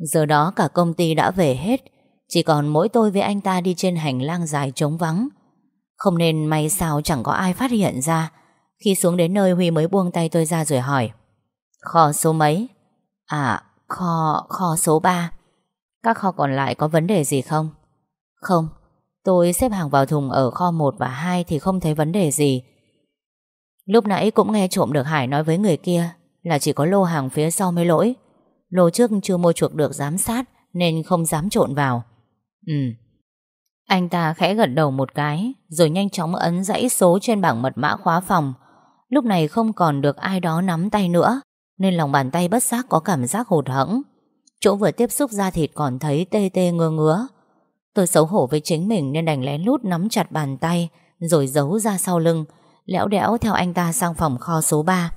Giờ đó cả công ty đã về hết Chỉ còn mỗi tôi với anh ta đi trên hành lang dài trống vắng. Không nên may sao chẳng có ai phát hiện ra. Khi xuống đến nơi Huy mới buông tay tôi ra rồi hỏi Kho số mấy? À, kho, kho số 3 Các kho còn lại có vấn đề gì không? Không, tôi xếp hàng vào thùng ở kho 1 và 2 thì không thấy vấn đề gì. Lúc nãy cũng nghe trộm được Hải nói với người kia Là chỉ có lô hàng phía sau mới lỗi. Lô trước chưa mua chuộc được giám sát, Nên không dám trộn vào. Ừ. Anh ta khẽ gật đầu một cái, Rồi nhanh chóng ấn dãy số trên bảng mật mã khóa phòng. Lúc này không còn được ai đó nắm tay nữa, Nên lòng bàn tay bất giác có cảm giác hụt hẫng. Chỗ vừa tiếp xúc da thịt còn thấy tê tê ngơ ngứa. Tôi xấu hổ với chính mình Nên đành lén lút nắm chặt bàn tay, Rồi giấu ra sau lưng, Lẽo đẽo theo anh ta sang phòng kho số 3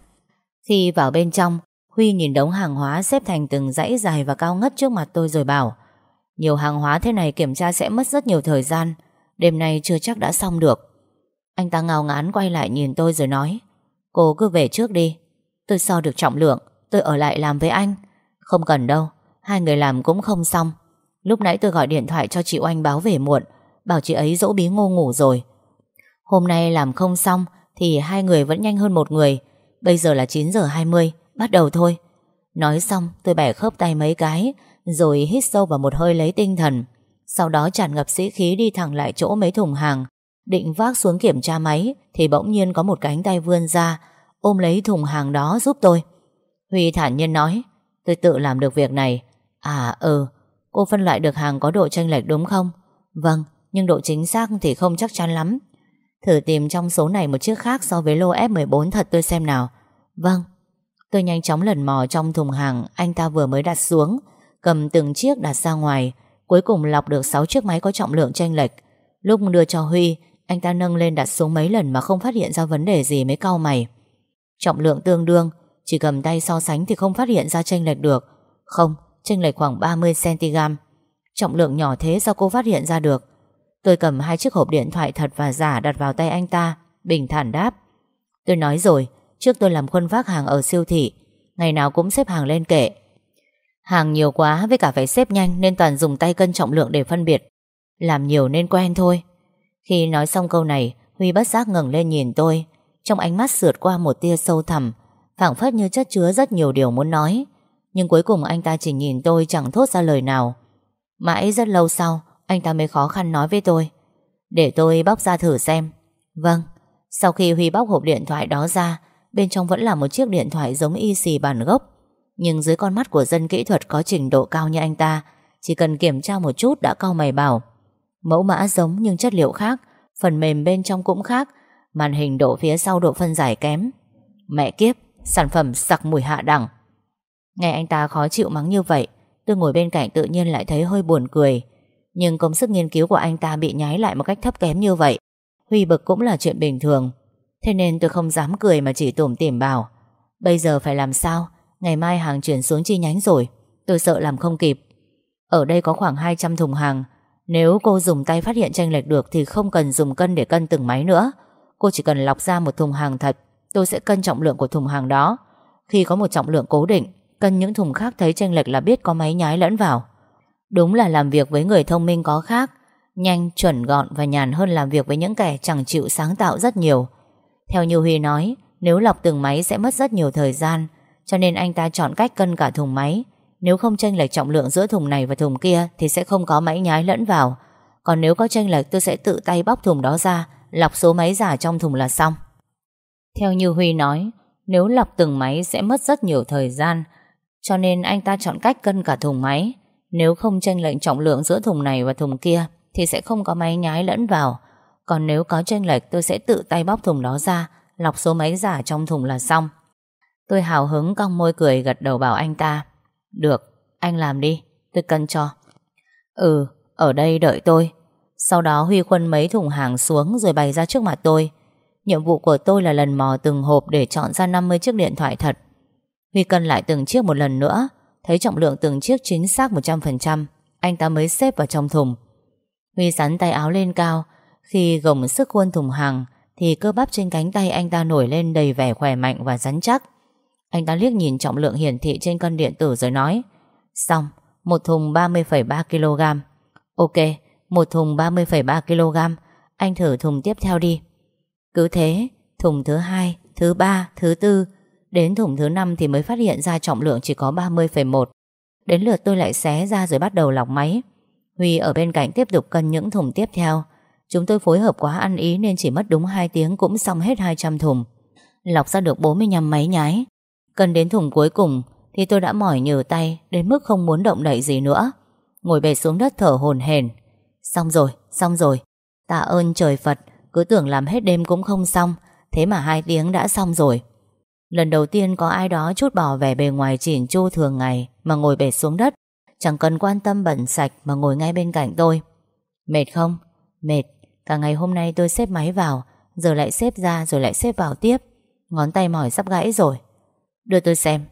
Khi vào bên trong Huy nhìn đống hàng hóa xếp thành từng dãy dài và cao ngất trước mặt tôi rồi bảo, Nhiều hàng hóa thế này kiểm tra sẽ mất rất nhiều thời gian. Đêm nay chưa chắc đã xong được. Anh ta ngào ngán quay lại nhìn tôi rồi nói, Cô cứ về trước đi. Tôi so được trọng lượng, Tôi ở lại làm với anh. Không cần đâu, Hai người làm cũng không xong. Lúc nãy tôi gọi điện thoại cho chị Oanh báo về muộn, Bảo chị ấy dỗ bí ngô ngủ rồi. Hôm nay làm không xong Thì hai người vẫn nhanh hơn một người. Bây giờ là 9 giờ 20 Bắt đầu thôi. Nói xong, tôi bẻ khớp tay mấy cái, Rồi hít sâu vào một hơi lấy tinh thần. Sau đó tràn ngập sĩ khí đi thẳng lại chỗ mấy thùng hàng. Định vác xuống kiểm tra máy, Thì bỗng nhiên có một cánh tay vươn ra, Ôm lấy thùng hàng đó giúp tôi. Huy thản nhiên nói, Tôi tự làm được việc này. À ừ Cô phân loại được hàng có độ chênh lệch đúng không? Vâng Nhưng độ chính xác thì không chắc chắn lắm. Thử tìm trong số này một chiếc khác so với lô F14 thật tôi xem nào. Vâng. Tôi nhanh chóng lần mò trong thùng hàng anh ta vừa mới đặt xuống, cầm từng chiếc đặt ra ngoài, cuối cùng lọc được 6 chiếc máy có trọng lượng chênh lệch. Lúc đưa cho Huy, anh ta nâng lên đặt xuống mấy lần mà không phát hiện ra vấn đề gì mới cau mày. Trọng lượng tương đương, chỉ cầm tay so sánh thì không phát hiện ra chênh lệch được. Không, chênh lệch khoảng 30cm. Trọng lượng nhỏ thế sao cô phát hiện ra được? Tôi cầm hai chiếc hộp điện thoại thật và giả đặt vào tay anh ta, bình thản đáp. Tôi nói rồi, Trước tôi làm khuân vác hàng ở siêu thị, Ngày nào cũng xếp hàng lên kệ. Hàng nhiều quá với cả phải xếp nhanh Nên toàn dùng tay cân trọng lượng để phân biệt. Làm nhiều nên quen thôi. Khi nói xong câu này, Huy bất giác ngẩng lên nhìn tôi. Trong ánh mắt sượt qua một tia sâu thẳm, phảng phất như chất chứa rất nhiều điều muốn nói. Nhưng cuối cùng anh ta chỉ nhìn tôi Chẳng thốt ra lời nào. Mãi rất lâu sau, Anh ta mới khó khăn nói với tôi. Để tôi bóc ra thử xem. Vâng. Sau khi Huy bóc hộp điện thoại đó ra Bên trong vẫn là một chiếc điện thoại giống y xì bản gốc. Nhưng dưới con mắt của dân kỹ thuật có trình độ cao như anh ta, Chỉ cần kiểm tra một chút đã cau mày bảo, Mẫu mã giống nhưng chất liệu khác, Phần mềm bên trong cũng khác, Màn hình độ phía sau độ phân giải kém. Mẹ kiếp, Sản phẩm sặc mùi hạ đẳng. Nghe anh ta khó chịu mắng như vậy, Tôi ngồi bên cạnh tự nhiên lại thấy hơi buồn cười. Nhưng công sức nghiên cứu của anh ta bị nhái lại một cách thấp kém như vậy, Huy bực cũng là chuyện bình thường. Thế nên tôi không dám cười mà chỉ tủm tỉm bảo Bây giờ phải làm sao? Ngày mai hàng chuyển xuống chi nhánh rồi Tôi sợ làm không kịp. Ở đây có khoảng 200 thùng hàng Nếu cô dùng tay phát hiện tranh lệch được Thì không cần dùng cân để cân từng máy nữa. Cô chỉ cần lọc ra một thùng hàng thật Tôi sẽ cân trọng lượng của thùng hàng đó. Khi có một trọng lượng cố định Cân những thùng khác thấy tranh lệch là biết có máy nhái lẫn vào. Đúng là làm việc với người thông minh có khác Nhanh, chuẩn gọn và nhàn hơn làm việc với những kẻ chẳng chịu sáng tạo rất nhiều theo như Huy nói, nếu lọc từng máy sẽ mất rất nhiều thời gian, cho nên anh ta chọn cách cân cả thùng máy. Nếu không chênh lệch trọng lượng giữa thùng này và thùng kia thì sẽ không có máy nhái lẫn vào. Còn nếu có chênh lệch tôi sẽ tự tay bóc thùng đó ra, lọc số máy giả trong thùng là xong. Theo như Huy nói, nếu lọc từng máy sẽ mất rất nhiều thời gian, cho nên anh ta chọn cách cân cả thùng máy. Nếu không chênh lệch trọng lượng giữa thùng này và thùng kia thì sẽ không có máy nhái lẫn vào. Còn nếu có chênh lệch tôi sẽ tự tay bóc thùng đó ra Lọc số máy giả trong thùng là xong. Tôi hào hứng cong môi cười gật đầu bảo anh ta Được, anh làm đi Tôi cân cho. Ừ, ở đây đợi tôi. Sau đó Huy khuân mấy thùng hàng xuống Rồi bày ra trước mặt tôi. Nhiệm vụ của tôi là lần mò từng hộp Để chọn ra 50 chiếc điện thoại thật. Huy cân lại từng chiếc một lần nữa Thấy trọng lượng từng chiếc chính xác 100% Anh ta mới xếp vào trong thùng. Huy sắn tay áo lên cao khi gồng sức khuôn thùng hàng Thì cơ bắp trên cánh tay anh ta nổi lên đầy vẻ khỏe mạnh và rắn chắc. Anh ta liếc nhìn trọng lượng hiển thị trên cân điện tử rồi nói Xong, Một thùng 30,3 kg Ok, một thùng 30,3 kg Anh thử thùng tiếp theo đi. Cứ thế, thùng thứ hai, thứ ba, thứ tư Đến thùng thứ năm thì mới phát hiện ra trọng lượng chỉ có 30,1 Đến lượt tôi lại xé ra rồi bắt đầu lọc máy. Huy ở bên cạnh tiếp tục cân những thùng tiếp theo. Chúng tôi phối hợp quá ăn ý nên chỉ mất đúng 2 tiếng cũng xong hết 200 thùng Lọc ra được 45 máy nhái cần đến thùng cuối cùng thì tôi đã mỏi nhừ tay đến mức không muốn động đậy gì nữa. Ngồi bệt xuống đất thở hồn hển. Xong rồi, xong rồi. Tạ ơn trời Phật, cứ tưởng làm hết đêm cũng không xong, thế mà hai tiếng đã xong rồi. Lần đầu tiên có ai đó chút bỏ vẻ bề ngoài chỉn chu thường ngày mà ngồi bệt xuống đất, chẳng cần quan tâm bẩn sạch mà ngồi ngay bên cạnh tôi. Mệt không? Mệt. Cả ngày hôm nay tôi xếp máy vào, giờ lại xếp ra rồi lại xếp vào tiếp. Ngón tay mỏi sắp gãy rồi. Đưa tôi xem.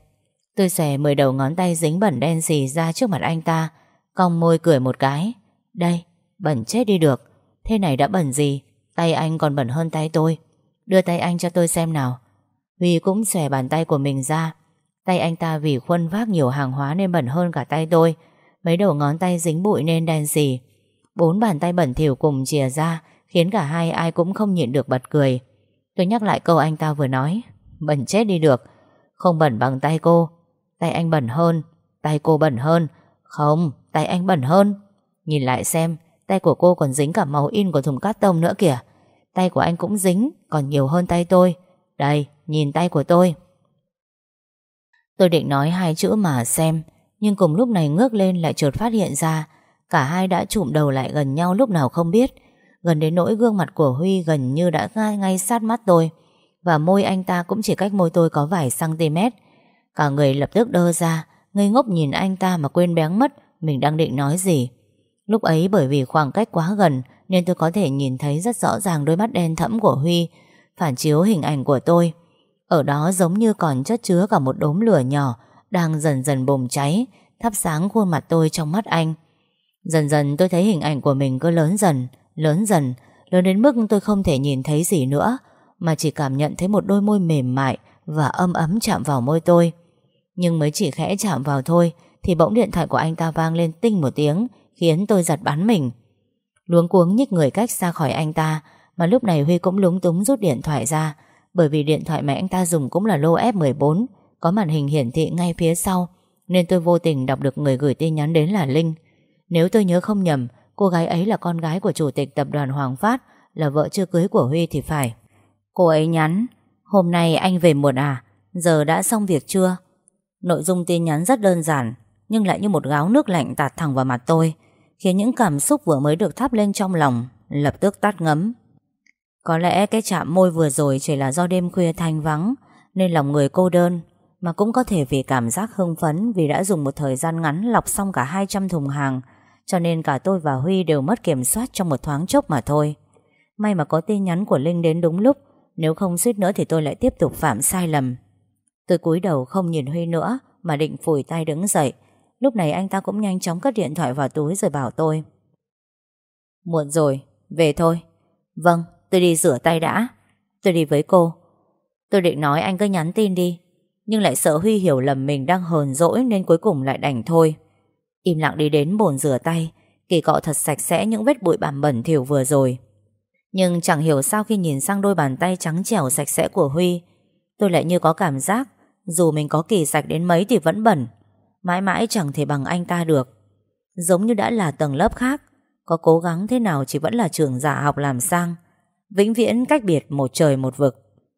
Tôi xòe mười đầu ngón tay dính bẩn đen xì ra trước mặt anh ta, cong môi cười một cái. Đây, bẩn chết đi được. Thế này đã bẩn gì? Tay anh còn bẩn hơn tay tôi. Đưa tay anh cho tôi xem nào. Huy cũng xòe bàn tay của mình ra. Tay anh ta vì khuân vác nhiều hàng hóa nên bẩn hơn cả tay tôi. Mấy đầu ngón tay dính bụi nên đen xì. Bốn bàn tay bẩn thỉu cùng chìa ra khiến cả hai ai cũng không nhịn được bật cười. Tôi nhắc lại câu anh ta vừa nói. Bẩn chết đi được. Không bẩn bằng tay cô. Tay anh bẩn hơn. Tay cô bẩn hơn. Không, tay anh bẩn hơn. Nhìn lại xem, tay của cô còn dính cả màu in của thùng cát tông nữa kìa. Tay của anh cũng dính Còn nhiều hơn tay tôi. Đây, nhìn tay của tôi. Tôi định nói hai chữ mà xem Nhưng cùng lúc này ngước lên lại chợt phát hiện ra Cả hai đã chụm đầu lại gần nhau lúc nào không biết. Gần đến nỗi gương mặt của Huy gần như đã ngay, ngay sát mắt tôi Và môi anh ta cũng chỉ cách môi tôi có vài cm Cả người lập tức đơ ra Ngây ngốc nhìn anh ta mà quên béng mất Mình đang định nói gì. Lúc ấy bởi vì khoảng cách quá gần Nên tôi có thể nhìn thấy rất rõ ràng Đôi mắt đen thẫm của Huy Phản chiếu hình ảnh của tôi. Ở đó giống như còn chất chứa cả một đốm lửa nhỏ Đang dần dần bùng cháy Thắp sáng khuôn mặt tôi trong mắt anh. Dần dần tôi thấy hình ảnh của mình cứ lớn dần Lớn dần, Lớn đến mức tôi không thể nhìn thấy gì nữa, Mà chỉ cảm nhận thấy một đôi môi mềm mại Và âm ấm chạm vào môi tôi. Nhưng mới chỉ khẽ chạm vào thôi, Thì bỗng điện thoại của anh ta vang lên tinh một tiếng, Khiến tôi giật bắn mình. Luống cuống nhích người cách xa khỏi anh ta, Mà lúc này Huy cũng lúng túng rút điện thoại ra, Bởi vì điện thoại mà anh ta dùng cũng là lô F14 Có màn hình hiển thị ngay phía sau, Nên tôi vô tình đọc được người gửi tin nhắn đến là Linh. Nếu tôi nhớ không nhầm, Cô gái ấy là con gái của chủ tịch tập đoàn Hoàng Phát, Là vợ chưa cưới của Huy thì phải. Cô ấy nhắn, Hôm nay anh về muộn à? Giờ đã xong việc chưa? Nội dung tin nhắn rất đơn giản, Nhưng lại như một gáo nước lạnh tạt thẳng vào mặt tôi, Khiến những cảm xúc vừa mới được thắp lên trong lòng Lập tức tắt ngấm. Có lẽ cái chạm môi vừa rồi Chỉ là do đêm khuya thanh vắng, Nên lòng người cô đơn, Mà cũng có thể vì cảm giác hưng phấn Vì đã dùng một thời gian ngắn lọc xong cả 200 thùng hàng cho nên cả tôi và Huy đều mất kiểm soát Trong một thoáng chốc mà thôi. May mà có tin nhắn của Linh đến đúng lúc Nếu không suýt nữa thì tôi lại tiếp tục phạm sai lầm. Tôi cúi đầu không nhìn Huy nữa Mà định phủi tay đứng dậy. Lúc này anh ta cũng nhanh chóng cất điện thoại vào túi Rồi bảo tôi. Muộn rồi, về thôi. Vâng, tôi đi rửa tay đã. Tôi đi với cô. Tôi định nói anh cứ nhắn tin đi Nhưng lại sợ Huy hiểu lầm mình đang hờn dỗi Nên cuối cùng lại đành thôi. Im lặng đi đến bồn rửa tay, Kỳ cọ thật sạch sẽ những vết bụi bặm bẩn thỉu vừa rồi. Nhưng chẳng hiểu sao khi nhìn sang đôi bàn tay trắng trẻo sạch sẽ của Huy, Tôi lại như có cảm giác dù mình có kỳ sạch đến mấy thì vẫn bẩn, Mãi mãi chẳng thể bằng anh ta được. Giống như đã là tầng lớp khác, Có cố gắng thế nào chỉ vẫn là trường giả học làm sang, Vĩnh viễn cách biệt một trời một vực.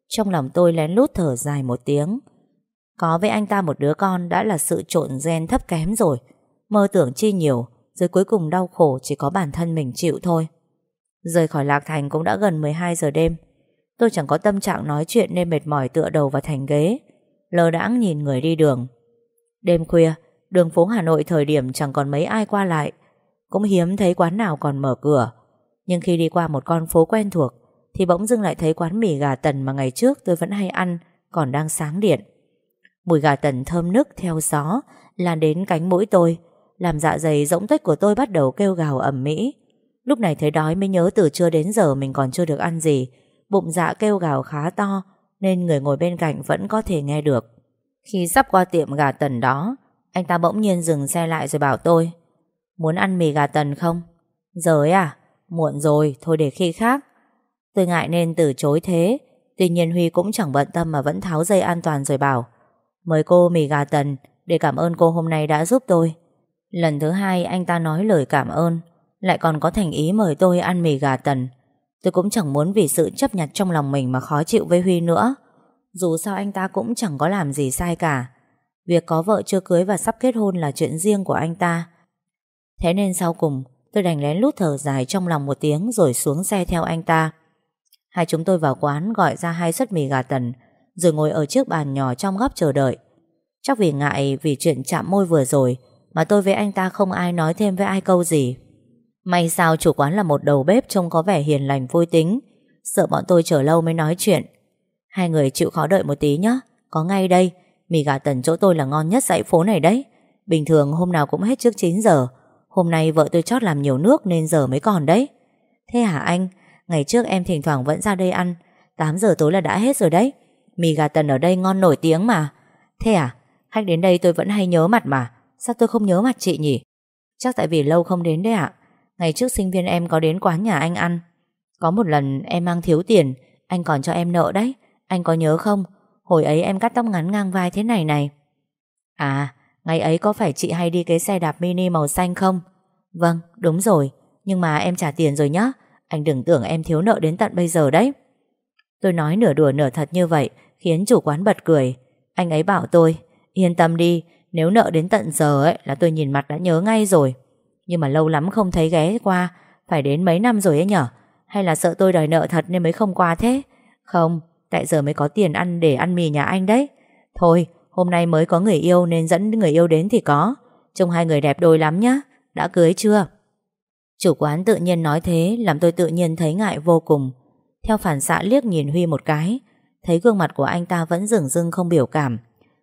Trong lòng tôi lén lút thở dài một tiếng. Có với anh ta một đứa con đã là sự trộn gen thấp kém rồi Mơ tưởng chi nhiều Rồi cuối cùng đau khổ chỉ có bản thân mình chịu thôi Rời khỏi Lạc Thành cũng đã gần 12 giờ đêm Tôi chẳng có tâm trạng nói chuyện nên mệt mỏi tựa đầu vào thành ghế lơ đãng nhìn người đi đường. Đêm khuya, đường phố Hà Nội thời điểm chẳng còn mấy ai qua lại, cũng hiếm thấy quán nào còn mở cửa. Nhưng khi đi qua một con phố quen thuộc, thì bỗng dưng lại thấy quán mì gà tần mà ngày trước tôi vẫn hay ăn, còn đang sáng điện. Mùi gà tần thơm nức theo gió, lan đến cánh mũi tôi, làm dạ dày rỗng tuếch của tôi bắt đầu kêu gào ẩm mỹ. Lúc này thấy đói mới nhớ từ trưa đến giờ mình còn chưa được ăn gì, bụng dạ kêu gào khá to, nên người ngồi bên cạnh vẫn có thể nghe được. Khi sắp qua tiệm gà tần đó, Anh ta bỗng nhiên dừng xe lại rồi bảo tôi Muốn ăn mì gà tần không? Giờ ấy à? Muộn rồi, thôi để khi khác Tôi ngại nên từ chối thế Tuy nhiên Huy cũng chẳng bận tâm mà vẫn tháo dây an toàn rồi bảo Mời cô mì gà tần Để cảm ơn cô hôm nay đã giúp tôi Lần thứ hai anh ta nói lời cảm ơn, Lại còn có thành ý mời tôi ăn mì gà tần. Tôi cũng chẳng muốn vì sự chấp nhặt trong lòng mình mà khó chịu với Huy nữa. Dù sao anh ta cũng chẳng có làm gì sai cả. Việc có vợ chưa cưới và sắp kết hôn là chuyện riêng của anh ta. Thế nên sau cùng, Tôi đành lén lút thở dài trong lòng một tiếng Rồi xuống xe theo anh ta. Hai chúng tôi vào quán gọi ra hai suất mì gà tần, Rồi ngồi ở chiếc bàn nhỏ trong góc chờ đợi. Chắc vì ngại Vì chuyện chạm môi vừa rồi mà tôi với anh ta không ai nói thêm với ai câu gì. May sao chủ quán là một đầu bếp Trông có vẻ hiền lành vui tính. Sợ bọn tôi chờ lâu mới nói chuyện. Hai người chịu khó đợi một tí nhé Có ngay đây, Mì gà tần chỗ tôi là ngon nhất dãy phố này đấy. Bình thường hôm nào cũng hết trước 9 giờ. Hôm nay vợ tôi chót làm nhiều nước Nên giờ mới còn đấy. Thế hả anh? Ngày trước em thỉnh thoảng vẫn ra đây ăn. 8 giờ tối là đã hết rồi đấy. Mì gà tần ở đây ngon nổi tiếng mà. Thế à? Khách đến đây tôi vẫn hay nhớ mặt mà. Sao tôi không nhớ mặt chị nhỉ? Chắc tại vì lâu không đến đấy ạ. Ngày trước sinh viên em có đến quán nhà anh ăn. Có một lần em mang thiếu tiền, Anh còn cho em nợ đấy. Anh có nhớ không? Hồi ấy em cắt tóc ngắn ngang vai thế này này. À Ngày ấy có phải chị hay đi cái xe đạp mini màu xanh không? Vâng đúng rồi. Nhưng mà em trả tiền rồi nhá. Anh đừng tưởng em thiếu nợ đến tận bây giờ đấy. Tôi nói nửa đùa nửa thật như vậy, Khiến chủ quán bật cười. Anh ấy bảo tôi, Yên tâm đi nếu nợ đến tận giờ ấy là tôi nhìn mặt đã nhớ ngay rồi. Nhưng mà lâu lắm không thấy ghé qua. Phải đến mấy năm rồi ấy nhở? Hay là sợ tôi đòi nợ thật nên mới không qua thế? Không, Tại giờ mới có tiền ăn để ăn mì nhà anh đấy. Thôi, hôm nay mới có người yêu Nên dẫn người yêu đến thì có. Trông hai người đẹp đôi lắm nhá. Đã cưới chưa? Chủ quán tự nhiên nói thế, Làm tôi tự nhiên thấy ngại vô cùng. Theo phản xạ liếc nhìn Huy một cái, Thấy gương mặt của anh ta vẫn rừng rưng không biểu cảm.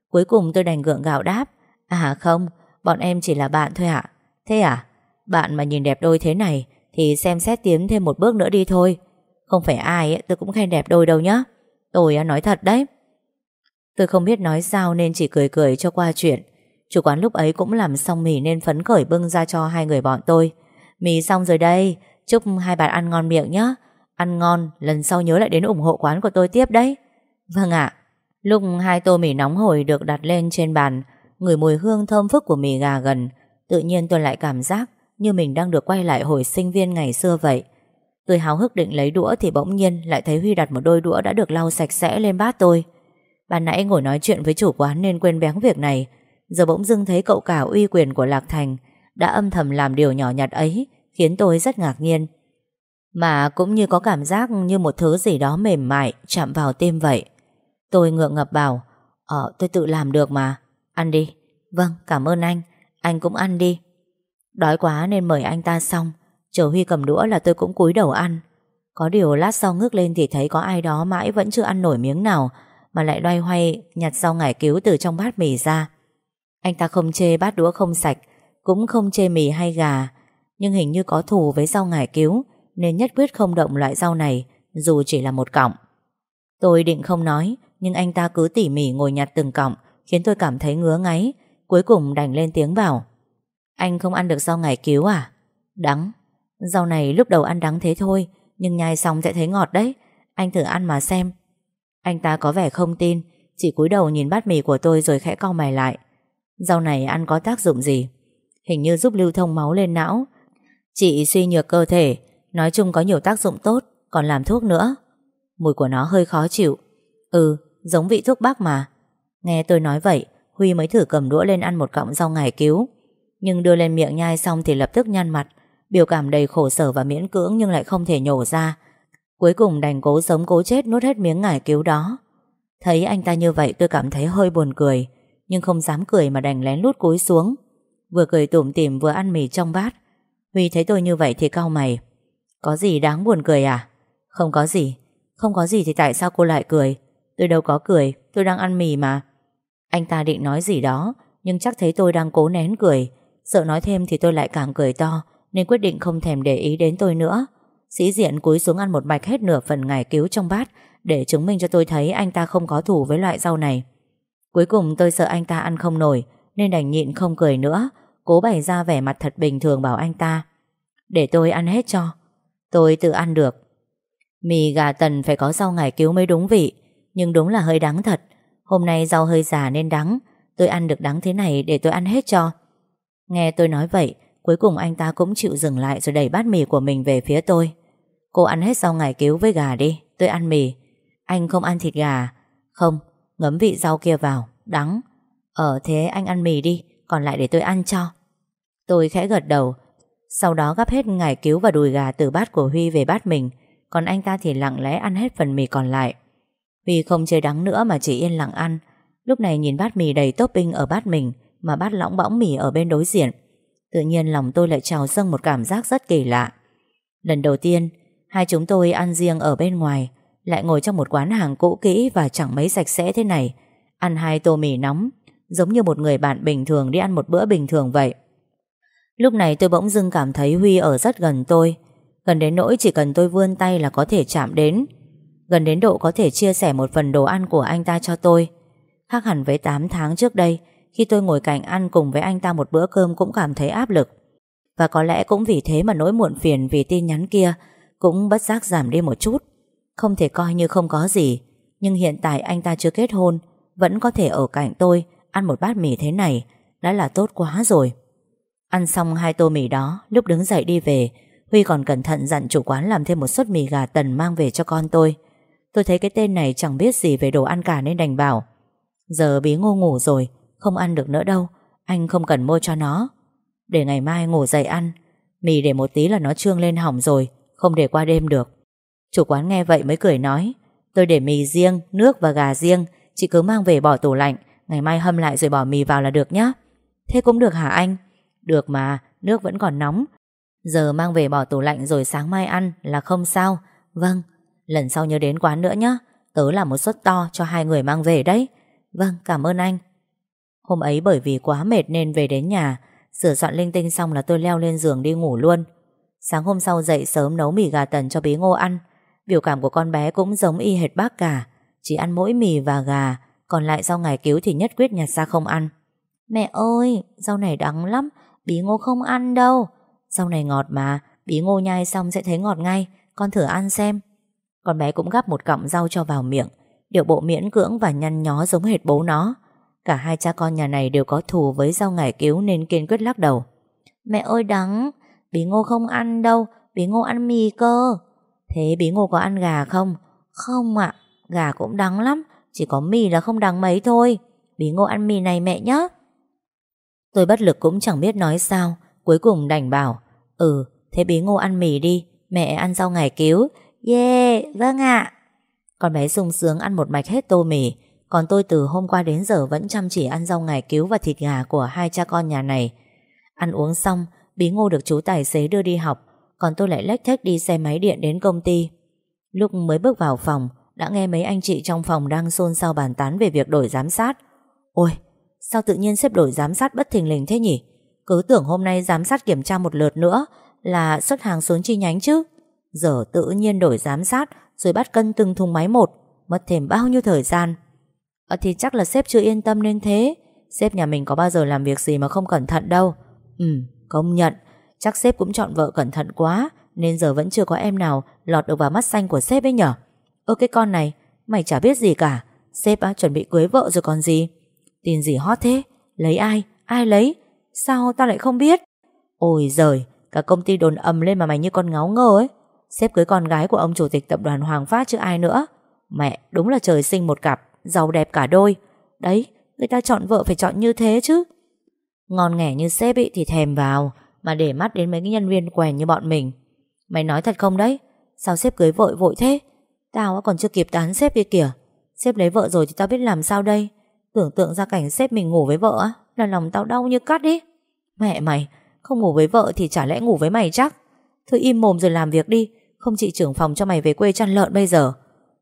Cuối cùng tôi đành gượng gạo đáp À không Bọn em chỉ là bạn thôi ạ. Thế à? Bạn mà nhìn đẹp đôi thế này Thì xem xét tiến thêm một bước nữa đi thôi. Không phải ai ấy, tôi cũng khen đẹp đôi đâu nhá. Tôi à, nói thật đấy. Tôi không biết nói sao nên chỉ cười cười cho qua chuyện. Chủ quán lúc ấy cũng làm xong mì nên phấn khởi bưng ra cho hai người bọn tôi. Mì xong rồi đây Chúc hai bạn ăn ngon miệng nhé Ăn ngon lần sau nhớ lại đến ủng hộ quán của tôi tiếp đấy. Vâng ạ. Lúc hai tô mì nóng hổi được đặt lên trên bàn Ngửi mùi hương thơm phức của mì gà gần, Tự nhiên tôi lại cảm giác Như mình đang được quay lại hồi sinh viên ngày xưa vậy. Tôi háo hức định lấy đũa Thì bỗng nhiên lại thấy Huy đặt một đôi đũa Đã được lau sạch sẽ lên bát tôi. Ban nãy ngồi nói chuyện với chủ quán Nên quên béng việc này, Giờ bỗng dưng thấy cậu cả uy quyền của Lạc Thành Đã âm thầm làm điều nhỏ nhặt ấy, Khiến tôi rất ngạc nhiên. Mà cũng như có cảm giác Như một thứ gì đó mềm mại Chạm vào tim vậy. Tôi ngượng ngập bảo Ờ tôi tự làm được mà. Ăn đi. Vâng cảm ơn anh. Anh cũng ăn đi. Đói quá nên mời anh ta xong. Chờ Huy cầm đũa là tôi cũng cúi đầu ăn. Có điều lát sau ngước lên thì thấy có ai đó mãi vẫn chưa ăn nổi miếng nào, Mà lại loay hoay nhặt rau ngải cứu từ trong bát mì ra. Anh ta không chê bát đũa không sạch, Cũng không chê mì hay gà, Nhưng hình như có thù với rau ngải cứu, Nên nhất quyết không động loại rau này, Dù chỉ là một cọng. Tôi định không nói, Nhưng anh ta cứ tỉ mỉ ngồi nhặt từng cọng Khiến tôi cảm thấy ngứa ngáy, Cuối cùng đành lên tiếng bảo, Anh không ăn được rau ngải cứu à? Đắng. Rau này lúc đầu ăn đắng thế thôi, Nhưng nhai xong sẽ thấy ngọt đấy. Anh thử ăn mà xem. Anh ta có vẻ không tin, Chỉ cúi đầu nhìn bát mì của tôi rồi khẽ cau mày lại. Rau này ăn có tác dụng gì? Hình như giúp lưu thông máu lên não. Chị suy nhược cơ thể, Nói chung có nhiều tác dụng tốt, Còn làm thuốc nữa. Mùi của nó hơi khó chịu. Ừ giống vị thuốc bắc mà. Nghe tôi nói vậy Huy mới thử cầm đũa lên ăn một cọng rau ngải cứu Nhưng đưa lên miệng nhai xong thì lập tức nhăn mặt Biểu cảm đầy khổ sở và miễn cưỡng nhưng lại không thể nhổ ra. Cuối cùng đành cố sống cố chết nuốt hết miếng ngải cứu đó. Thấy anh ta như vậy tôi cảm thấy hơi buồn cười, nhưng không dám cười mà đành lén lút cúi xuống. Vừa cười tủm tỉm vừa ăn mì trong bát. Huy thấy tôi như vậy thì cau mày. Có gì đáng buồn cười à? Không có gì. Không có gì thì tại sao cô lại cười? Tôi đâu có cười, tôi đang ăn mì mà. Anh ta định nói gì đó, nhưng chắc thấy tôi đang cố nén cười. Sợ nói thêm thì tôi lại càng cười to, nên quyết định không thèm để ý đến tôi nữa. Sĩ diện cúi xuống ăn một mạch hết nửa phần ngải cứu trong bát để chứng minh cho tôi thấy anh ta không có thủ với loại rau này. Cuối cùng tôi sợ anh ta ăn không nổi Nên đành nhịn không cười nữa Cố bày ra vẻ mặt thật bình thường bảo anh ta Để tôi ăn hết cho Tôi tự ăn được Mì gà tần phải có rau ngải cứu mới đúng vị Nhưng đúng là hơi đáng thật Hôm nay rau hơi già nên đắng. Tôi ăn được đắng thế này để tôi ăn hết cho. Nghe tôi nói vậy Cuối cùng anh ta cũng chịu dừng lại Rồi đẩy bát mì của mình về phía tôi. Cô ăn hết rau ngải cứu với gà đi Tôi ăn mì. Anh không ăn thịt gà à? Không, ngấm vị rau kia vào, đắng. Ờ thế anh ăn mì đi Còn lại để tôi ăn cho. Tôi khẽ gật đầu. Sau đó gắp hết ngải cứu và đùi gà từ bát của Huy về bát mình. Còn anh ta thì lặng lẽ ăn hết phần mì còn lại. Huy không chơi đắng nữa mà chỉ yên lặng ăn. Lúc này nhìn bát mì đầy topping ở bát mình, Mà bát lõng bõng mì ở bên đối diện. Tự nhiên lòng tôi lại trào dâng một cảm giác rất kỳ lạ. Lần đầu tiên, Hai chúng tôi ăn riêng ở bên ngoài, Lại ngồi trong một quán hàng cũ kỹ Và chẳng mấy sạch sẽ thế này. Ăn hai tô mì nóng, Giống như một người bạn bình thường đi ăn một bữa bình thường vậy. Lúc này tôi bỗng dưng cảm thấy Huy ở rất gần tôi. Gần đến nỗi chỉ cần tôi vươn tay là có thể chạm đến. Gần đến độ có thể chia sẻ một phần đồ ăn của anh ta cho tôi. Khác hẳn với 8 tháng trước đây, Khi tôi ngồi cạnh ăn cùng với anh ta một bữa cơm cũng cảm thấy áp lực. Và có lẽ cũng vì thế mà nỗi muộn phiền vì tin nhắn kia Cũng bất giác giảm đi một chút. Không thể coi như không có gì, Nhưng hiện tại anh ta chưa kết hôn, Vẫn có thể ở cạnh tôi, Ăn một bát mì thế này, Đã là tốt quá rồi. Ăn xong hai tô mì đó, Lúc đứng dậy đi về, Huy còn cẩn thận dặn chủ quán làm thêm một suất mì gà tần mang về cho con tôi. Tôi thấy cái tên này chẳng biết gì về đồ ăn cả nên đành bảo Giờ bí ngô ngủ rồi Không ăn được nữa đâu Anh không cần mua cho nó. Để ngày mai ngủ dậy ăn Mì để một tí là nó trương lên hỏng rồi Không để qua đêm được. Chủ quán nghe vậy mới cười nói Tôi để mì riêng, nước và gà riêng Chị cứ mang về bỏ tủ lạnh Ngày mai hâm lại rồi bỏ mì vào là được nhá. Thế cũng được hả anh? Được mà, nước vẫn còn nóng. Giờ mang về bỏ tủ lạnh rồi sáng mai ăn là không sao. Vâng, lần sau nhớ đến quán nữa nhé Tớ làm một suất to cho hai người mang về đấy. Vâng, cảm ơn anh. Hôm ấy bởi vì quá mệt nên về đến nhà. Sửa soạn linh tinh xong là tôi leo lên giường đi ngủ luôn. Sáng hôm sau dậy sớm nấu mì gà tần cho bí ngô ăn. Biểu cảm của con bé cũng giống y hệt bác cả. Chỉ ăn mỗi mì và gà Còn lại sau ngày cứu thì nhất quyết nhặt ra không ăn. Mẹ ơi, rau này đắng lắm Bí ngô không ăn đâu. Rau này ngọt mà Bí ngô nhai xong sẽ thấy ngọt ngay. Con thử ăn xem. Con bé cũng gắp một cọng rau cho vào miệng, Điệu bộ miễn cưỡng và nhăn nhó giống hệt bố nó. Cả hai cha con nhà này đều có thù với rau ngải cứu Nên kiên quyết lắc đầu. Mẹ ơi đắng, Bí ngô không ăn đâu, Bí ngô ăn mì cơ. Thế bí ngô có ăn gà không? Không ạ, Gà cũng đắng lắm, Chỉ có mì là không đắng mấy thôi. Bí ngô ăn mì này mẹ nhé Tôi bất lực cũng chẳng biết nói sao, Cuối cùng đành bảo Ừ thế bí ngô ăn mì đi, Mẹ ăn rau ngải cứu Yeah vâng ạ. Con bé sung sướng ăn một mạch hết tô mì. Còn tôi từ hôm qua đến giờ Vẫn chăm chỉ ăn rau ngải cứu và thịt gà Của hai cha con nhà này. Ăn uống xong, Bí ngô được chú tài xế đưa đi học, Còn tôi lại lách thách đi xe máy điện đến công ty. Lúc mới bước vào phòng, Đã nghe mấy anh chị trong phòng đang xôn xao bàn tán Về việc đổi giám sát. Ôi, sao tự nhiên xếp đổi giám sát bất thình lình thế nhỉ? Cứ tưởng hôm nay giám sát kiểm tra một lượt nữa Là xuất hàng xuống chi nhánh chứ. Giờ tự nhiên đổi giám sát Rồi bắt cân từng thùng máy một Mất thêm bao nhiêu thời gian? À, Thì chắc là sếp chưa yên tâm nên thế. Sếp nhà mình có bao giờ làm việc gì mà không cẩn thận đâu. Ừ công nhận. Chắc sếp cũng chọn vợ cẩn thận quá Nên giờ vẫn chưa có em nào Lọt được vào mắt xanh của sếp ấy nhở? Ơ cái con này Mày chả biết gì cả. Sếp á chuẩn bị cưới vợ rồi còn gì? Tin gì hot thế? Lấy ai? Ai lấy? Sao tao lại không biết? Ôi giời Cả công ty đồn ầm lên mà mày như con ngáo ngơ ấy. Xếp cưới con gái của ông chủ tịch tập đoàn Hoàng Phát chứ ai nữa. Mẹ, đúng là trời sinh một cặp, Giàu đẹp cả đôi. Đấy, người ta chọn vợ phải chọn như thế chứ. Ngon nghẻ như sếp ý thì thèm vào, Mà để mắt đến mấy cái nhân viên quèn như bọn mình. Mày nói thật không đấy? Sao sếp cưới vội vội thế? Tao còn chưa kịp tán sếp kia kìa. Sếp lấy vợ rồi thì tao biết làm sao đây? Tưởng tượng ra cảnh sếp mình ngủ với vợ á, là lòng tao đau như cắt đi Mẹ mày, Không ngủ với vợ thì chả lẽ ngủ với mày chắc? Thôi im mồm rồi làm việc đi không chị trưởng phòng cho mày về quê chăn lợn bây giờ.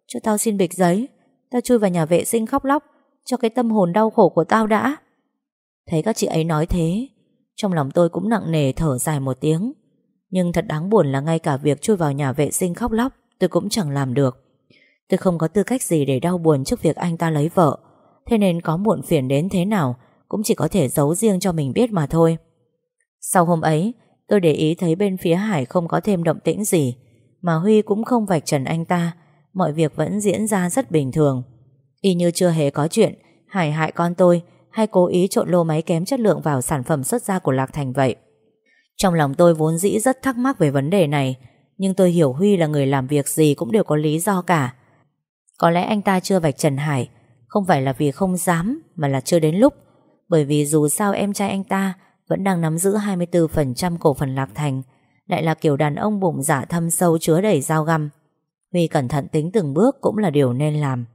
Cho tao xin bịch giấy. Tao chui vào nhà vệ sinh khóc lóc, Cho cái tâm hồn đau khổ của tao đã. Thấy các chị ấy nói thế, Trong lòng tôi cũng nặng nề thở dài một tiếng. Nhưng thật đáng buồn là ngay cả việc chui vào nhà vệ sinh khóc lóc, Tôi cũng chẳng làm được. Tôi không có tư cách gì để đau buồn trước việc anh ta lấy vợ. Thế nên có muộn phiền đến thế nào Cũng chỉ có thể giấu riêng cho mình biết mà thôi. Sau hôm ấy, Tôi để ý thấy bên phía Hải không có thêm động tĩnh gì. Mà Huy cũng không vạch trần anh ta. Mọi việc vẫn diễn ra rất bình thường. Y như chưa hề có chuyện Hải hại con tôi, Hay cố ý trộn lô máy kém chất lượng vào sản phẩm xuất ra của Lạc Thành vậy. Trong lòng tôi vốn dĩ rất thắc mắc về vấn đề này, Nhưng tôi hiểu Huy là người làm việc gì cũng đều có lý do cả. Có lẽ anh ta chưa vạch trần Hải, Không phải là vì không dám, Mà là chưa đến lúc. Bởi vì dù sao em trai anh ta Vẫn đang nắm giữ 24% cổ phần Lạc Thành lại là kiểu đàn ông bụng dạ thâm sâu chứa đầy dao găm. Huy cẩn thận tính từng bước cũng là điều nên làm.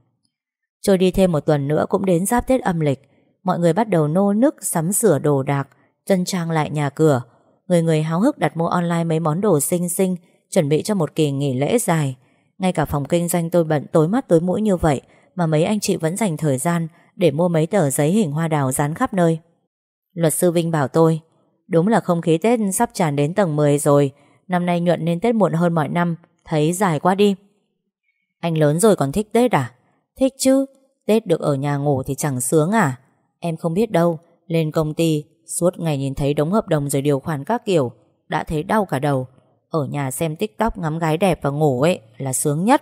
Trôi đi thêm một tuần nữa cũng đến giáp Tết âm lịch. Mọi người bắt đầu nô nức, sắm sửa đồ đạc Tân trang lại nhà cửa. Người người háo hức đặt mua online mấy món đồ xinh xinh, Chuẩn bị cho một kỳ nghỉ lễ dài. Ngay cả phòng kinh doanh tôi bận tối mắt tối mũi như vậy, Mà mấy anh chị vẫn dành thời gian Để mua mấy tờ giấy hình hoa đào dán khắp nơi. Luật sư Vinh bảo tôi Đúng là không khí Tết sắp tràn đến tầng 10 rồi. Năm nay nhuận nên Tết muộn hơn mọi năm. Thấy dài quá đi. Anh lớn rồi còn thích Tết à? Thích chứ. Tết được ở nhà ngủ thì chẳng sướng à? Em không biết đâu. Lên công ty, Suốt ngày nhìn thấy đống hợp đồng rồi điều khoản các kiểu, Đã thấy đau cả đầu. Ở nhà xem tiktok ngắm gái đẹp và ngủ ấy Là sướng nhất.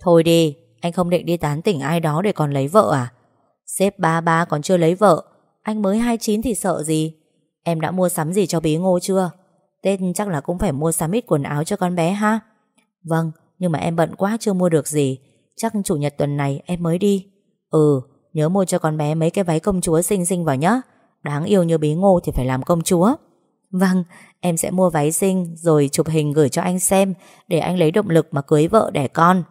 Thôi đi, Anh không định đi tán tỉnh ai đó để còn lấy vợ à? Sếp ba ba còn chưa lấy vợ. Anh mới 29 thì sợ gì? Em đã mua sắm gì cho bí ngô chưa? Tết chắc là cũng phải mua sắm ít quần áo cho con bé ha. Vâng Nhưng mà em bận quá chưa mua được gì. Chắc chủ nhật tuần này em mới đi. Ừ nhớ mua cho con bé mấy cái váy công chúa xinh xinh vào nhá. Đáng yêu như bí ngô thì phải làm công chúa. Vâng Em sẽ mua váy xinh Rồi chụp hình gửi cho anh xem, Để anh lấy động lực mà cưới vợ đẻ con.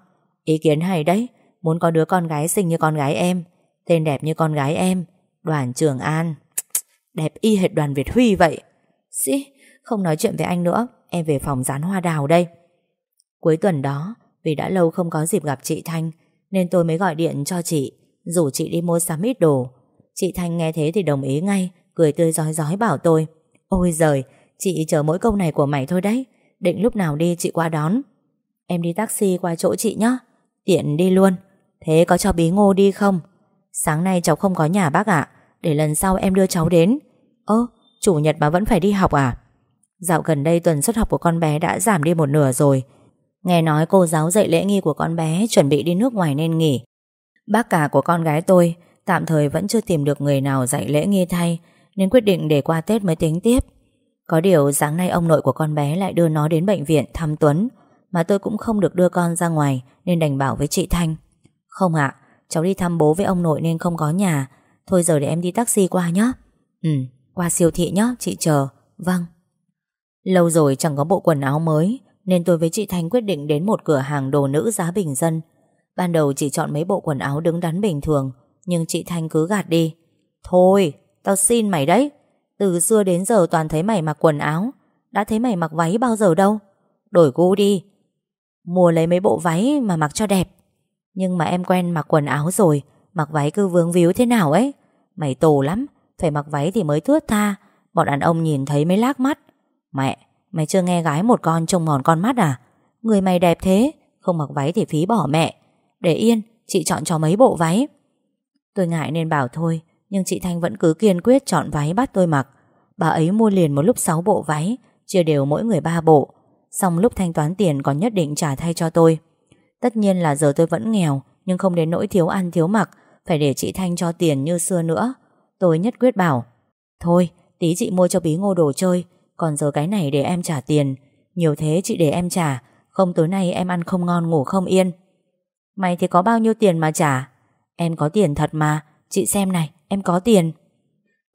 Ý kiến hay đấy, Muốn có đứa con gái xinh như con gái em, Tên đẹp như con gái em, Đoàn Trường An. Đẹp y hệt đoàn Việt Huy vậy. Sĩ Không nói chuyện với anh nữa Em về phòng dán hoa đào đây. Cuối tuần đó vì đã lâu không có dịp gặp chị Thanh Nên tôi mới gọi điện cho chị Rủ chị đi mua sắm ít đồ. Chị Thanh nghe thế thì đồng ý ngay Cười tươi rói rói bảo tôi Ôi giời, chị chờ mỗi câu này của mày thôi đấy Định lúc nào đi chị qua đón. Em đi taxi qua chỗ chị nhé Tiện đi luôn. Thế có cho bí ngô đi không? Sáng nay cháu không có nhà bác ạ Để lần sau em đưa cháu đến. Ơ, chủ nhật mà vẫn phải đi học à Dạo gần đây tuần xuất học của con bé đã giảm đi một nửa rồi Nghe nói cô giáo dạy lễ nghi của con bé chuẩn bị đi nước ngoài nên nghỉ. Bác cả của con gái tôi tạm thời vẫn chưa tìm được người nào dạy lễ nghi thay nên quyết định để qua Tết mới tính tiếp. Có điều sáng nay ông nội của con bé lại đưa nó đến bệnh viện thăm Tuấn mà tôi cũng không được đưa con ra ngoài nên đành bảo với chị Thanh. Không ạ, cháu đi thăm bố với ông nội nên không có nhà. Thôi giờ để em đi taxi qua nhé. Ừ, qua siêu thị nhé, chị chờ. Vâng. Lâu rồi chẳng có bộ quần áo mới nên tôi với chị Thanh quyết định đến một cửa hàng đồ nữ giá bình dân. Ban đầu chỉ chọn mấy bộ quần áo đứng đắn bình thường, nhưng chị Thanh cứ gạt đi. Thôi, tao xin mày đấy. Từ xưa đến giờ toàn thấy mày mặc quần áo, đã thấy mày mặc váy bao giờ đâu. Đổi gu đi. Mua lấy mấy bộ váy mà mặc cho đẹp. Nhưng mà em quen mặc quần áo rồi, mặc váy cứ vướng víu thế nào ấy. Mày tổ lắm, phải mặc váy thì mới thướt tha, bọn đàn ông nhìn thấy mới lác mắt. Mẹ, Mày chưa nghe gái một con trông mòn con mắt à? Người mày đẹp thế Không mặc váy thì phí bỏ mẹ. Để yên chị chọn cho mấy bộ váy. Tôi ngại nên bảo thôi Nhưng chị Thanh vẫn cứ kiên quyết chọn váy bắt tôi mặc. Bà ấy mua liền một lúc 6 bộ váy Chia đều mỗi người 3 bộ. Xong lúc thanh toán tiền còn nhất định trả thay cho tôi. Tất nhiên là giờ tôi vẫn nghèo Nhưng không đến nỗi thiếu ăn thiếu mặc Phải để chị Thanh cho tiền như xưa nữa. Tôi nhất quyết bảo, Thôi, tí chị mua cho bí ngô đồ chơi, còn giờ cái này để em trả tiền. Nhiều thế chị để em trả, Không tối nay em ăn không ngon, ngủ không yên. Mày thì có bao nhiêu tiền mà trả? Em có tiền thật mà, Chị xem này, em có tiền.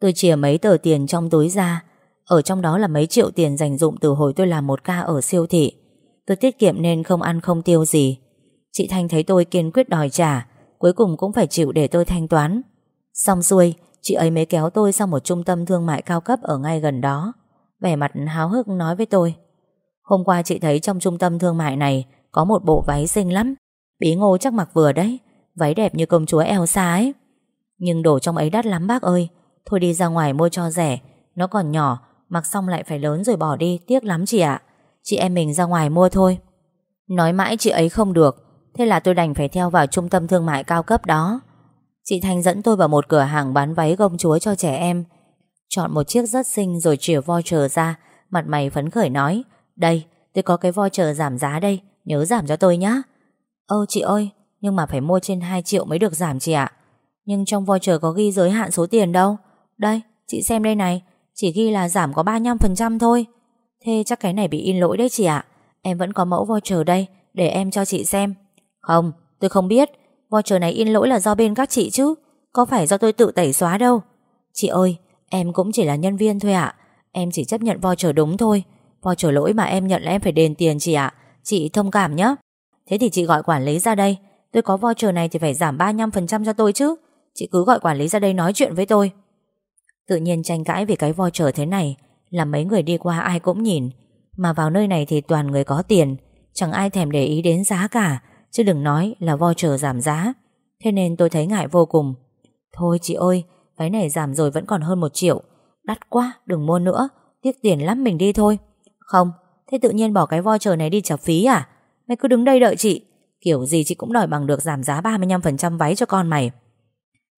Tôi chìa mấy tờ tiền trong túi ra, Ở trong đó là mấy triệu tiền dành dụng Từ hồi tôi làm một ca ở siêu thị. Tôi tiết kiệm nên không ăn không tiêu gì. Chị Thanh thấy tôi kiên quyết đòi trả, Cuối cùng cũng phải chịu để tôi thanh toán. Xong xuôi Chị ấy mới kéo tôi sang một trung tâm thương mại cao cấp Ở ngay gần đó. Vẻ mặt háo hức nói với tôi, Hôm qua chị thấy trong trung tâm thương mại này Có một bộ váy xinh lắm. Bí ngô chắc mặc vừa đấy, Váy đẹp như công chúa Elsa ấy. Nhưng đồ trong ấy đắt lắm bác ơi. Thôi đi ra ngoài mua cho rẻ, Nó còn nhỏ, Mặc xong lại phải lớn rồi bỏ đi, Tiếc lắm chị ạ. Chị em mình ra ngoài mua thôi. Nói mãi chị ấy không được, Thế là tôi đành phải theo vào trung tâm thương mại cao cấp đó. Chị Thanh dẫn tôi vào một cửa hàng bán váy công chúa cho trẻ em. Chọn một chiếc rất xinh rồi chìa voucher ra. Mặt mày phấn khởi nói Đây, tôi có cái voucher giảm giá đây Nhớ giảm cho tôi nhé Ơ chị ơi, nhưng mà phải mua trên 2 triệu mới được giảm chị ạ. Nhưng trong voucher có ghi giới hạn số tiền đâu. Đây, chị xem đây này Chỉ ghi là giảm có 35% thôi. Thế chắc cái này bị in lỗi đấy chị ạ. Em vẫn có mẫu voucher đây Để em cho chị xem. Không, tôi không biết. Voucher này in lỗi là do bên các chị chứ. Có phải do tôi tự tẩy xóa đâu? Chị ơi, em cũng chỉ là nhân viên thôi ạ. Em chỉ chấp nhận voucher đúng thôi. Voucher lỗi mà em nhận là em phải đền tiền chị ạ. Chị thông cảm nhé Thế thì chị gọi quản lý ra đây. Tôi có voucher này thì phải giảm 35% cho tôi chứ. Chị cứ gọi quản lý ra đây nói chuyện với tôi. Tự nhiên tranh cãi vì cái voucher thế này Làm mấy người đi qua ai cũng nhìn. Mà vào nơi này thì toàn người có tiền. Chẳng ai thèm để ý đến giá cả. Chứ đừng nói là voucher giảm giá. Thế nên tôi thấy ngại vô cùng. Thôi chị ơi, váy này giảm rồi vẫn còn hơn một triệu. Đắt quá, đừng mua nữa. Tiếc tiền lắm mình đi thôi. Không, Thế tự nhiên bỏ cái voucher này đi trả phí à? Mày cứ đứng đây đợi chị. Kiểu gì chị cũng đòi bằng được giảm giá 35% váy cho con mày.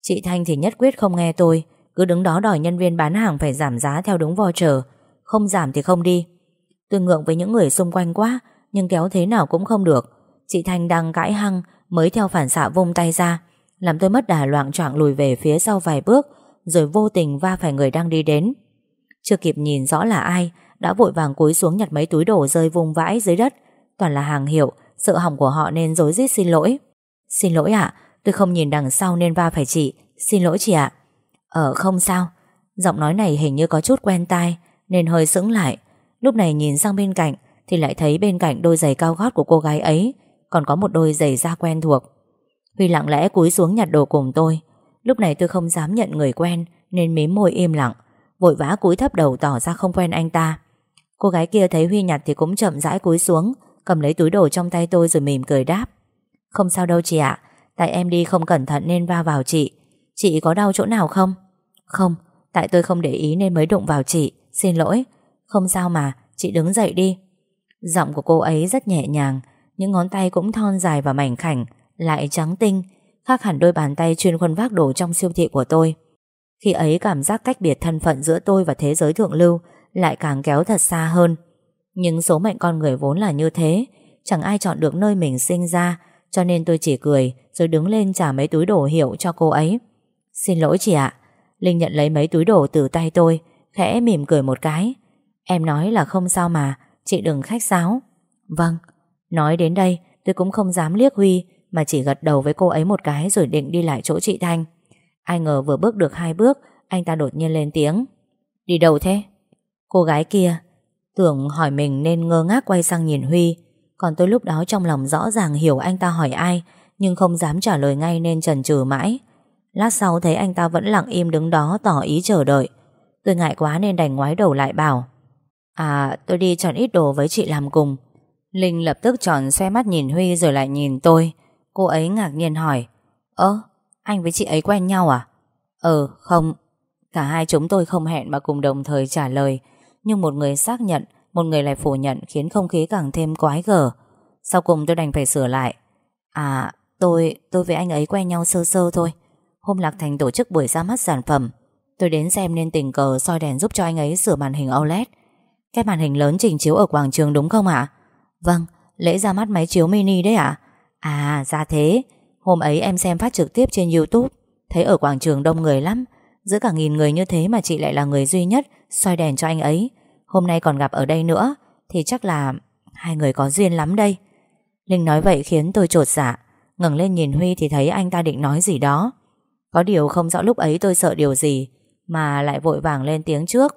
Chị Thanh thì nhất quyết không nghe tôi. Cứ đứng đó đòi nhân viên bán hàng phải giảm giá theo đúng voucher. Không giảm thì không đi. Tôi ngượng với những người xung quanh quá, Nhưng kéo thế nào cũng không được. Chị Thanh đang cãi hăng, Mới theo phản xạ vung tay ra, Làm tôi mất đà loạn choạng lùi về phía sau vài bước, Rồi vô tình va phải người đang đi đến. Chưa kịp nhìn rõ là ai, Đã vội vàng cúi xuống nhặt mấy túi đồ rơi vùng vãi dưới đất. Toàn là hàng hiệu, Sợ hỏng của họ nên dối rít xin lỗi. Xin lỗi ạ, Tôi không nhìn đằng sau nên va phải chị. Xin lỗi chị ạ. Ờ không sao. Giọng nói này hình như có chút quen tai, Nên hơi sững lại. Lúc này nhìn sang bên cạnh Thì lại thấy bên cạnh đôi giày cao gót của cô gái ấy còn có một đôi giày da quen thuộc. Huy lặng lẽ cúi xuống nhặt đồ cùng tôi. Lúc này tôi không dám nhận người quen Nên mím môi im lặng Vội vã cúi thấp đầu tỏ ra không quen anh ta. Cô gái kia thấy Huy nhặt thì cũng chậm rãi cúi xuống Cầm lấy túi đồ trong tay tôi rồi mỉm cười đáp. Không sao đâu chị ạ Tại em đi không cẩn thận nên va vào chị. Chị có đau chỗ nào không? Không, tại tôi không để ý nên mới đụng vào chị Xin lỗi. Không sao mà, chị đứng dậy đi. Giọng của cô ấy rất nhẹ nhàng những ngón tay cũng thon dài và mảnh khảnh, Lại trắng tinh, Khác hẳn đôi bàn tay chuyên khuân vác đồ trong siêu thị của tôi. Khi ấy cảm giác cách biệt thân phận giữa tôi và thế giới thượng lưu Lại càng kéo thật xa hơn. Nhưng số mệnh con người vốn là như thế, Chẳng ai chọn được nơi mình sinh ra, Cho nên tôi chỉ cười Rồi đứng lên trả mấy túi đồ hiệu cho cô ấy. Xin lỗi chị ạ, Linh nhận lấy mấy túi đồ từ tay tôi, Khẽ mỉm cười một cái. Em nói là không sao mà, Chị đừng khách sáo. Vâng. Nói đến đây, tôi cũng không dám liếc Huy, Mà chỉ gật đầu với cô ấy một cái Rồi định đi lại chỗ chị Thanh. Ai ngờ vừa bước được hai bước, Anh ta đột nhiên lên tiếng. Đi đâu thế? Cô gái kia Tưởng hỏi mình nên ngơ ngác quay sang nhìn Huy. Còn tôi lúc đó trong lòng rõ ràng hiểu anh ta hỏi ai, Nhưng không dám trả lời ngay nên chần chừ mãi. Lát sau thấy anh ta vẫn lặng im đứng đó tỏ ý chờ đợi. Tôi ngại quá nên đành ngoái đầu lại bảo À tôi đi chọn ít đồ với chị làm cùng. Linh lập tức tròn xe mắt nhìn Huy rồi lại nhìn tôi. Cô ấy ngạc nhiên hỏi, Ơ, anh với chị ấy quen nhau à? Ừ không. Cả hai chúng tôi không hẹn mà cùng đồng thời trả lời. Nhưng một người xác nhận, Một người lại phủ nhận khiến không khí càng thêm quái gở. Sau cùng tôi đành phải sửa lại. À tôi Tôi với anh ấy quen nhau sơ sơ thôi. Hôm Lạc Thành tổ chức buổi ra mắt sản phẩm. Tôi đến xem nên tình cờ soi đèn giúp cho anh ấy sửa màn hình OLED. Cái màn hình lớn trình chiếu ở quảng trường đúng không ạ? Vâng, lễ ra mắt máy chiếu mini đấy ạ. À ra thế. Hôm ấy em xem phát trực tiếp trên Youtube. Thấy ở quảng trường đông người lắm. Giữa cả nghìn người như thế mà chị lại là người duy nhất soi đèn cho anh ấy. Hôm nay còn gặp ở đây nữa Thì chắc là hai người có duyên lắm đây. Linh nói vậy khiến tôi trột dạ. Ngẩng lên nhìn Huy thì thấy anh ta định nói gì đó. Có điều không rõ lúc ấy tôi sợ điều gì Mà lại vội vàng lên tiếng trước.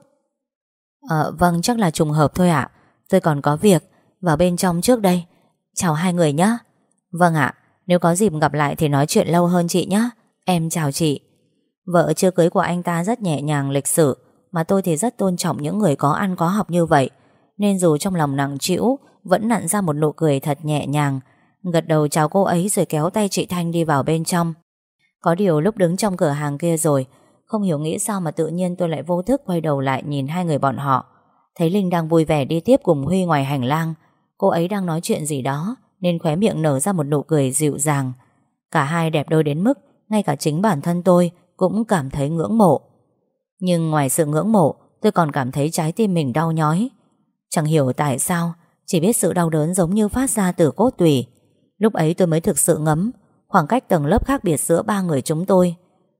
Ờ vâng chắc là trùng hợp thôi ạ. Tôi còn có việc. Vào bên trong trước đây. Chào hai người nhé Vâng ạ, Nếu có dịp gặp lại thì nói chuyện lâu hơn chị nhé Em chào chị. Vợ chưa cưới của anh ta rất nhẹ nhàng, lịch sự, Mà tôi thì rất tôn trọng những người có ăn có học như vậy. Nên dù trong lòng nặng trĩu, Vẫn nặn ra một nụ cười thật nhẹ nhàng. Gật đầu chào cô ấy rồi kéo tay chị Thanh đi vào bên trong. Có điều lúc đứng trong cửa hàng kia rồi, Không hiểu nghĩ sao mà tự nhiên tôi lại vô thức Quay đầu lại nhìn hai người bọn họ. Thấy Linh đang vui vẻ đi tiếp cùng Huy ngoài hành lang. Cô ấy đang nói chuyện gì đó Nên khóe miệng nở ra một nụ cười dịu dàng Cả hai đẹp đôi đến mức ngay cả chính bản thân tôi cũng cảm thấy ngưỡng mộ. Nhưng ngoài sự ngưỡng mộ, tôi còn cảm thấy trái tim mình đau nhói. Chẳng hiểu tại sao, chỉ biết sự đau đớn giống như phát ra từ cốt tủy. Lúc ấy tôi mới thực sự ngấm khoảng cách tầng lớp khác biệt giữa ba người chúng tôi.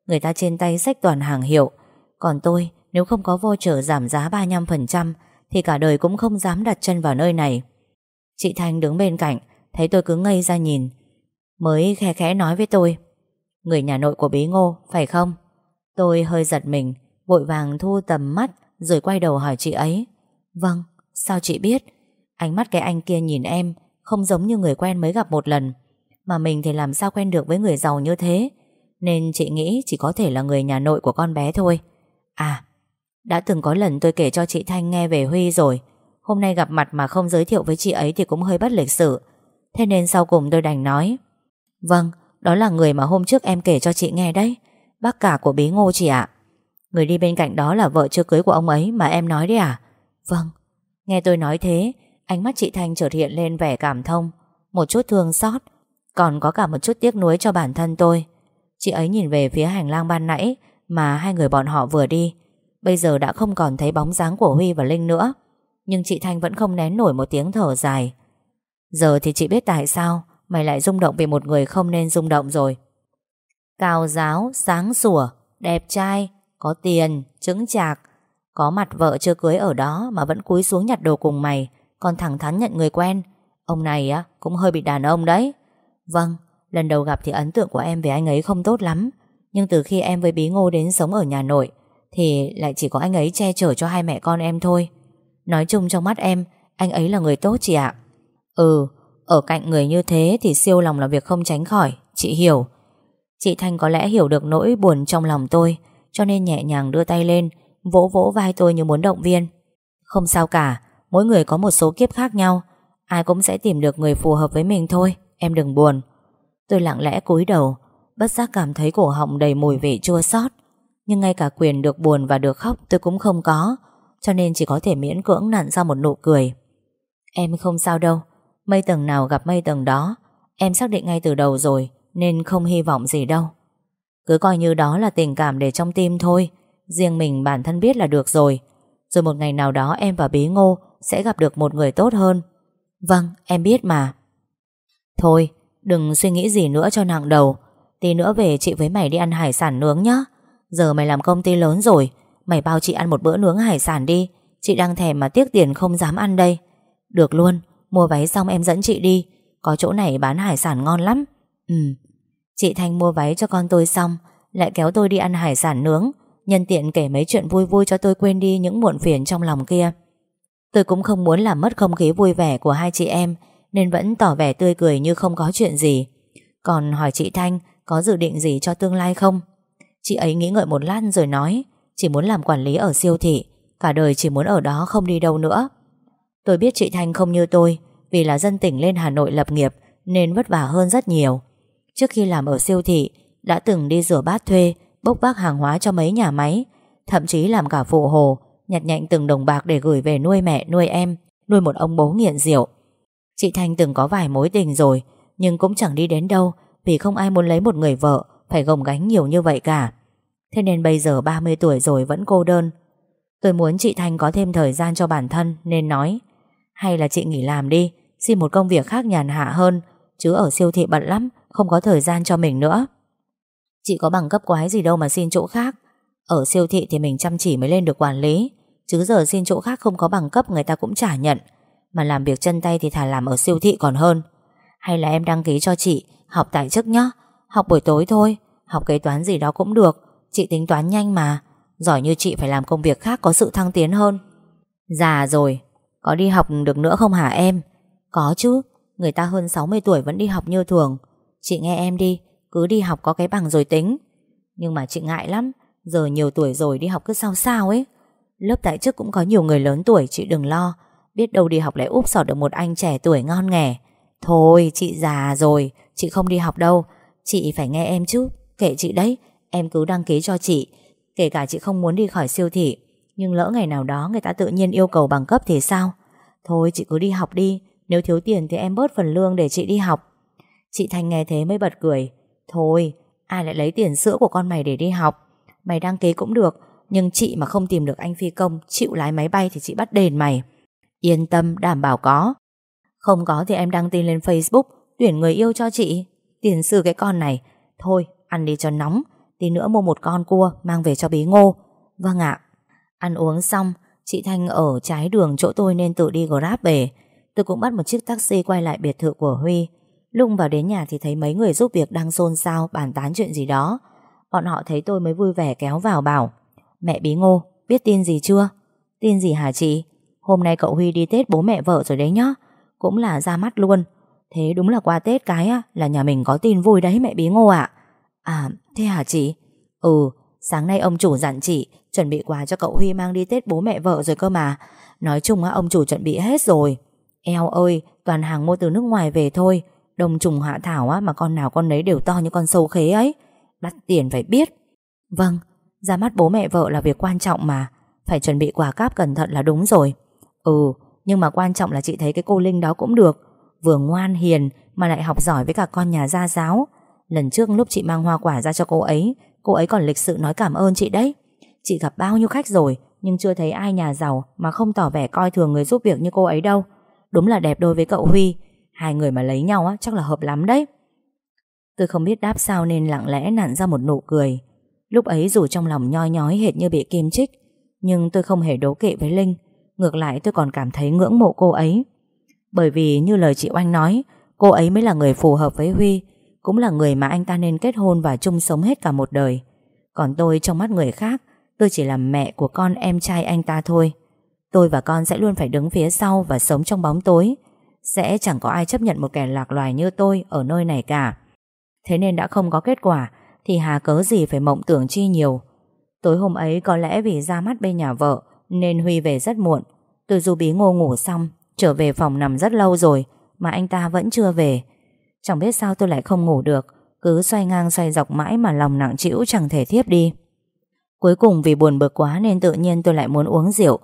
Người ta trên tay sách toàn hàng hiệu, còn tôi nếu không có vô trợ giảm giá 35% thì cả đời cũng không dám đặt chân vào nơi này. Chị Thanh đứng bên cạnh, thấy tôi cứ ngây ra nhìn, mới khẽ khẽ nói với tôi. Người nhà nội của Bí Ngô, phải không? Tôi hơi giật mình, vội vàng thu tầm mắt rồi quay đầu hỏi chị ấy. Vâng, sao chị biết? Ánh mắt cái anh kia nhìn em không giống như người quen mới gặp một lần. Mà mình thì làm sao quen được với người giàu như thế? Nên chị nghĩ chỉ có thể là người nhà nội của con bé thôi. À, đã từng có lần tôi kể cho chị Thanh nghe về Huy rồi. Hôm nay gặp mặt mà không giới thiệu với chị ấy thì cũng hơi bất lịch sự. Thế nên sau cùng tôi đành nói. Vâng, đó là người mà hôm trước em kể cho chị nghe đấy. Bác cả của bí ngô chị ạ. Người đi bên cạnh đó là vợ chưa cưới của ông ấy mà em nói đấy à? Vâng. Nghe tôi nói thế, ánh mắt chị Thanh chợt hiện lên vẻ cảm thông, một chút thương xót, còn có cả một chút tiếc nuối cho bản thân tôi. Chị ấy nhìn về phía hành lang ban nãy mà hai người bọn họ vừa đi. Bây giờ đã không còn thấy bóng dáng của Huy và Linh nữa. Nhưng chị Thanh vẫn không nén nổi một tiếng thở dài. Giờ thì chị biết tại sao mày lại rung động vì một người không nên rung động rồi. Cao giáo, sáng sủa, đẹp trai, có tiền, chứng chạc, có mặt vợ chưa cưới ở đó mà vẫn cúi xuống nhặt đồ cùng mày, còn thẳng thắn nhận người quen. Ông này á cũng hơi bị đàn ông đấy. Vâng, lần đầu gặp thì ấn tượng của em về anh ấy không tốt lắm. Nhưng từ khi em với Bí Ngô đến sống ở nhà nội, thì lại chỉ có anh ấy che chở cho hai mẹ con em thôi. Nói chung trong mắt em, anh ấy là người tốt chị ạ. Ừ, ở cạnh người như thế thì siêu lòng là việc không tránh khỏi, chị hiểu. Chị Thanh có lẽ hiểu được nỗi buồn trong lòng tôi, cho nên nhẹ nhàng đưa tay lên, vỗ vỗ vai tôi như muốn động viên. Không sao cả, mỗi người có một số kiếp khác nhau, ai cũng sẽ tìm được người phù hợp với mình thôi, em đừng buồn. Tôi lặng lẽ cúi đầu, bất giác cảm thấy cổ họng đầy mùi vị chua xót. Nhưng ngay cả quyền được buồn và được khóc tôi cũng không có, cho nên chỉ có thể miễn cưỡng nặn ra một nụ cười. Em không sao đâu, mây tầng nào gặp mây tầng đó, em xác định ngay từ đầu rồi, nên không hy vọng gì đâu. Cứ coi như đó là tình cảm để trong tim thôi Riêng mình bản thân biết là được rồi. Rồi một ngày nào đó em và Bí Ngô Sẽ gặp được một người tốt hơn. Vâng em biết mà. Thôi đừng suy nghĩ gì nữa cho nặng đầu. Tí nữa về chị với mày đi ăn hải sản nướng nhá. Giờ mày làm công ty lớn rồi Mày bao chị ăn một bữa nướng hải sản đi. Chị đang thèm mà tiếc tiền không dám ăn đây. Được luôn, Mua váy xong em dẫn chị đi. Có chỗ này bán hải sản ngon lắm. Ừ. Chị Thanh mua váy cho con tôi xong, Lại kéo tôi đi ăn hải sản nướng. Nhân tiện kể mấy chuyện vui vui cho tôi quên đi Những muộn phiền trong lòng kia. Tôi cũng không muốn làm mất không khí vui vẻ của hai chị em, Nên vẫn tỏ vẻ tươi cười như không có chuyện gì. Còn hỏi chị Thanh, Có dự định gì cho tương lai không? Chị ấy nghĩ ngợi một lát rồi nói chỉ muốn làm quản lý ở siêu thị, Cả đời chỉ muốn ở đó không đi đâu nữa. Tôi biết chị Thanh không như tôi, Vì là dân tỉnh lên Hà Nội lập nghiệp Nên vất vả hơn rất nhiều. Trước khi làm ở siêu thị, Đã từng đi rửa bát thuê, Bốc vác hàng hóa cho mấy nhà máy, Thậm chí làm cả phụ hồ, Nhặt nhạnh từng đồng bạc để gửi về nuôi mẹ, nuôi em, Nuôi một ông bố nghiện rượu. Chị Thanh từng có vài mối tình rồi, Nhưng cũng chẳng đi đến đâu Vì không ai muốn lấy một người vợ Phải gồng gánh nhiều như vậy cả. Thế nên bây giờ 30 tuổi rồi vẫn cô đơn. Tôi muốn chị Thanh có thêm thời gian cho bản thân, Nên nói, Hay là chị nghỉ làm đi, Xin một công việc khác nhàn hạ hơn, Chứ ở siêu thị bận lắm, không có thời gian cho mình nữa. Chị có bằng cấp quái gì đâu mà xin chỗ khác. Ở siêu thị thì mình chăm chỉ mới lên được quản lý, Chứ giờ xin chỗ khác không có bằng cấp người ta cũng chả nhận. Mà làm việc chân tay thì thà làm ở siêu thị còn hơn. Hay là em đăng ký cho chị, Học tại chức nhá, Học buổi tối thôi, Học kế toán gì đó cũng được Chị tính toán nhanh mà. Giỏi như chị phải làm công việc khác có sự thăng tiến hơn. Già rồi, Có đi học được nữa không hả em? Có chứ, Người ta hơn 60 tuổi vẫn đi học như thường. Chị nghe em đi, Cứ đi học có cái bằng rồi tính. Nhưng mà chị ngại lắm, Giờ nhiều tuổi rồi đi học cứ sao sao ấy. Lớp tại chức cũng có nhiều người lớn tuổi, Chị đừng lo. Biết đâu đi học lại úp sọt được một anh trẻ tuổi ngon nghẻ Thôi, chị già rồi, Chị không đi học đâu. Chị phải nghe em chứ, Kệ chị đấy. Em cứ đăng ký cho chị. Kể cả chị không muốn đi khỏi siêu thị, Nhưng lỡ ngày nào đó người ta tự nhiên yêu cầu bằng cấp thì sao? Thôi, chị cứ đi học đi. Nếu thiếu tiền thì em bớt phần lương để chị đi học. Chị Thanh nghe thế mới bật cười. Thôi, Ai lại lấy tiền sữa của con mày để đi học? Mày đăng ký cũng được, Nhưng chị mà không tìm được anh phi công, Chịu lái máy bay thì chị bắt đền mày. Yên tâm, đảm bảo có. Không có thì em đăng tin lên Facebook, Tuyển người yêu cho chị. Tiền sư cái con này. Thôi, ăn đi cho nóng. Tí nữa mua một con cua mang về cho bí ngô. Vâng ạ. Ăn uống xong Chị Thanh ở trái đường chỗ tôi nên tự đi Grab về. Tôi cũng bắt một chiếc taxi quay lại biệt thự của Huy. Lúc vào đến nhà thì thấy mấy người giúp việc đang xôn xao bàn tán chuyện gì đó. Bọn họ thấy tôi mới vui vẻ kéo vào bảo Mẹ bí ngô, biết tin gì chưa? Tin gì hả chị? Hôm nay cậu Huy đi Tết bố mẹ vợ rồi đấy nhá. Cũng là ra mắt luôn. Thế đúng là qua Tết cái á, là nhà mình có tin vui đấy mẹ bí ngô ạ. À À, thế hả chị? Ừ Sáng nay ông chủ dặn chị Chuẩn bị quà cho cậu Huy mang đi Tết bố mẹ vợ rồi cơ mà. Nói chung á, ông chủ chuẩn bị hết rồi. Eo ơi, Toàn hàng mua từ nước ngoài về thôi. Đồng trùng hạ thảo á, mà con nào con nấy đều to như con sâu khế ấy. Đắt tiền phải biết. Vâng Ra mắt bố mẹ vợ là việc quan trọng mà. Phải chuẩn bị quà cáp cẩn thận là đúng rồi. Ừ Nhưng mà quan trọng là chị thấy cái cô Linh đó cũng được. Vừa ngoan hiền Mà lại học giỏi với cả con nhà gia giáo. Lần trước lúc chị mang hoa quả ra cho cô ấy Cô ấy còn lịch sự nói cảm ơn chị đấy. Chị gặp bao nhiêu khách rồi, Nhưng chưa thấy ai nhà giàu Mà không tỏ vẻ coi thường người giúp việc như cô ấy đâu. Đúng là đẹp đôi với cậu Huy. Hai người mà lấy nhau á, chắc là hợp lắm đấy. Tôi không biết đáp sao nên lặng lẽ nặn ra một nụ cười. Lúc ấy dù trong lòng nhoi nhói hệt như bị kim chích, Nhưng tôi không hề đố kỵ với Linh. Ngược lại, tôi còn cảm thấy ngưỡng mộ cô ấy. Bởi vì như lời chị Oanh nói, Cô ấy mới là người phù hợp với Huy cũng là người mà anh ta nên kết hôn và chung sống hết cả một đời. Còn tôi trong mắt người khác, Tôi chỉ là mẹ của con em trai anh ta thôi. Tôi và con sẽ luôn phải đứng phía sau Và sống trong bóng tối. Sẽ chẳng có ai chấp nhận một kẻ lạc loài như tôi Ở nơi này cả. Thế nên đã không có kết quả, Thì hà cớ gì phải mộng tưởng chi nhiều? Tối hôm ấy có lẽ vì ra mắt bên nhà vợ, Nên Huy về rất muộn. Tôi du bí ngô ngủ xong, Trở về phòng nằm rất lâu rồi, Mà anh ta vẫn chưa về. Chẳng biết sao tôi lại không ngủ được, Cứ xoay ngang xoay dọc mãi mà lòng nặng chịu chẳng thể thiếp đi. Cuối cùng vì buồn bực quá Nên tự nhiên tôi lại muốn uống rượu.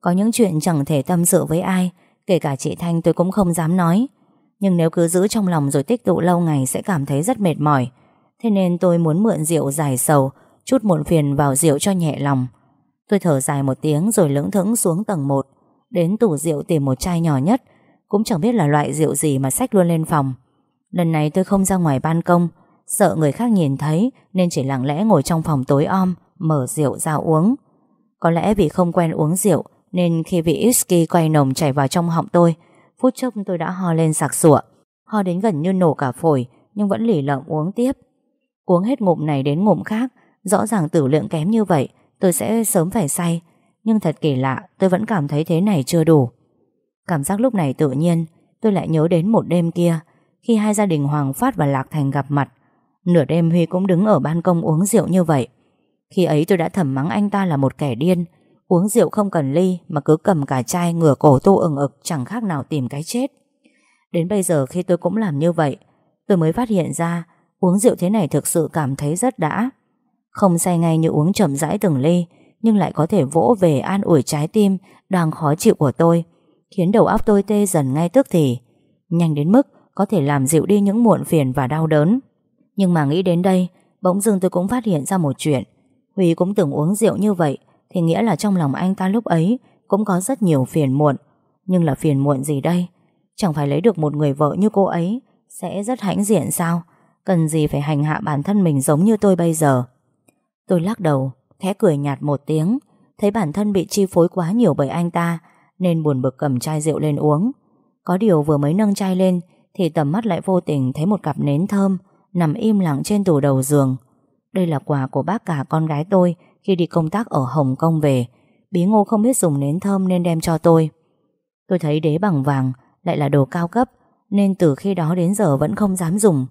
Có những chuyện chẳng thể tâm sự với ai, Kể cả chị Thanh tôi cũng không dám nói. Nhưng nếu cứ giữ trong lòng rồi tích tụ lâu ngày Sẽ cảm thấy rất mệt mỏi. Thế nên tôi muốn mượn rượu giải sầu, Chút muộn phiền vào rượu cho nhẹ lòng. Tôi thở dài một tiếng rồi lững thững xuống tầng 1 Đến tủ rượu tìm một chai nhỏ nhất. Cũng chẳng biết là loại rượu gì mà xách luôn lên phòng. Lần này tôi không ra ngoài ban công. Sợ người khác nhìn thấy, Nên chỉ lặng lẽ ngồi trong phòng tối om, Mở rượu ra uống. Có lẽ vì không quen uống rượu, Nên khi vị whisky quay nồng chảy vào trong họng tôi, Phút chốc tôi đã ho lên sặc sụa. Ho đến gần như nổ cả phổi, Nhưng vẫn lì lợm uống tiếp. Uống hết ngụm này đến ngụm khác, Rõ ràng tử lượng kém như vậy, Tôi sẽ sớm phải say. Nhưng thật kỳ lạ, tôi vẫn cảm thấy thế này chưa đủ. Cảm giác lúc này tự nhiên, Tôi lại nhớ đến một đêm kia khi hai gia đình Hoàng Phát và Lạc Thành gặp mặt. Nửa đêm Huy cũng đứng ở ban công uống rượu như vậy. Khi ấy tôi đã thầm mắng anh ta là một kẻ điên. Uống rượu không cần ly Mà cứ cầm cả chai ngửa cổ tu ừng ực, Chẳng khác nào tìm cái chết. Đến bây giờ khi tôi cũng làm như vậy, Tôi mới phát hiện ra Uống rượu thế này thực sự cảm thấy rất đã. Không say ngay như uống chậm rãi từng ly, Nhưng lại có thể vỗ về an ủi trái tim Đang khó chịu của tôi, Khiến đầu óc tôi tê dần ngay tức thì. Nhanh đến mức có thể làm dịu đi những muộn phiền và đau đớn. Nhưng mà nghĩ đến đây, Bỗng dưng tôi cũng phát hiện ra một chuyện. Huy cũng từng uống rượu như vậy, Thì nghĩa là trong lòng anh ta lúc ấy Cũng có rất nhiều phiền muộn. Nhưng là phiền muộn gì đây? Chẳng phải lấy được một người vợ như cô ấy Sẽ rất hãnh diện sao? Cần gì phải hành hạ bản thân mình giống như tôi bây giờ? Tôi lắc đầu, Khẽ cười nhạt một tiếng. Thấy bản thân bị chi phối quá nhiều bởi anh ta, Nên buồn bực cầm chai rượu lên uống. Có điều vừa mới nâng chai lên thì tầm mắt lại vô tình thấy một cặp nến thơm Nằm im lặng trên tủ đầu giường. Đây là quà của bác cả con gái tôi Khi đi công tác ở Hồng Kông về. Bí ngô không biết dùng nến thơm nên đem cho tôi. Tôi thấy đế bằng vàng Lại là đồ cao cấp, Nên từ khi đó đến giờ vẫn không dám dùng.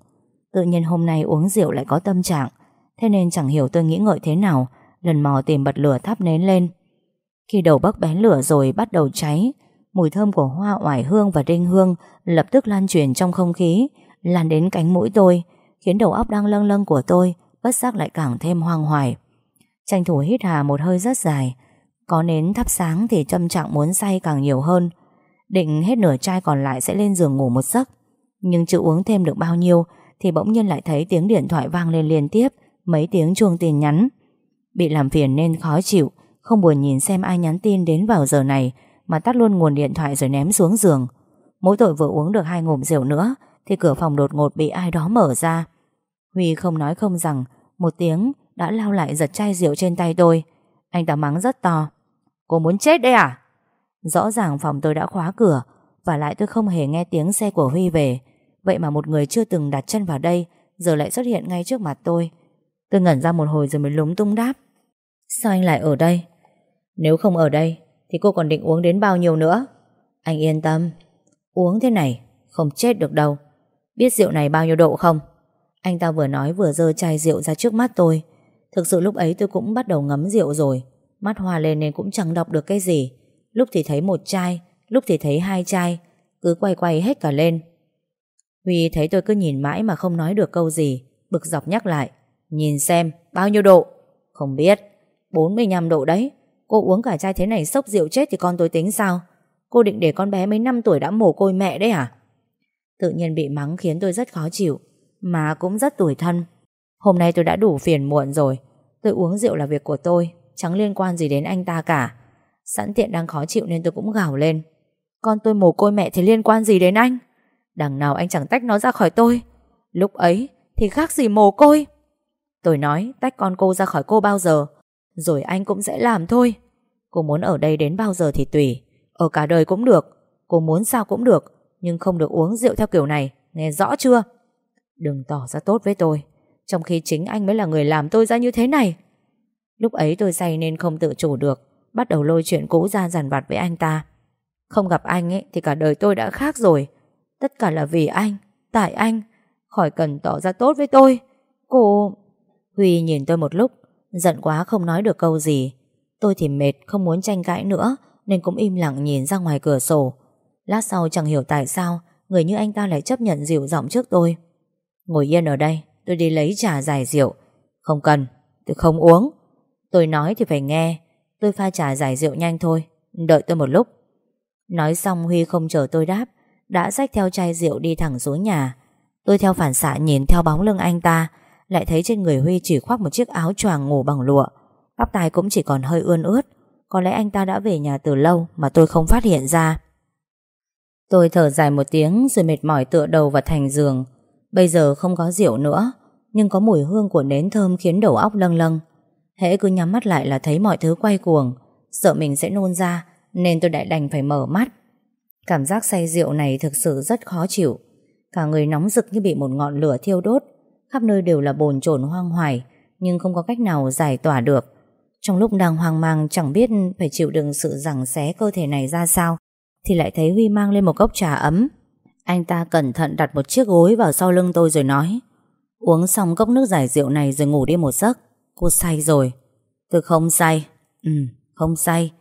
Tự nhiên hôm nay uống rượu lại có tâm trạng, Thế nên chẳng hiểu tôi nghĩ ngợi thế nào, Lần mò tìm bật lửa thắp nến lên. Khi đầu bấc bén lửa rồi bắt đầu cháy Mùi thơm của hoa oải hương và đinh hương Lập tức lan truyền trong không khí, Lan đến cánh mũi tôi, Khiến đầu óc đang lâng lâng của tôi Bất giác lại càng thêm hoang hoài. Tranh thủ hít hà một hơi rất dài, Có nến thắp sáng thì tâm trạng muốn say càng nhiều hơn. Định hết nửa chai còn lại sẽ lên giường ngủ một giấc, Nhưng chưa uống thêm được bao nhiêu Thì bỗng nhiên lại thấy tiếng điện thoại vang lên liên tiếp, Mấy tiếng chuông tin nhắn. Bị làm phiền nên khó chịu, Không buồn nhìn xem ai nhắn tin đến vào giờ này mà tắt luôn nguồn điện thoại rồi ném xuống giường. Mỗi tội vừa uống được hai ngụm rượu nữa, Thì cửa phòng đột ngột bị ai đó mở ra. Huy không nói không rằng, Một tiếng đã lao lại giật chai rượu trên tay tôi. Anh ta mắng rất to. Cô muốn chết đấy à? Rõ ràng phòng tôi đã khóa cửa, Và lại tôi không hề nghe tiếng xe của Huy về. Vậy mà một người chưa từng đặt chân vào đây, Giờ lại xuất hiện ngay trước mặt tôi. Tôi ngẩn ra một hồi rồi mới lúng tung đáp. Sao anh lại ở đây? Nếu không ở đây thì cô còn định uống đến bao nhiêu nữa? Anh yên tâm. Uống thế này, không chết được đâu. Biết rượu này bao nhiêu độ không? Anh ta vừa nói vừa dơ chai rượu ra trước mắt tôi. Thực sự lúc ấy tôi cũng bắt đầu ngấm rượu rồi. Mắt hoa lên nên cũng chẳng đọc được cái gì. Lúc thì thấy một chai, Lúc thì thấy hai chai. Cứ quay quay hết cả lên. Huy thấy tôi cứ nhìn mãi mà không nói được câu gì, Bực dọc nhắc lại. Nhìn xem, bao nhiêu độ? Không biết. 45 độ đấy. Cô uống cả chai thế này sốc rượu chết thì con tôi tính sao? Cô định để con bé mấy năm tuổi đã mồ côi mẹ đấy à? Tự nhiên bị mắng khiến tôi rất khó chịu, Mà cũng rất tủi thân. Hôm nay tôi đã đủ phiền muộn rồi. Tôi uống rượu là việc của tôi, Chẳng liên quan gì đến anh ta cả. Sẵn tiện đang khó chịu nên tôi cũng gào lên. Con tôi mồ côi mẹ thì liên quan gì đến anh? Đằng nào anh chẳng tách nó ra khỏi tôi. Lúc ấy thì khác gì mồ côi. Tôi nói, tách con cô ra khỏi cô bao giờ? Rồi anh cũng sẽ làm thôi. Cô muốn ở đây đến bao giờ thì tùy. Ở cả đời cũng được, Cô muốn sao cũng được, Nhưng không được uống rượu theo kiểu này, Nghe rõ chưa? Đừng tỏ ra tốt với tôi, Trong khi chính anh mới là người làm tôi ra như thế này. Lúc ấy tôi say nên không tự chủ được, Bắt đầu lôi chuyện cũ ra giàn vặt với anh ta. Không gặp anh ấy Thì cả đời tôi đã khác rồi. Tất cả là vì anh, Tại anh, Khỏi cần tỏ ra tốt với tôi. Cô... Huy nhìn tôi một lúc Giận quá không nói được câu gì. Tôi thì mệt không muốn tranh cãi nữa Nên cũng im lặng nhìn ra ngoài cửa sổ. Lát sau chẳng hiểu tại sao Người như anh ta lại chấp nhận dịu giọng trước tôi. Ngồi yên ở đây Tôi đi lấy trà giải rượu. Không cần, tôi không uống. Tôi nói thì phải nghe Tôi pha trà giải rượu nhanh thôi Đợi tôi một lúc. Nói xong Huy không chờ tôi đáp Đã xách theo chai rượu đi thẳng xuống nhà. Tôi theo phản xạ nhìn theo bóng lưng anh ta lại thấy trên người Huy chỉ khoác một chiếc áo choàng ngủ bằng lụa. Tóc tai cũng chỉ còn hơi ươn ướt. Có lẽ anh ta đã về nhà từ lâu Mà tôi không phát hiện ra. Tôi thở dài một tiếng Rồi mệt mỏi tựa đầu vào thành giường. Bây giờ không có rượu nữa, Nhưng có mùi hương của nến thơm khiến đầu óc lâng lâng. Hễ cứ nhắm mắt lại là thấy mọi thứ quay cuồng. Sợ mình sẽ nôn ra, Nên tôi đại đành phải mở mắt. Cảm giác say rượu này thực sự rất khó chịu. Cả người nóng rực như bị một ngọn lửa thiêu đốt. Khắp nơi đều là bồn chồn hoang hoài, Nhưng không có cách nào giải tỏa được. Trong lúc đang hoang mang, chẳng biết Phải chịu đựng sự giằng xé cơ thể này ra sao, Thì lại thấy Huy mang lên một cốc trà ấm. Anh ta cẩn thận đặt một chiếc gối vào sau lưng tôi rồi nói, Uống xong cốc nước giải rượu này rồi ngủ đi một giấc. Cô say rồi. Tôi không say. Ừ không say.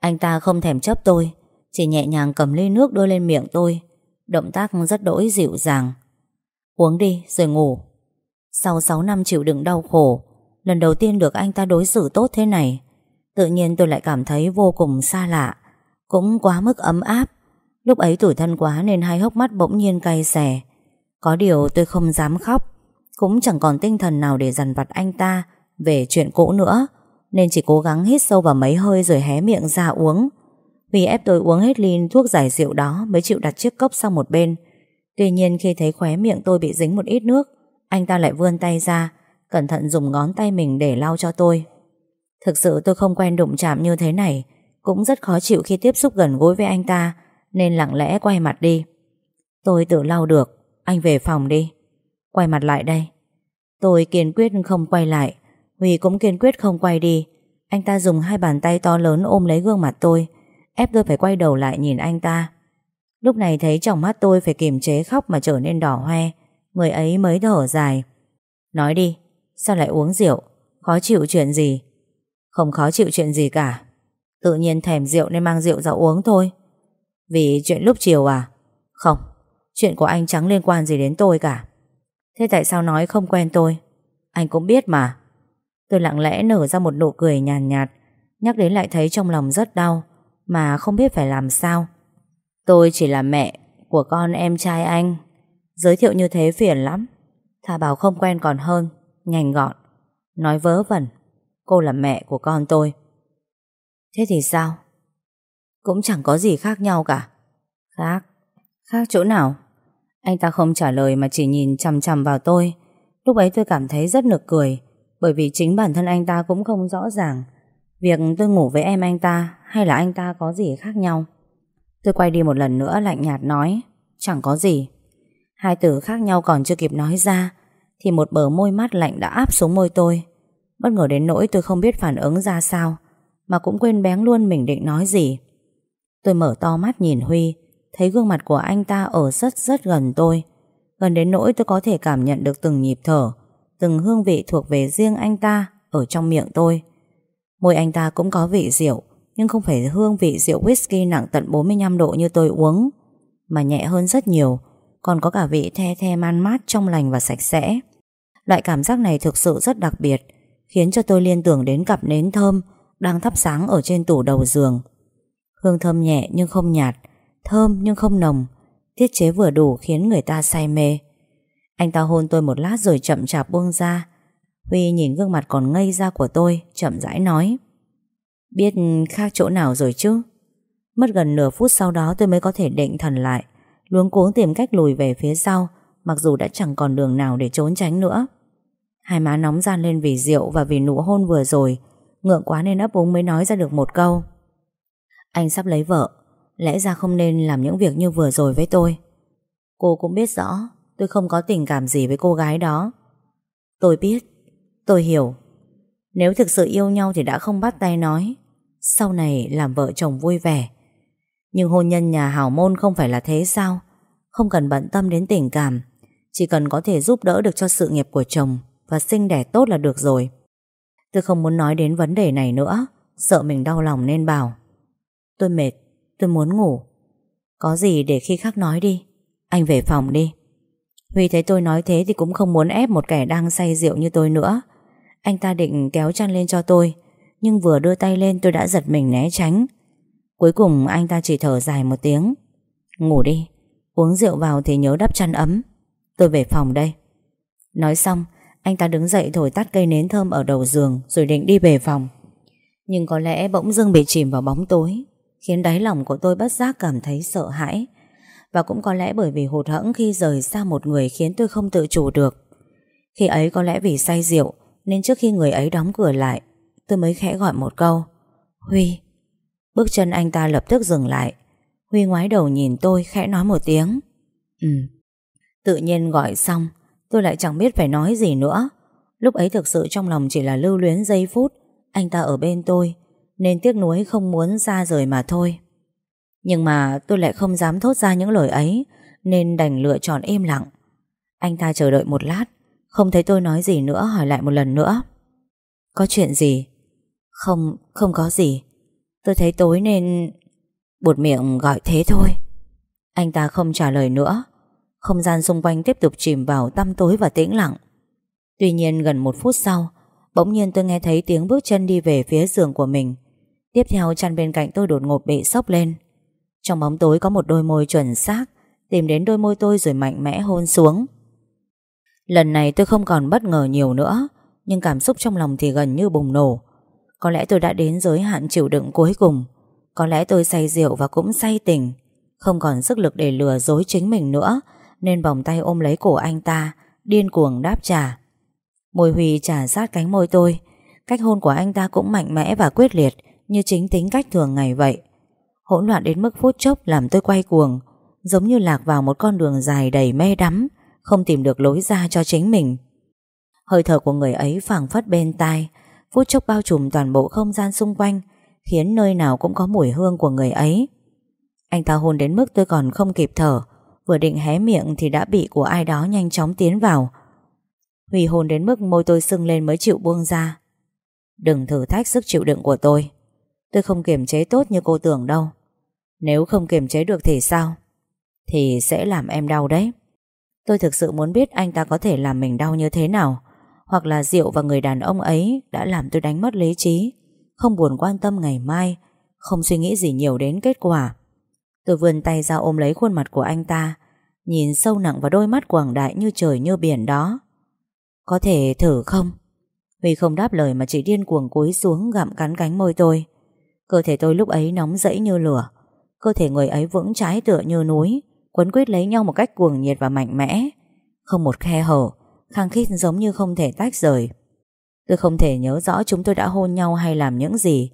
Anh ta không thèm chấp tôi, Chỉ nhẹ nhàng cầm ly nước đưa lên miệng tôi. Động tác rất đỗi dịu dàng. Uống đi, rồi ngủ. Sau 6 năm chịu đựng đau khổ, Lần đầu tiên được anh ta đối xử tốt thế này, Tự nhiên tôi lại cảm thấy vô cùng xa lạ, Cũng quá mức ấm áp. Lúc ấy tủi thân quá nên hai hốc mắt bỗng nhiên cay xè. Có điều tôi không dám khóc, Cũng chẳng còn tinh thần nào để dằn vặt anh ta Về chuyện cũ nữa, Nên chỉ cố gắng hít sâu vào mấy hơi rồi hé miệng ra uống. Vì ép tôi uống hết ly thuốc giải rượu đó Mới chịu đặt chiếc cốc sang một bên Tuy nhiên khi thấy khóe miệng tôi bị dính một ít nước, Anh ta lại vươn tay ra, Cẩn thận dùng ngón tay mình để lau cho tôi. Thực sự tôi không quen đụng chạm như thế này, Cũng rất khó chịu khi tiếp xúc gần gối với anh ta, Nên lặng lẽ quay mặt đi. Tôi tự lau được, Anh về phòng đi. Quay mặt lại đây. Tôi kiên quyết không quay lại, Huy cũng kiên quyết không quay đi. Anh ta dùng hai bàn tay to lớn ôm lấy gương mặt tôi, ép tôi phải quay đầu lại nhìn anh ta. Lúc này thấy trong mắt tôi phải kiềm chế khóc mà trở nên đỏ hoe, người ấy mới thở dài. Nói đi, sao lại uống rượu? Khó chịu chuyện gì? Không khó chịu chuyện gì cả. Tự nhiên thèm rượu nên mang rượu ra uống thôi. Vì chuyện lúc chiều à? Không, chuyện của anh chẳng liên quan gì đến tôi cả. Thế tại sao nói không quen tôi? Anh cũng biết mà. Tôi lặng lẽ nở ra một nụ cười nhàn nhạt, nhạt, nhắc đến lại thấy trong lòng rất đau mà không biết phải làm sao. Tôi chỉ là mẹ của con em trai anh. Giới thiệu như thế phiền lắm. Thà bảo không quen còn hơn, Nhanh gọn. Nói vớ vẩn, Cô là mẹ của con tôi. Thế thì sao? Cũng chẳng có gì khác nhau cả. Khác? Khác chỗ nào? Anh ta không trả lời mà chỉ nhìn chằm chằm vào tôi. Lúc ấy tôi cảm thấy rất nực cười, Bởi vì chính bản thân anh ta cũng không rõ ràng. Việc tôi ngủ với em anh ta Hay là anh ta có gì khác nhau? Tôi quay đi một lần nữa, lạnh nhạt nói, Chẳng có gì. Hai từ khác nhau còn chưa kịp nói ra, Thì một bờ môi mắt lạnh đã áp xuống môi tôi. Bất ngờ đến nỗi tôi không biết phản ứng ra sao, Mà cũng quên bén luôn mình định nói gì. Tôi mở to mắt nhìn Huy, Thấy gương mặt của anh ta ở rất rất gần tôi. Gần đến nỗi tôi có thể cảm nhận được từng nhịp thở, Từng hương vị thuộc về riêng anh ta Ở trong miệng tôi. Môi anh ta cũng có vị rượu nhưng không phải hương vị rượu whisky nặng tận 45 độ như tôi uống, Mà nhẹ hơn rất nhiều, Còn có cả vị the the man mát trong lành và sạch sẽ. Loại cảm giác này thực sự rất đặc biệt, Khiến cho tôi liên tưởng đến cặp nến thơm Đang thắp sáng ở trên tủ đầu giường. Hương thơm nhẹ nhưng không nhạt, Thơm nhưng không nồng, Tiết chế vừa đủ khiến người ta say mê. Anh ta hôn tôi một lát rồi chậm chạp buông ra. Huy nhìn gương mặt còn ngây ra của tôi, Chậm rãi nói. Biết khác chỗ nào rồi chứ? Mất gần nửa phút sau đó tôi mới có thể định thần lại, Luống cuống tìm cách lùi về phía sau, Mặc dù đã chẳng còn đường nào để trốn tránh nữa. Hai má nóng gian lên vì rượu Và vì nụ hôn vừa rồi, Ngượng quá nên ấp úng mới nói ra được một câu. Anh sắp lấy vợ, Lẽ ra không nên làm những việc như vừa rồi với tôi. Cô cũng biết rõ, Tôi không có tình cảm gì với cô gái đó. Tôi biết, Tôi hiểu. Nếu thực sự yêu nhau thì đã không bắt tay nói. Sau này làm vợ chồng vui vẻ. Nhưng hôn nhân nhà hào môn không phải là thế sao? Không cần bận tâm đến tình cảm, Chỉ cần có thể giúp đỡ được cho sự nghiệp của chồng Và sinh đẻ tốt là được rồi. Tôi không muốn nói đến vấn đề này nữa, Sợ mình đau lòng nên bảo. Tôi mệt, Tôi muốn ngủ. Có gì để khi khác nói đi, Anh về phòng đi. Huy thấy tôi nói thế thì cũng không muốn ép một kẻ đang say rượu như tôi nữa. Anh ta định kéo chăn lên cho tôi nhưng vừa đưa tay lên tôi đã giật mình né tránh. Cuối cùng anh ta chỉ thở dài một tiếng. Ngủ đi, Uống rượu vào thì nhớ đắp chăn ấm. Tôi về phòng đây. Nói xong, Anh ta đứng dậy thổi tắt cây nến thơm ở đầu giường Rồi định đi về phòng. Nhưng có lẽ bỗng dưng bị chìm vào bóng tối, khiến đáy lòng của tôi bất giác cảm thấy sợ hãi. Và cũng có lẽ bởi vì hụt hẫng khi rời xa một người khiến tôi không tự chủ được. Khi ấy có lẽ vì say rượu, nên trước khi người ấy đóng cửa lại tôi mới khẽ gọi một câu Huy Bước chân anh ta lập tức dừng lại Huy ngoái đầu nhìn tôi khẽ nói một tiếng Ừ Tự nhiên gọi xong Tôi lại chẳng biết phải nói gì nữa Lúc ấy thực sự trong lòng chỉ là lưu luyến giây phút Anh ta ở bên tôi nên tiếc nuối không muốn ra rời mà thôi. Nhưng mà tôi lại không dám thốt ra những lời ấy nên đành lựa chọn im lặng. Anh ta chờ đợi một lát, không thấy tôi nói gì nữa hỏi lại một lần nữa. Có chuyện gì? Không, không có gì. Tôi thấy tối nên... Bụt miệng gọi thế thôi. Anh ta không trả lời nữa. Không gian xung quanh tiếp tục chìm vào tăm tối và tĩnh lặng. Tuy nhiên gần một phút sau, bỗng nhiên tôi nghe thấy tiếng bước chân đi về phía giường của mình. Tiếp theo chăn bên cạnh tôi đột ngột bị sốc lên Trong bóng tối có một đôi môi chuẩn xác Tìm đến đôi môi tôi rồi mạnh mẽ hôn xuống Lần này tôi không còn bất ngờ nhiều nữa Nhưng cảm xúc trong lòng thì gần như bùng nổ có lẽ tôi đã đến giới hạn chịu đựng cuối cùng Có lẽ tôi say rượu và cũng say tình Không còn sức lực để lừa dối chính mình nữa Nên vòng tay ôm lấy cổ anh ta Điên cuồng đáp trả Môi Huy trả sát cánh môi tôi Cách hôn của anh ta cũng mạnh mẽ và quyết liệt như chính tính cách thường ngày vậy. Hỗn loạn đến mức phút chốc làm tôi quay cuồng, giống như lạc vào một con đường dài đầy mê đắm, không tìm được lối ra cho chính mình. Hơi thở của người ấy phảng phất bên tai, phút chốc bao trùm toàn bộ không gian xung quanh, khiến nơi nào cũng có mùi hương của người ấy. Anh ta hôn đến mức tôi còn không kịp thở, vừa định hé miệng thì đã bị của ai đó nhanh chóng tiến vào. Huy hôn đến mức môi tôi sưng lên mới chịu buông ra. Đừng thử thách sức chịu đựng của tôi. Tôi không kiềm chế tốt như cô tưởng đâu Nếu không kiềm chế được thì sao Thì sẽ làm em đau đấy Tôi thực sự muốn biết anh ta có thể làm mình đau như thế nào hoặc là rượu và người đàn ông ấy Đã làm tôi đánh mất lý trí Không buồn quan tâm ngày mai Không suy nghĩ gì nhiều đến kết quả Tôi vươn tay ra ôm lấy khuôn mặt của anh ta Nhìn sâu nặng vào đôi mắt quảng đại như trời như biển đó Có thể thử không? Huy không đáp lời mà chỉ điên cuồng cúi xuống gặm cắn cánh môi tôi. Cơ thể tôi lúc ấy nóng rẫy như lửa. Cơ thể người ấy vững trái tựa như núi, quấn quýt lấy nhau một cách cuồng nhiệt và mạnh mẽ. Không một khe hở, khăng khít giống như không thể tách rời. Tôi không thể nhớ rõ chúng tôi đã hôn nhau hay làm những gì.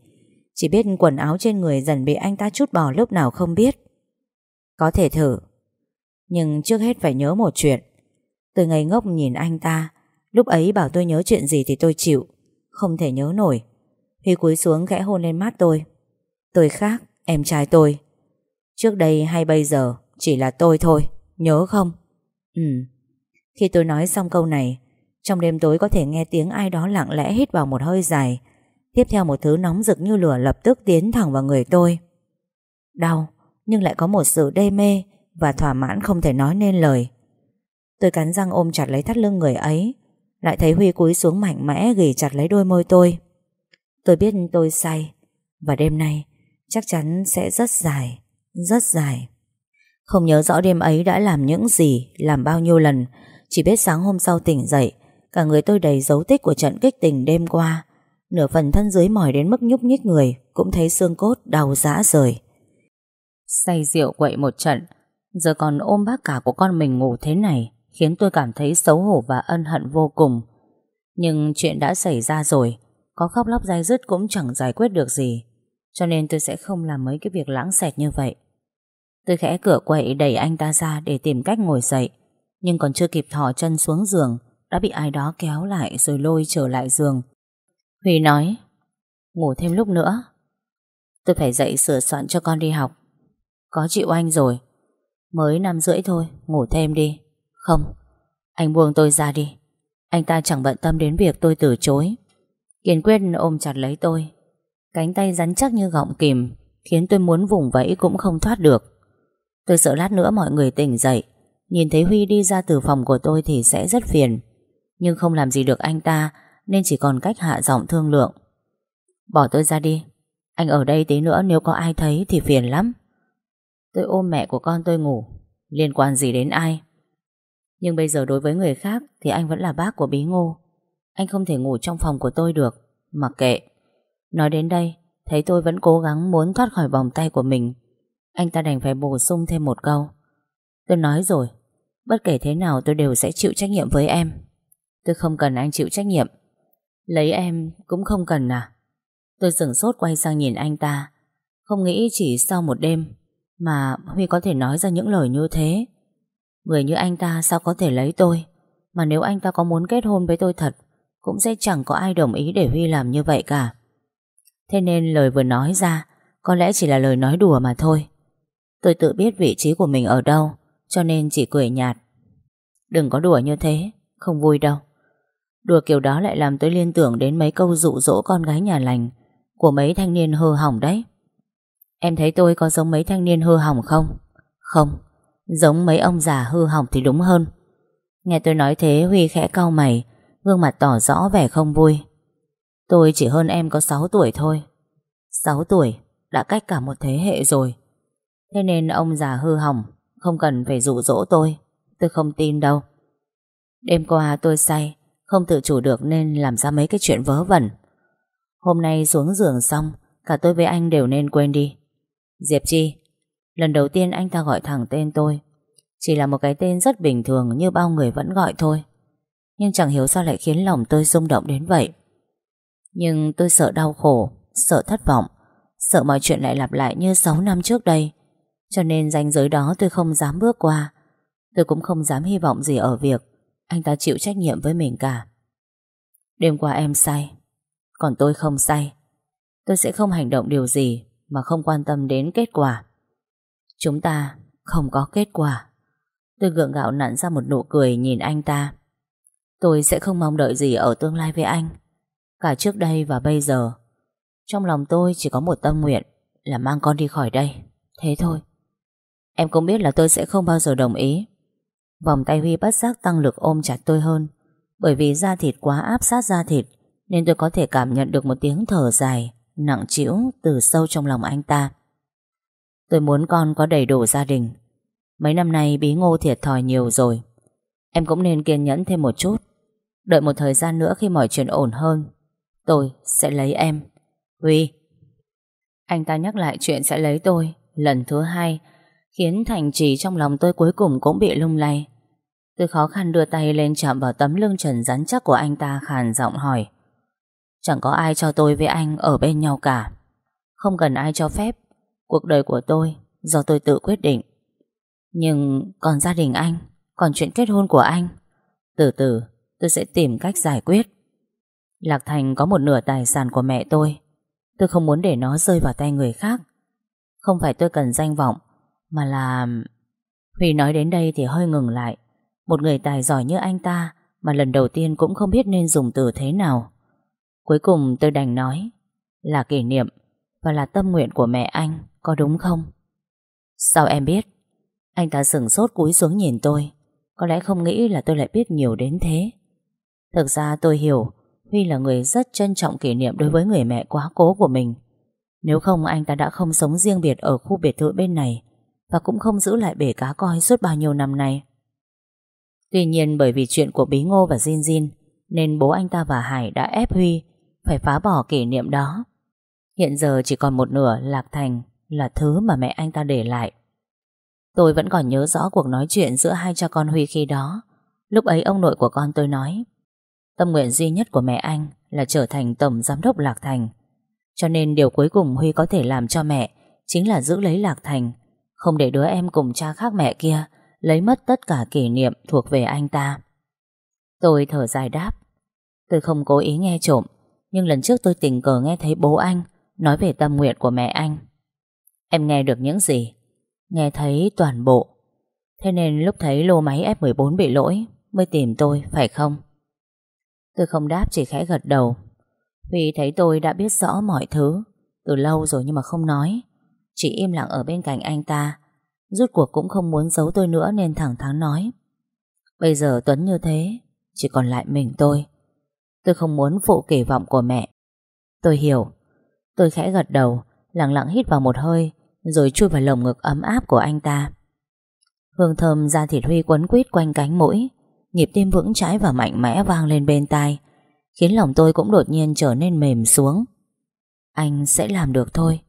Chỉ biết quần áo trên người dần bị anh ta chút bỏ lúc nào không biết. Có thể thử. Nhưng trước hết phải nhớ một chuyện. Tôi ngây ngốc nhìn anh ta. Lúc ấy bảo tôi nhớ chuyện gì thì tôi chịu. Không thể nhớ nổi. Huy cúi xuống khẽ hôn lên mắt tôi. Tôi khác, em trai tôi. Trước đây hay bây giờ chỉ là tôi thôi, nhớ không? Ừ. Khi tôi nói xong câu này, trong đêm tối có thể nghe tiếng ai đó lặng lẽ hít vào một hơi dài. Tiếp theo một thứ nóng rực như lửa lập tức tiến thẳng vào người tôi. Đau, nhưng lại có một sự đê mê và thỏa mãn không thể nói nên lời. Tôi cắn răng ôm chặt lấy thắt lưng người ấy, lại thấy Huy cúi xuống mạnh mẽ gỉ chặt lấy đôi môi tôi. Tôi biết tôi say, và đêm nay chắc chắn sẽ rất dài, rất dài. Không nhớ rõ đêm ấy đã làm những gì, làm bao nhiêu lần, chỉ biết sáng hôm sau tỉnh dậy, cả người tôi đầy dấu tích của trận kích tình đêm qua. Nửa phần thân dưới mỏi đến mức nhúc nhích người, cũng thấy xương cốt đau rã rời. Say rượu quậy một trận, giờ còn ôm bác cả của con mình ngủ thế này, khiến tôi cảm thấy xấu hổ và ân hận vô cùng. Nhưng chuyện đã xảy ra rồi, có khóc lóc dai dứt cũng chẳng giải quyết được gì, cho nên tôi sẽ không làm mấy cái việc lãng xẹt như vậy. Tôi khẽ cửa quậy đẩy anh ta ra để tìm cách ngồi dậy, nhưng còn chưa kịp thò chân xuống giường, đã bị ai đó kéo lại rồi lôi trở lại giường. Huy nói, ngủ thêm lúc nữa. Tôi phải dậy sửa soạn cho con đi học. Có chịu anh rồi. Mới năm rưỡi thôi, ngủ thêm đi. Không, anh buông tôi ra đi. Anh ta chẳng bận tâm đến việc tôi từ chối. Kiên quyết ôm chặt lấy tôi. Cánh tay rắn chắc như gọng kìm, khiến tôi muốn vùng vẫy cũng không thoát được. Tôi sợ lát nữa mọi người tỉnh dậy, nhìn thấy Huy đi ra từ phòng của tôi thì sẽ rất phiền. Nhưng không làm gì được anh ta, nên chỉ còn cách hạ giọng thương lượng. Bỏ tôi ra đi, anh ở đây tí nữa nếu có ai thấy thì phiền lắm. Tôi ôm mẹ của con tôi ngủ, liên quan gì đến ai? Nhưng bây giờ đối với người khác thì anh vẫn là bác của bí ngô. Anh không thể ngủ trong phòng của tôi được, mặc kệ. Nói đến đây, thấy tôi vẫn cố gắng muốn thoát khỏi vòng tay của mình. Anh ta đành phải bổ sung thêm một câu. Tôi nói rồi, bất kể thế nào tôi đều sẽ chịu trách nhiệm với em. Tôi không cần anh chịu trách nhiệm. Lấy em cũng không cần à? Tôi sửng sốt quay sang nhìn anh ta. Không nghĩ chỉ sau một đêm mà Huy có thể nói ra những lời như thế. Người như anh ta sao có thể lấy tôi? Mà nếu anh ta có muốn kết hôn với tôi thật, cũng sẽ chẳng có ai đồng ý để Huy làm như vậy cả. Thế nên lời vừa nói ra, có lẽ chỉ là lời nói đùa mà thôi. Tôi tự biết vị trí của mình ở đâu, cho nên chỉ cười nhạt. Đừng có đùa như thế, không vui đâu. Đùa kiểu đó lại làm tôi liên tưởng đến mấy câu dụ dỗ con gái nhà lành của mấy thanh niên hư hỏng đấy. Em thấy tôi có giống mấy thanh niên hư hỏng không? Không, giống mấy ông già hư hỏng thì đúng hơn. Nghe tôi nói thế Huy khẽ cau mày, gương mặt tỏ rõ vẻ không vui. Tôi chỉ hơn em có 6 tuổi thôi. 6 tuổi, đã cách cả một thế hệ rồi. Thế nên ông già hư hỏng, không cần phải dụ dỗ tôi. Tôi không tin đâu. Đêm qua tôi say, không tự chủ được nên làm ra mấy cái chuyện vớ vẩn. Hôm nay xuống giường xong, cả tôi với anh đều nên quên đi. Diệp Chi, lần đầu tiên anh ta gọi thẳng tên tôi. Chỉ là một cái tên rất bình thường như bao người vẫn gọi thôi. Nhưng chẳng hiểu sao lại khiến lòng tôi rung động đến vậy. Nhưng tôi sợ đau khổ, sợ thất vọng, sợ mọi chuyện lại lặp lại như 6 năm trước đây. Cho nên ranh giới đó tôi không dám bước qua. Tôi cũng không dám hy vọng gì ở việc anh ta chịu trách nhiệm với mình cả. Đêm qua em say, còn tôi không say. Tôi sẽ không hành động điều gì mà không quan tâm đến kết quả. Chúng ta không có kết quả. Tôi gượng gạo nặn ra một nụ cười nhìn anh ta. Tôi sẽ không mong đợi gì ở tương lai với anh. Cả trước đây và bây giờ. Trong lòng tôi chỉ có một tâm nguyện là mang con đi khỏi đây. Thế thôi. Em cũng biết là tôi sẽ không bao giờ đồng ý. Vòng tay Huy bất giác tăng lực ôm chặt tôi hơn. Bởi vì da thịt quá áp sát da thịt nên tôi có thể cảm nhận được một tiếng thở dài, nặng trĩu từ sâu trong lòng anh ta. Tôi muốn con có đầy đủ gia đình. Mấy năm nay bí ngô thiệt thòi nhiều rồi. Em cũng nên kiên nhẫn thêm một chút. Đợi một thời gian nữa khi mọi chuyện ổn hơn Tôi sẽ lấy em Huy Anh ta nhắc lại chuyện sẽ lấy tôi Lần thứ hai Khiến thành trì trong lòng tôi cuối cùng cũng bị lung lay. Tôi khó khăn đưa tay lên chạm vào tấm lưng trần rắn chắc của anh ta, khàn giọng hỏi, Chẳng có ai cho tôi với anh ở bên nhau cả. Không cần ai cho phép. Cuộc đời của tôi, do tôi tự quyết định. Nhưng còn gia đình anh, Còn chuyện kết hôn của anh, Từ từ, tôi sẽ tìm cách giải quyết. Lạc Thành có một nửa tài sản của mẹ tôi. Tôi không muốn để nó rơi vào tay người khác. Không phải tôi cần danh vọng mà là... Huy nói đến đây thì hơi ngừng lại. Một người tài giỏi như anh ta Mà lần đầu tiên cũng không biết nên dùng từ thế nào. Cuối cùng tôi đành nói, Là kỷ niệm Và là tâm nguyện của mẹ anh, Có đúng không? Sao em biết? Anh ta sửng sốt cúi xuống nhìn tôi. Có lẽ không nghĩ là tôi lại biết nhiều đến thế. Thực ra tôi hiểu Huy là người rất trân trọng kỷ niệm đối với người mẹ quá cố của mình. Nếu không, anh ta đã không sống riêng biệt ở khu biệt thự bên này và cũng không giữ lại bể cá coi suốt bao nhiêu năm nay. Tuy nhiên bởi vì chuyện của Bí Ngô và Jin Jin nên bố anh ta và Hải đã ép Huy phải phá bỏ kỷ niệm đó. Hiện giờ chỉ còn một nửa Lạc Thành là thứ mà mẹ anh ta để lại. Tôi vẫn còn nhớ rõ cuộc nói chuyện giữa hai cha con Huy khi đó. Lúc ấy ông nội của con tôi nói Tâm nguyện duy nhất của mẹ anh là trở thành tổng giám đốc Lạc Thành. Cho nên điều cuối cùng Huy có thể làm cho mẹ chính là giữ lấy Lạc Thành, không để đứa em cùng cha khác mẹ kia lấy mất tất cả kỷ niệm thuộc về anh ta. Tôi thở dài đáp. Tôi không cố ý nghe trộm, nhưng lần trước tôi tình cờ nghe thấy bố anh nói về tâm nguyện của mẹ anh. Em nghe được những gì? Nghe thấy toàn bộ. Thế nên lúc thấy lô máy F14 bị lỗi mới tìm tôi, phải không? Tôi không đáp chỉ khẽ gật đầu Huy thấy tôi đã biết rõ mọi thứ Từ lâu rồi nhưng mà không nói chỉ im lặng ở bên cạnh anh ta. Rút cuộc cũng không muốn giấu tôi nữa Nên thẳng thắn nói. Bây giờ Tuấn như thế, Chỉ còn lại mình tôi. Tôi không muốn phụ kỳ vọng của mẹ. Tôi hiểu. Tôi khẽ gật đầu, Lặng lặng hít vào một hơi, Rồi chui vào lồng ngực ấm áp của anh ta. Hương thơm da thịt Huy quấn quýt quanh cánh mũi, Nhịp tim vững chãi và mạnh mẽ vang lên bên tai, Khiến lòng tôi cũng đột nhiên trở nên mềm xuống. Anh sẽ làm được thôi.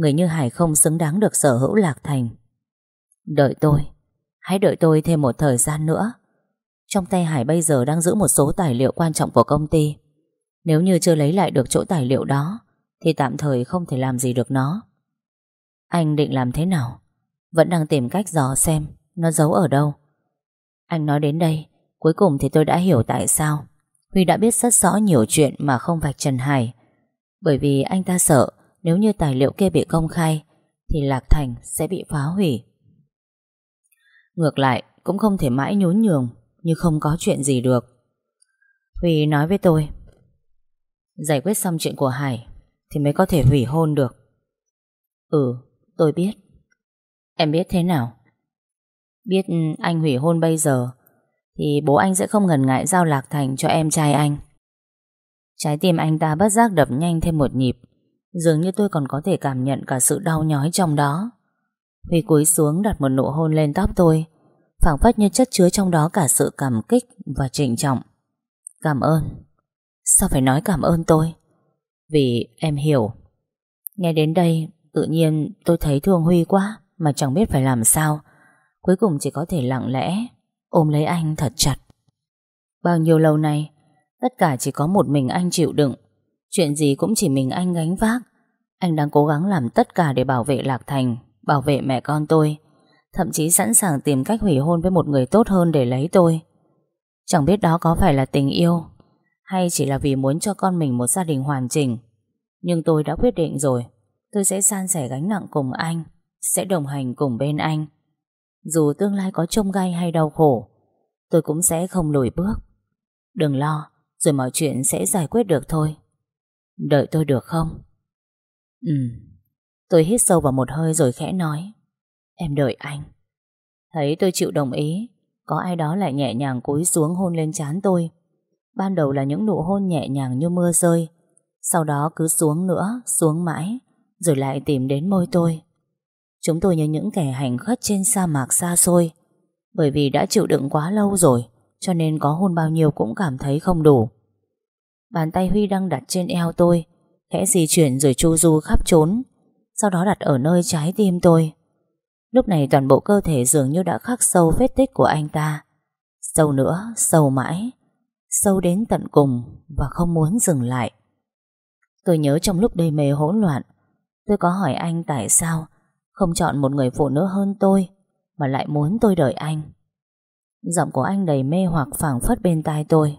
Người như Hải không xứng đáng được sở hữu Lạc Thành. Đợi tôi. Hãy đợi tôi thêm một thời gian nữa. Trong tay Hải bây giờ đang giữ một số tài liệu quan trọng của công ty. Nếu như chưa lấy lại được chỗ tài liệu đó, Thì tạm thời không thể làm gì được nó. Anh định làm thế nào? Vẫn đang tìm cách dò xem Nó giấu ở đâu. Anh nói đến đây, Cuối cùng thì tôi đã hiểu tại sao. Huy đã biết rất rõ nhiều chuyện mà không vạch Trần Hải. Bởi vì anh ta sợ nếu như tài liệu kia bị công khai Thì Lạc Thành sẽ bị phá hủy. Ngược lại Cũng không thể mãi nhún nhường Như không có chuyện gì được. Huy nói với tôi Giải quyết xong chuyện của Hải Thì mới có thể hủy hôn được. Ừ tôi biết. Em biết thế nào? Biết anh hủy hôn bây giờ thì bố anh sẽ không ngần ngại giao Lạc Thành cho em trai anh. Trái tim anh ta bất giác đập nhanh thêm một nhịp, dường như tôi còn có thể cảm nhận cả sự đau nhói trong đó. Huy cúi xuống đặt một nụ hôn lên tóc tôi, phảng phất như chất chứa trong đó cả sự cảm kích và trịnh trọng. Cảm ơn. Sao phải nói cảm ơn tôi? Vì em hiểu. Nghe đến đây, tự nhiên tôi thấy thương Huy quá, mà chẳng biết phải làm sao. Cuối cùng chỉ có thể lặng lẽ ôm lấy anh thật chặt. Bao nhiêu lâu nay, tất cả chỉ có một mình anh chịu đựng. Chuyện gì cũng chỉ mình anh gánh vác. Anh đang cố gắng làm tất cả để bảo vệ Lạc Thành, bảo vệ mẹ con tôi. Thậm chí sẵn sàng tìm cách hủy hôn với một người tốt hơn để lấy tôi. Chẳng biết đó có phải là tình yêu, hay chỉ là vì muốn cho con mình một gia đình hoàn chỉnh. Nhưng tôi đã quyết định rồi, tôi sẽ san sẻ gánh nặng cùng anh, sẽ đồng hành cùng bên anh. Dù tương lai có trông gai hay đau khổ Tôi cũng sẽ không lùi bước Đừng lo Rồi mọi chuyện sẽ giải quyết được thôi Đợi tôi được không? Ừ. Tôi hít sâu vào một hơi rồi khẽ nói. Em đợi anh. Thấy tôi chịu đồng ý Có ai đó lại nhẹ nhàng cúi xuống hôn lên trán tôi. Ban đầu là những nụ hôn nhẹ nhàng như mưa rơi Sau đó cứ xuống nữa Xuống mãi Rồi lại tìm đến môi tôi. Chúng tôi như những kẻ hành khất trên sa mạc xa xôi. Bởi vì đã chịu đựng quá lâu rồi Cho nên có hôn bao nhiêu cũng cảm thấy không đủ Bàn tay Huy đang đặt trên eo tôi Khẽ di chuyển rồi chu du khắp trốn Sau đó đặt ở nơi trái tim tôi. Lúc này toàn bộ cơ thể dường như đã khắc sâu vết tích của anh ta. Sâu nữa, sâu mãi Sâu đến tận cùng Và không muốn dừng lại. Tôi nhớ trong lúc đầy mê hỗn loạn Tôi có hỏi anh tại sao Không chọn một người phụ nữ hơn tôi Mà lại muốn tôi đợi anh. Giọng của anh đầy mê hoặc phảng phất bên tai tôi.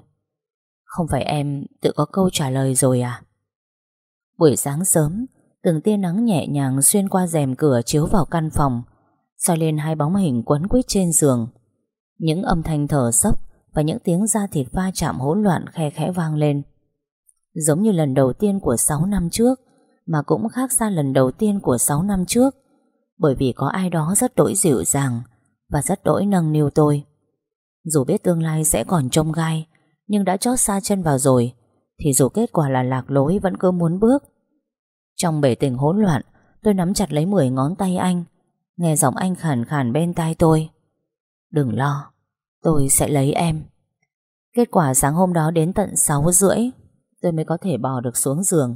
Không phải em tự có câu trả lời rồi à Buổi sáng sớm Từng tia nắng nhẹ nhàng xuyên qua rèm cửa chiếu vào căn phòng soi lên hai bóng hình quấn quýt trên giường. Những âm thanh thở sốc và những tiếng da thịt va chạm hỗn loạn khe khẽ vang lên. Giống như lần đầu tiên của 6 năm trước, mà cũng khác xa lần đầu tiên của 6 năm trước, bởi vì có ai đó rất đỗi dịu dàng và rất đỗi nâng niu tôi. Dù biết tương lai sẽ còn trông gai, nhưng đã chót xa chân vào rồi, thì dù kết quả là lạc lối vẫn cứ muốn bước. Trong bể tình hỗn loạn, tôi nắm chặt lấy 10 ngón tay anh, Nghe giọng anh khàn khàn bên tai tôi. Đừng lo Tôi sẽ lấy em. Kết quả sáng hôm đó đến tận 6 rưỡi Tôi mới có thể bò được xuống giường.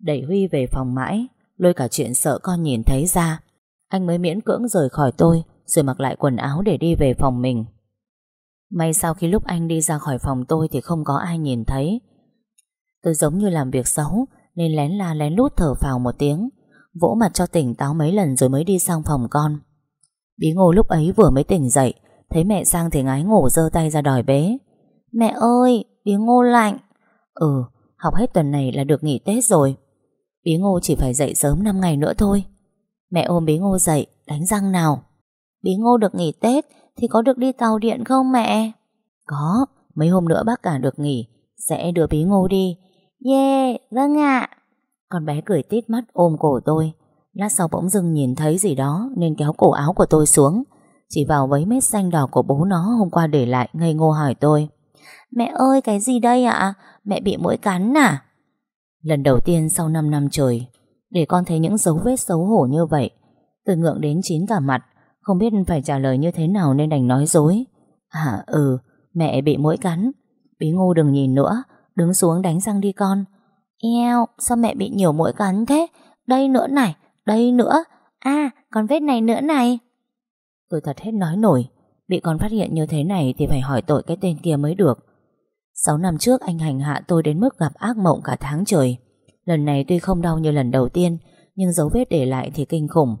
Đẩy Huy về phòng mãi Lôi cả chuyện sợ con nhìn thấy ra. Anh mới miễn cưỡng rời khỏi tôi Rồi mặc lại quần áo để đi về phòng mình. May sau khi lúc anh đi ra khỏi phòng tôi Thì không có ai nhìn thấy. Tôi giống như làm việc xấu, Nên lén la lén lút thở phào một tiếng, Vỗ mặt cho tỉnh táo mấy lần rồi mới đi sang phòng con. Bí ngô lúc ấy vừa mới tỉnh dậy, Thấy mẹ sang thì ngái ngủ giơ tay ra đòi bế. Mẹ ơi, Bí ngô lạnh. Ừ học hết tuần này là được nghỉ Tết rồi. Bí ngô chỉ phải dậy sớm 5 ngày nữa thôi. Mẹ ôm bí ngô dậy, Đánh răng nào. Bí ngô được nghỉ Tết thì có được đi tàu điện không mẹ? Có Mấy hôm nữa bác cả được nghỉ Sẽ đưa bí ngô đi. Yeah vâng ạ. Con bé cười tít mắt ôm cổ tôi. Lát sau bỗng dưng nhìn thấy gì đó Nên kéo cổ áo của tôi xuống. Chỉ vào với mết xanh đỏ của bố nó Hôm qua để lại ngây ngô hỏi tôi. Mẹ ơi cái gì đây ạ? Mẹ bị mũi cắn à? Lần đầu tiên sau 5 năm trời Để con thấy những dấu vết xấu hổ như vậy Tôi ngượng đến chín cả mặt không biết phải trả lời như thế nào Nên đành nói dối À ừ mẹ bị mũi cắn Bí ngô đừng nhìn nữa Đứng xuống đánh răng đi con Eo, sao mẹ bị nhiều mũi cắn thế? Đây nữa này, đây nữa. À, còn vết này nữa này. Tôi thật hết nói nổi. Bị con phát hiện như thế này thì phải hỏi tội cái tên kia mới được. Sáu năm trước anh hành hạ tôi đến mức gặp ác mộng cả tháng trời. Lần này tuy không đau như lần đầu tiên, nhưng dấu vết để lại thì kinh khủng.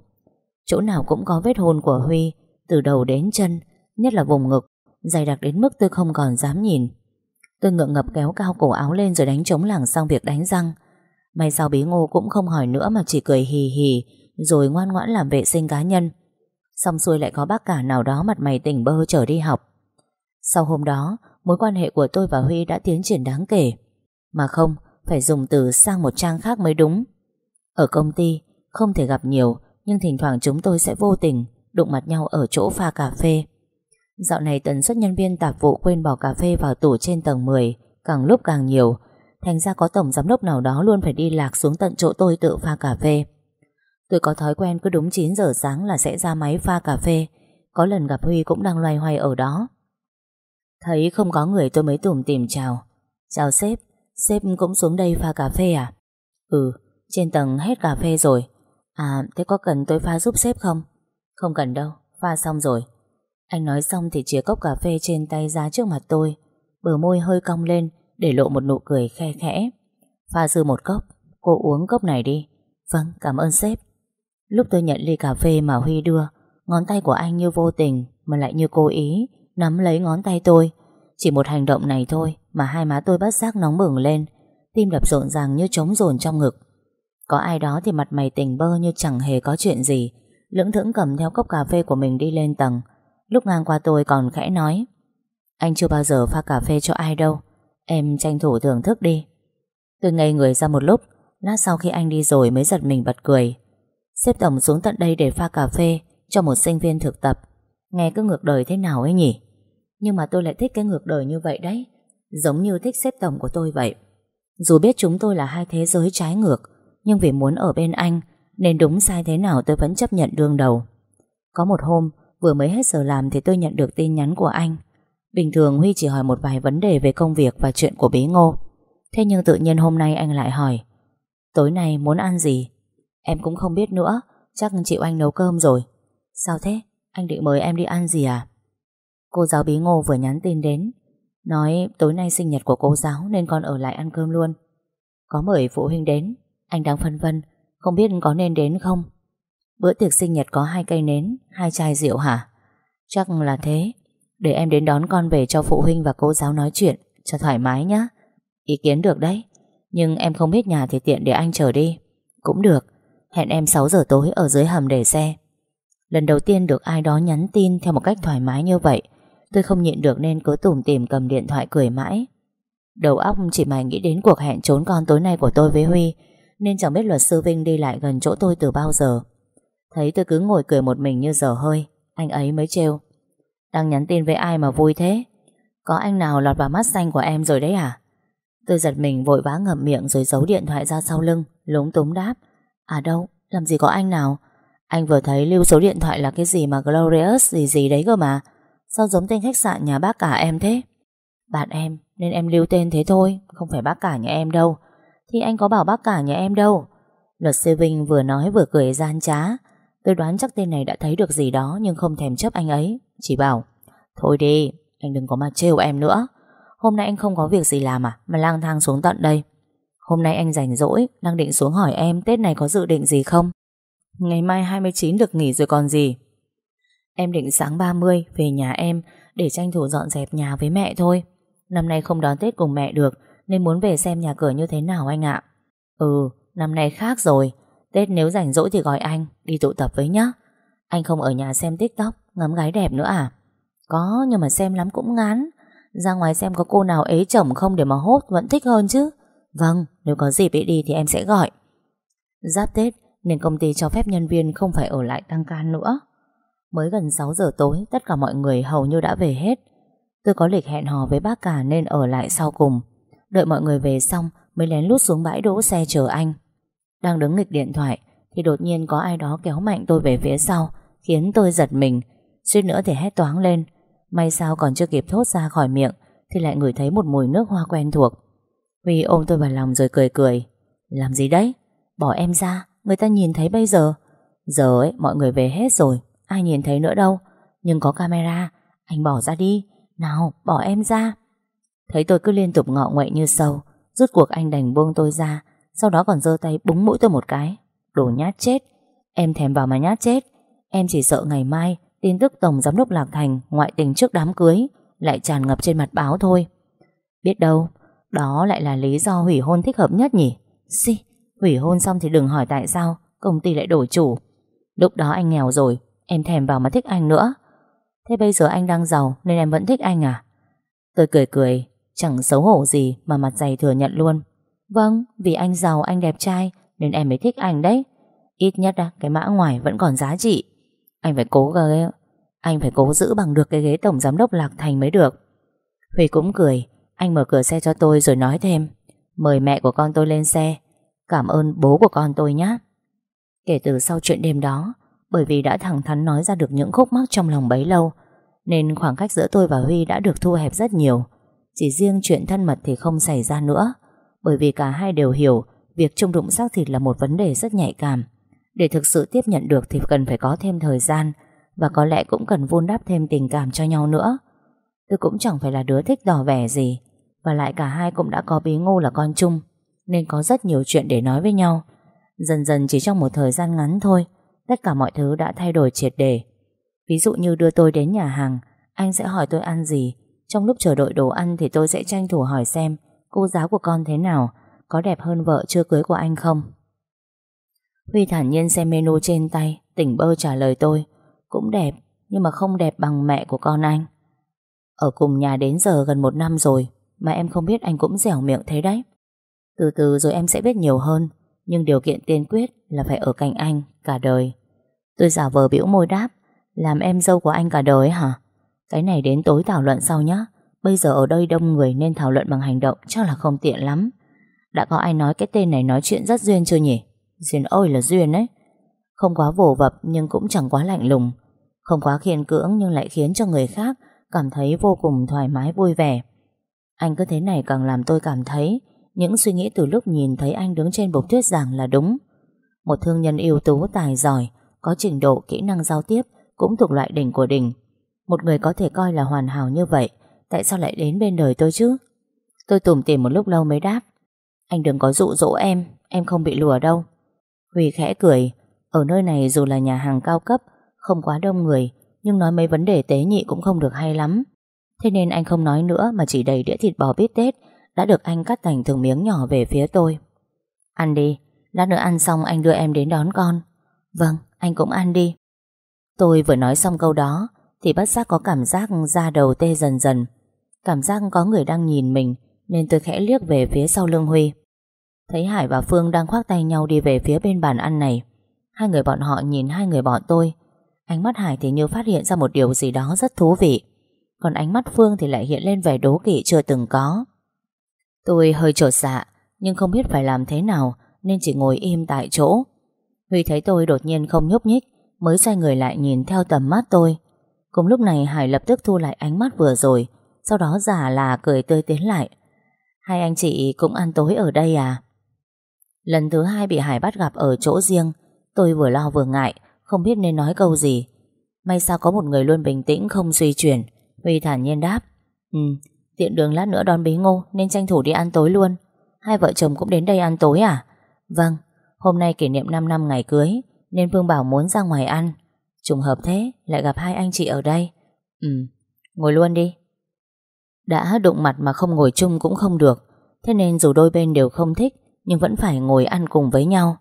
Chỗ nào cũng có vết hôn của Huy, từ đầu đến chân, nhất là vùng ngực, dày đặc đến mức tôi không còn dám nhìn. Tôi ngượng ngập kéo cao cổ áo lên rồi đánh trống lảng sang việc đánh răng. May sao bí ngô cũng không hỏi nữa mà chỉ cười hì hì rồi ngoan ngoãn làm vệ sinh cá nhân. Xong xuôi lại có bác cả nào đó mặt mày tỉnh bơ trở đi học. Sau hôm đó, mối quan hệ của tôi và Huy đã tiến triển đáng kể. Mà không, phải dùng từ sang một trang khác mới đúng. Ở công ty, không thể gặp nhiều, nhưng thỉnh thoảng chúng tôi sẽ vô tình đụng mặt nhau ở chỗ pha cà phê. Dạo này tần suất nhân viên tạp vụ quên bỏ cà phê vào tủ trên tầng 10 càng lúc càng nhiều. Thành ra có tổng giám đốc nào đó luôn phải đi lạc xuống tận chỗ tôi tự pha cà phê. Tôi có thói quen cứ đúng 9 giờ sáng là sẽ ra máy pha cà phê. Có lần gặp Huy cũng đang loay hoay ở đó. Thấy không có người tôi mới tủm tìm chào. Chào sếp, sếp cũng xuống đây pha cà phê à? Ừ, trên tầng hết cà phê rồi. À, thế có cần tôi pha giúp sếp không? Không cần đâu, pha xong rồi. Anh nói xong thì chìa cốc cà phê trên tay ra trước mặt tôi Bờ môi hơi cong lên Để lộ một nụ cười khe khẽ. Pha dư một cốc Cô uống cốc này đi. Vâng cảm ơn sếp. Lúc tôi nhận ly cà phê mà Huy đưa Ngón tay của anh như vô tình Mà lại như cố ý Nắm lấy ngón tay tôi. Chỉ một hành động này thôi Mà hai má tôi bắt giác nóng bừng lên Tim đập rộn ràng như trống rồn trong ngực. Có ai đó thì mặt mày tình bơ như chẳng hề có chuyện gì. Lưỡng thững cầm theo cốc cà phê của mình đi lên tầng. Lúc ngang qua tôi còn khẽ nói, Anh chưa bao giờ pha cà phê cho ai đâu. Em tranh thủ thưởng thức đi. Tôi ngây người ra một lúc, Lát sau khi anh đi rồi mới giật mình bật cười. Xếp tổng xuống tận đây để pha cà phê Cho một sinh viên thực tập. Nghe cứ ngược đời thế nào ấy nhỉ? Nhưng mà tôi lại thích cái ngược đời như vậy đấy, Giống như thích xếp tổng của tôi vậy. Dù biết chúng tôi là hai thế giới trái ngược nhưng vì muốn ở bên anh, Nên đúng sai thế nào tôi vẫn chấp nhận đương đầu Có một hôm, Vừa mới hết giờ làm thì tôi nhận được tin nhắn của anh Bình thường Huy chỉ hỏi một vài vấn đề về công việc và chuyện của bí ngô Thế nhưng tự nhiên hôm nay anh lại hỏi, Tối nay muốn ăn gì? Em cũng không biết nữa, Chắc chịu anh nấu cơm rồi Sao thế? Anh định mời em đi ăn gì à? Cô giáo bí ngô vừa nhắn tin đến, Nói, tối nay sinh nhật của cô giáo Nên con ở lại ăn cơm luôn Có mời phụ huynh đến anh đang phân vân, Không biết có nên đến không? Bữa tiệc sinh nhật có hai cây nến, Hai chai rượu hả? Chắc là thế. Để em đến đón con về cho phụ huynh và cô giáo nói chuyện, Cho thoải mái nhé Ý kiến được đấy. Nhưng em không biết nhà thì tiện để anh chờ đi. Cũng được. Hẹn em 6 giờ tối ở dưới hầm để xe. Lần đầu tiên được ai đó nhắn tin Theo một cách thoải mái như vậy, Tôi không nhịn được nên cứ tủm tìm cầm điện thoại cười mãi. Đầu óc chỉ mày nghĩ đến cuộc hẹn trốn con tối nay của tôi với Huy nên chẳng biết luật sư Vinh đi lại gần chỗ tôi từ bao giờ. Thấy tôi cứ ngồi cười một mình như dở hơi, Anh ấy mới trêu. Đang nhắn tin với ai mà vui thế? Có anh nào lọt vào mắt xanh của em rồi đấy à? Tôi giật mình vội vã ngậm miệng Rồi giấu điện thoại ra sau lưng, Lúng túng đáp. À đâu, làm gì có anh nào? Anh vừa thấy lưu số điện thoại là cái gì mà Glorious gì gì đấy cơ mà. Sao giống tên khách sạn nhà bác cả em thế? Bạn em, Nên em lưu tên thế thôi, Không phải bác cả nhà em đâu. Thì anh có bảo bác cả nhà em đâu. Luật sư Vinh vừa nói vừa cười gian trá. Tôi đoán chắc tên này đã thấy được gì đó Nhưng không thèm chấp anh ấy. Chỉ bảo, Thôi đi, Anh đừng có mà trêu em nữa. Hôm nay anh không có việc gì làm à? Mà lang thang xuống tận đây. Hôm nay anh rảnh rỗi, Đang định xuống hỏi em Tết này có dự định gì không? Ngày mai 29 được nghỉ rồi còn gì. Em định sáng 30 về nhà em Để tranh thủ dọn dẹp nhà với mẹ thôi. Năm nay không đón Tết cùng mẹ được nên muốn về xem nhà cửa như thế nào anh ạ. Ừ năm nay khác rồi. Tết nếu rảnh rỗi thì gọi anh, Đi tụ tập với nhá. Anh không ở nhà xem tiktok, Ngắm gái đẹp nữa à? Có, nhưng mà xem lắm cũng ngán. Ra ngoài xem có cô nào ế chồng không để mà hốt, Vẫn thích hơn chứ. Vâng nếu có dịp đi thì em sẽ gọi. Giáp Tết, nên công ty cho phép nhân viên không phải ở lại tăng ca nữa. Mới gần 6 giờ tối, Tất cả mọi người hầu như đã về hết. Tôi có lịch hẹn hò với bác cả Nên ở lại sau cùng. Đợi mọi người về xong, mới lén lút xuống bãi đỗ xe chờ anh. Đang đứng nghịch điện thoại, Thì đột nhiên có ai đó kéo mạnh tôi về phía sau, Khiến tôi giật mình. Suýt nữa thì hét toáng lên. May sao còn chưa kịp thốt ra khỏi miệng, Thì lại ngửi thấy một mùi nước hoa quen thuộc. Huy ôm tôi vào lòng rồi cười cười. Làm gì đấy? Bỏ em ra, Người ta nhìn thấy bây giờ. Giờ ấy, mọi người về hết rồi, Ai nhìn thấy nữa đâu. Nhưng có camera, Anh bỏ ra đi. Nào, bỏ em ra. Thấy tôi cứ liên tục ngọ nguậy như sâu Rút cuộc anh đành buông tôi ra, Sau đó còn giơ tay búng mũi tôi một cái. Đồ nhát chết, Em thèm vào mà nhát chết. Em chỉ sợ ngày mai Tin tức Tổng Giám đốc Lạc Thành, Ngoại tình trước đám cưới, Lại tràn ngập trên mặt báo thôi. Biết đâu, Đó lại là lý do hủy hôn thích hợp nhất nhỉ? Xì, Hủy hôn xong thì đừng hỏi tại sao, Công ty lại đổi chủ. Lúc đó anh nghèo rồi, Em thèm vào mà thích anh nữa. Thế bây giờ anh đang giàu nên em vẫn thích anh à? Tôi cười cười Chẳng xấu hổ gì mà mặt dày thừa nhận luôn. Vâng vì anh giàu, anh đẹp trai, Nên em mới thích anh đấy. Ít nhất cái mã ngoài vẫn còn giá trị. Anh phải cố ghê Anh phải cố giữ bằng được cái ghế tổng giám đốc Lạc Thành mới được. Huy cũng cười. Anh mở cửa xe cho tôi rồi nói thêm. Mời mẹ của con tôi lên xe. Cảm ơn bố của con tôi nhé Kể từ sau chuyện đêm đó, bởi vì đã thẳng thắn nói ra được những khúc mắc trong lòng bấy lâu, Nên khoảng cách giữa tôi và Huy đã được thu hẹp rất nhiều. Chỉ riêng chuyện thân mật thì không xảy ra nữa. Bởi vì cả hai đều hiểu, Việc chung đụng xác thịt là một vấn đề rất nhạy cảm. Để thực sự tiếp nhận được thì cần phải có thêm thời gian, Và có lẽ cũng cần vun đắp thêm tình cảm cho nhau nữa. Tôi cũng chẳng phải là đứa thích đỏ vẻ gì, Và lại cả hai cũng đã có bí ngô là con chung, Nên có rất nhiều chuyện để nói với nhau. Dần dần chỉ trong một thời gian ngắn thôi, Tất cả mọi thứ đã thay đổi triệt để. Ví dụ như đưa tôi đến nhà hàng, Anh sẽ hỏi tôi ăn gì trong lúc chờ đợi đồ ăn thì tôi sẽ tranh thủ hỏi xem Cô giáo của con thế nào, Có đẹp hơn vợ chưa cưới của anh không? Huy thản nhiên xem menu trên tay, Tỉnh bơ trả lời tôi, Cũng đẹp, Nhưng mà không đẹp bằng mẹ của con anh. Ở cùng nhà đến giờ gần một năm rồi, Mà em không biết anh cũng dẻo miệng thế đấy. Từ từ rồi em sẽ biết nhiều hơn, Nhưng điều kiện tiên quyết là phải ở cạnh anh cả đời. Tôi giả vờ biểu môi đáp, Làm em dâu của anh cả đời hả? Cái này đến tối thảo luận sau nhé Bây giờ ở đây đông người nên thảo luận bằng hành động, Chắc là không tiện lắm. Đã có ai nói cái tên này nói chuyện rất duyên chưa nhỉ? Duyên ôi là duyên ấy Không quá vồ vập nhưng cũng chẳng quá lạnh lùng. Không quá khiên cưỡng nhưng lại khiến cho người khác Cảm thấy vô cùng thoải mái, vui vẻ. Anh cứ thế này càng làm tôi cảm thấy Những suy nghĩ từ lúc nhìn thấy anh đứng trên bục thuyết giảng là đúng. Một thương nhân ưu tú tài giỏi, Có trình độ, kỹ năng giao tiếp, Cũng thuộc loại đỉnh của đỉnh. Một người có thể coi là hoàn hảo như vậy, Tại sao lại đến bên đời tôi chứ? Tôi tủm tìm một lúc lâu mới đáp. Anh đừng có dụ dỗ em Em không bị lùa đâu. Huy khẽ cười. Ở nơi này dù là nhà hàng cao cấp, Không quá đông người, Nhưng nói mấy vấn đề tế nhị cũng không được hay lắm. Thế nên anh không nói nữa Mà chỉ đầy đĩa thịt bò bít tết Đã được anh cắt thành từng miếng nhỏ về phía tôi. Ăn đi, Lát nữa ăn xong anh đưa em đến đón con. Vâng anh cũng ăn đi. Tôi vừa nói xong câu đó thì bất giác có cảm giác da đầu tê dần dần. Cảm giác có người đang nhìn mình, Nên tôi khẽ liếc về phía sau lưng Huy. Thấy Hải và Phương đang khoác tay nhau đi về phía bên bàn ăn này, Hai người bọn họ nhìn hai người bọn tôi. Ánh mắt Hải thì như phát hiện ra một điều gì đó rất thú vị, Còn ánh mắt Phương thì lại hiện lên vẻ đố kỵ chưa từng có. Tôi hơi trột dạ Nhưng không biết phải làm thế nào, Nên chỉ ngồi im tại chỗ. Huy thấy tôi đột nhiên không nhúc nhích, Mới xoay người lại nhìn theo tầm mắt tôi. Cùng lúc này Hải lập tức thu lại ánh mắt vừa rồi Sau đó giả là cười tươi tiến lại. Hai anh chị cũng ăn tối ở đây à? Lần thứ hai bị Hải bắt gặp ở chỗ riêng Tôi vừa lo vừa ngại Không biết nên nói câu gì. May sao có một người luôn bình tĩnh không suy chuyển Huy thản nhiên đáp. Ừ, tiện đường lát nữa đón bí ngô Nên tranh thủ đi ăn tối luôn. Hai vợ chồng cũng đến đây ăn tối à? Vâng, hôm nay kỷ niệm 5 năm ngày cưới Nên Phương bảo muốn ra ngoài ăn. Trùng hợp thế Lại gặp hai anh chị ở đây Ừ, ngồi luôn đi Đã đụng mặt mà không ngồi chung cũng không được Thế nên dù đôi bên đều không thích nhưng vẫn phải ngồi ăn cùng với nhau.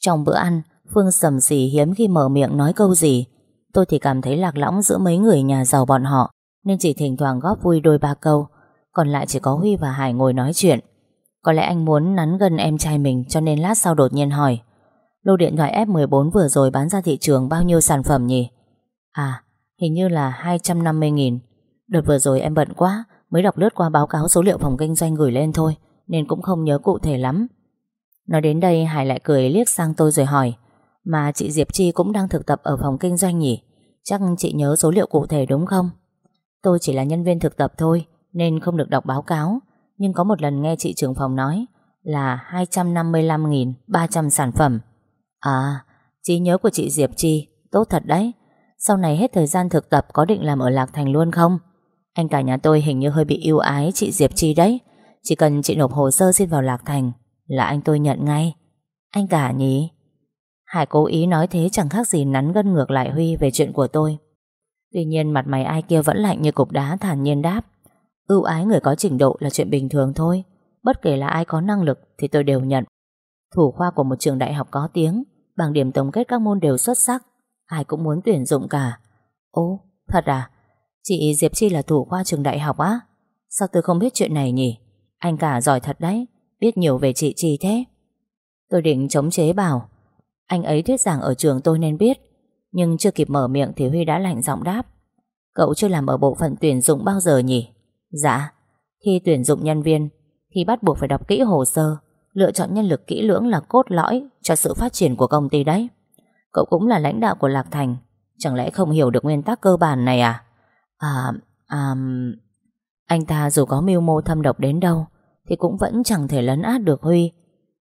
Trong bữa ăn, Phương sầm xì hiếm khi mở miệng nói câu gì. Tôi thì cảm thấy lạc lõng giữa mấy người nhà giàu bọn họ, nên chỉ thỉnh thoảng góp vui đôi ba câu. Còn lại chỉ có Huy và Hải ngồi nói chuyện. Có lẽ anh muốn nắn gần em trai mình cho nên lát sau đột nhiên hỏi. Lô điện thoại F14 vừa rồi bán ra thị trường bao nhiêu sản phẩm nhỉ? À, hình như là 250.000. Đợt vừa rồi em bận quá, mới đọc lướt qua báo cáo số liệu phòng kinh doanh gửi lên thôi, nên cũng không nhớ cụ thể lắm. Nói đến đây Hải lại cười liếc sang tôi rồi hỏi Mà chị Diệp Chi cũng đang thực tập ở phòng kinh doanh nhỉ Chắc chị nhớ số liệu cụ thể đúng không Tôi chỉ là nhân viên thực tập thôi Nên không được đọc báo cáo Nhưng có một lần nghe chị trưởng phòng nói Là 255.300 sản phẩm À trí nhớ của chị Diệp Chi, Tốt thật đấy. Sau này hết thời gian thực tập có định làm ở Lạc Thành luôn không? Anh cả nhà tôi hình như hơi bị yêu ái chị Diệp Chi đấy. Chỉ cần chị nộp hồ sơ xin vào Lạc Thành là anh tôi nhận ngay. Anh cả nhỉ? Hải cố ý nói thế chẳng khác gì nắn gân ngược lại Huy về chuyện của tôi. Tuy nhiên mặt mày ai kia vẫn lạnh như cục đá thản nhiên đáp. Ưu ái người có trình độ là chuyện bình thường thôi. Bất kể là ai có năng lực Thì tôi đều nhận. Thủ khoa của một trường đại học có tiếng bảng điểm tổng kết các môn đều xuất sắc. Ai cũng muốn tuyển dụng cả. Ồ, thật à? Chị Diệp Chi là thủ khoa trường đại học á? Sao tôi không biết chuyện này nhỉ? Anh cả giỏi thật đấy, Biết nhiều về chị Chi thế. Tôi định chống chế bảo, Anh ấy thuyết giảng ở trường tôi nên biết, Nhưng chưa kịp mở miệng thì Huy đã lạnh giọng đáp, Cậu chưa làm ở bộ phận tuyển dụng bao giờ nhỉ? Dạ Khi tuyển dụng nhân viên Thì bắt buộc phải đọc kỹ hồ sơ. Lựa chọn nhân lực kỹ lưỡng là cốt lõi Cho sự phát triển của công ty đấy Cậu cũng là lãnh đạo của Lạc Thành Chẳng lẽ không hiểu được nguyên tắc cơ bản này à? À, à... Anh ta dù có mưu mô thâm độc đến đâu thì cũng vẫn chẳng thể lấn át được Huy.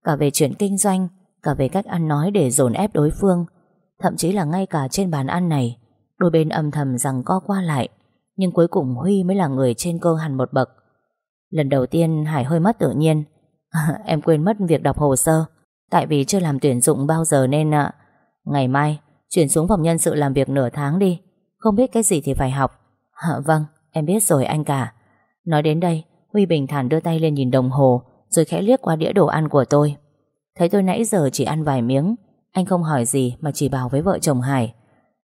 Cả về chuyện kinh doanh, cả về cách ăn nói để dồn ép đối phương. Thậm chí là ngay cả trên bàn ăn này, đôi bên âm thầm rằng co qua lại. Nhưng cuối cùng Huy mới là người trên cơ hẳn một bậc. Lần đầu tiên Hải hơi mất tự nhiên. em quên mất việc đọc hồ sơ. Tại vì chưa làm tuyển dụng bao giờ nên ạ. Ngày mai, chuyển xuống phòng nhân sự làm việc nửa tháng đi. Không biết cái gì thì phải học. vâng, em biết rồi anh cả. Nói đến đây, Huy bình thản đưa tay lên nhìn đồng hồ Rồi khẽ liếc qua đĩa đồ ăn của tôi Thấy tôi nãy giờ chỉ ăn vài miếng Anh không hỏi gì mà chỉ bảo với vợ chồng Hải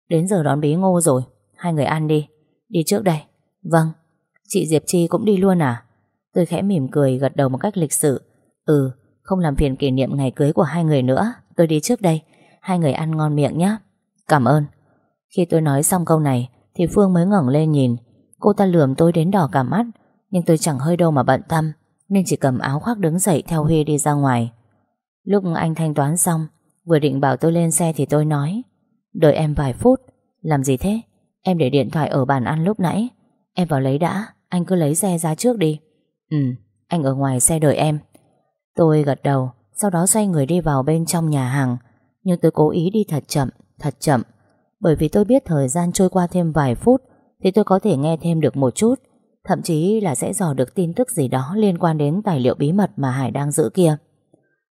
Đến giờ đón bí ngô rồi Hai người ăn đi Đi trước đây Vâng Chị Diệp Chi cũng đi luôn à Tôi khẽ mỉm cười gật đầu một cách lịch sự Ừ Không làm phiền kỷ niệm ngày cưới của hai người nữa. Tôi đi trước đây. Hai người ăn ngon miệng nhé. Cảm ơn. Khi tôi nói xong câu này, Thì Phương mới ngẩng lên nhìn. Cô ta lườm tôi đến đỏ cả mắt, nhưng tôi chẳng hơi đâu mà bận tâm, Nên chỉ cầm áo khoác đứng dậy theo Huy đi ra ngoài. Lúc anh thanh toán xong, Vừa định bảo tôi lên xe thì tôi nói, Đợi em vài phút. Làm gì thế? Em để điện thoại ở bàn ăn lúc nãy. Em vào lấy đã. Anh cứ lấy xe ra trước đi. Ừ anh ở ngoài xe đợi em. Tôi gật đầu, Sau đó xoay người đi vào bên trong nhà hàng. Nhưng tôi cố ý đi thật chậm Thật chậm. Bởi vì tôi biết thời gian trôi qua thêm vài phút, Thì tôi có thể nghe thêm được một chút. Thậm chí là sẽ dò được tin tức gì đó Liên quan đến tài liệu bí mật mà Hải đang giữ kia.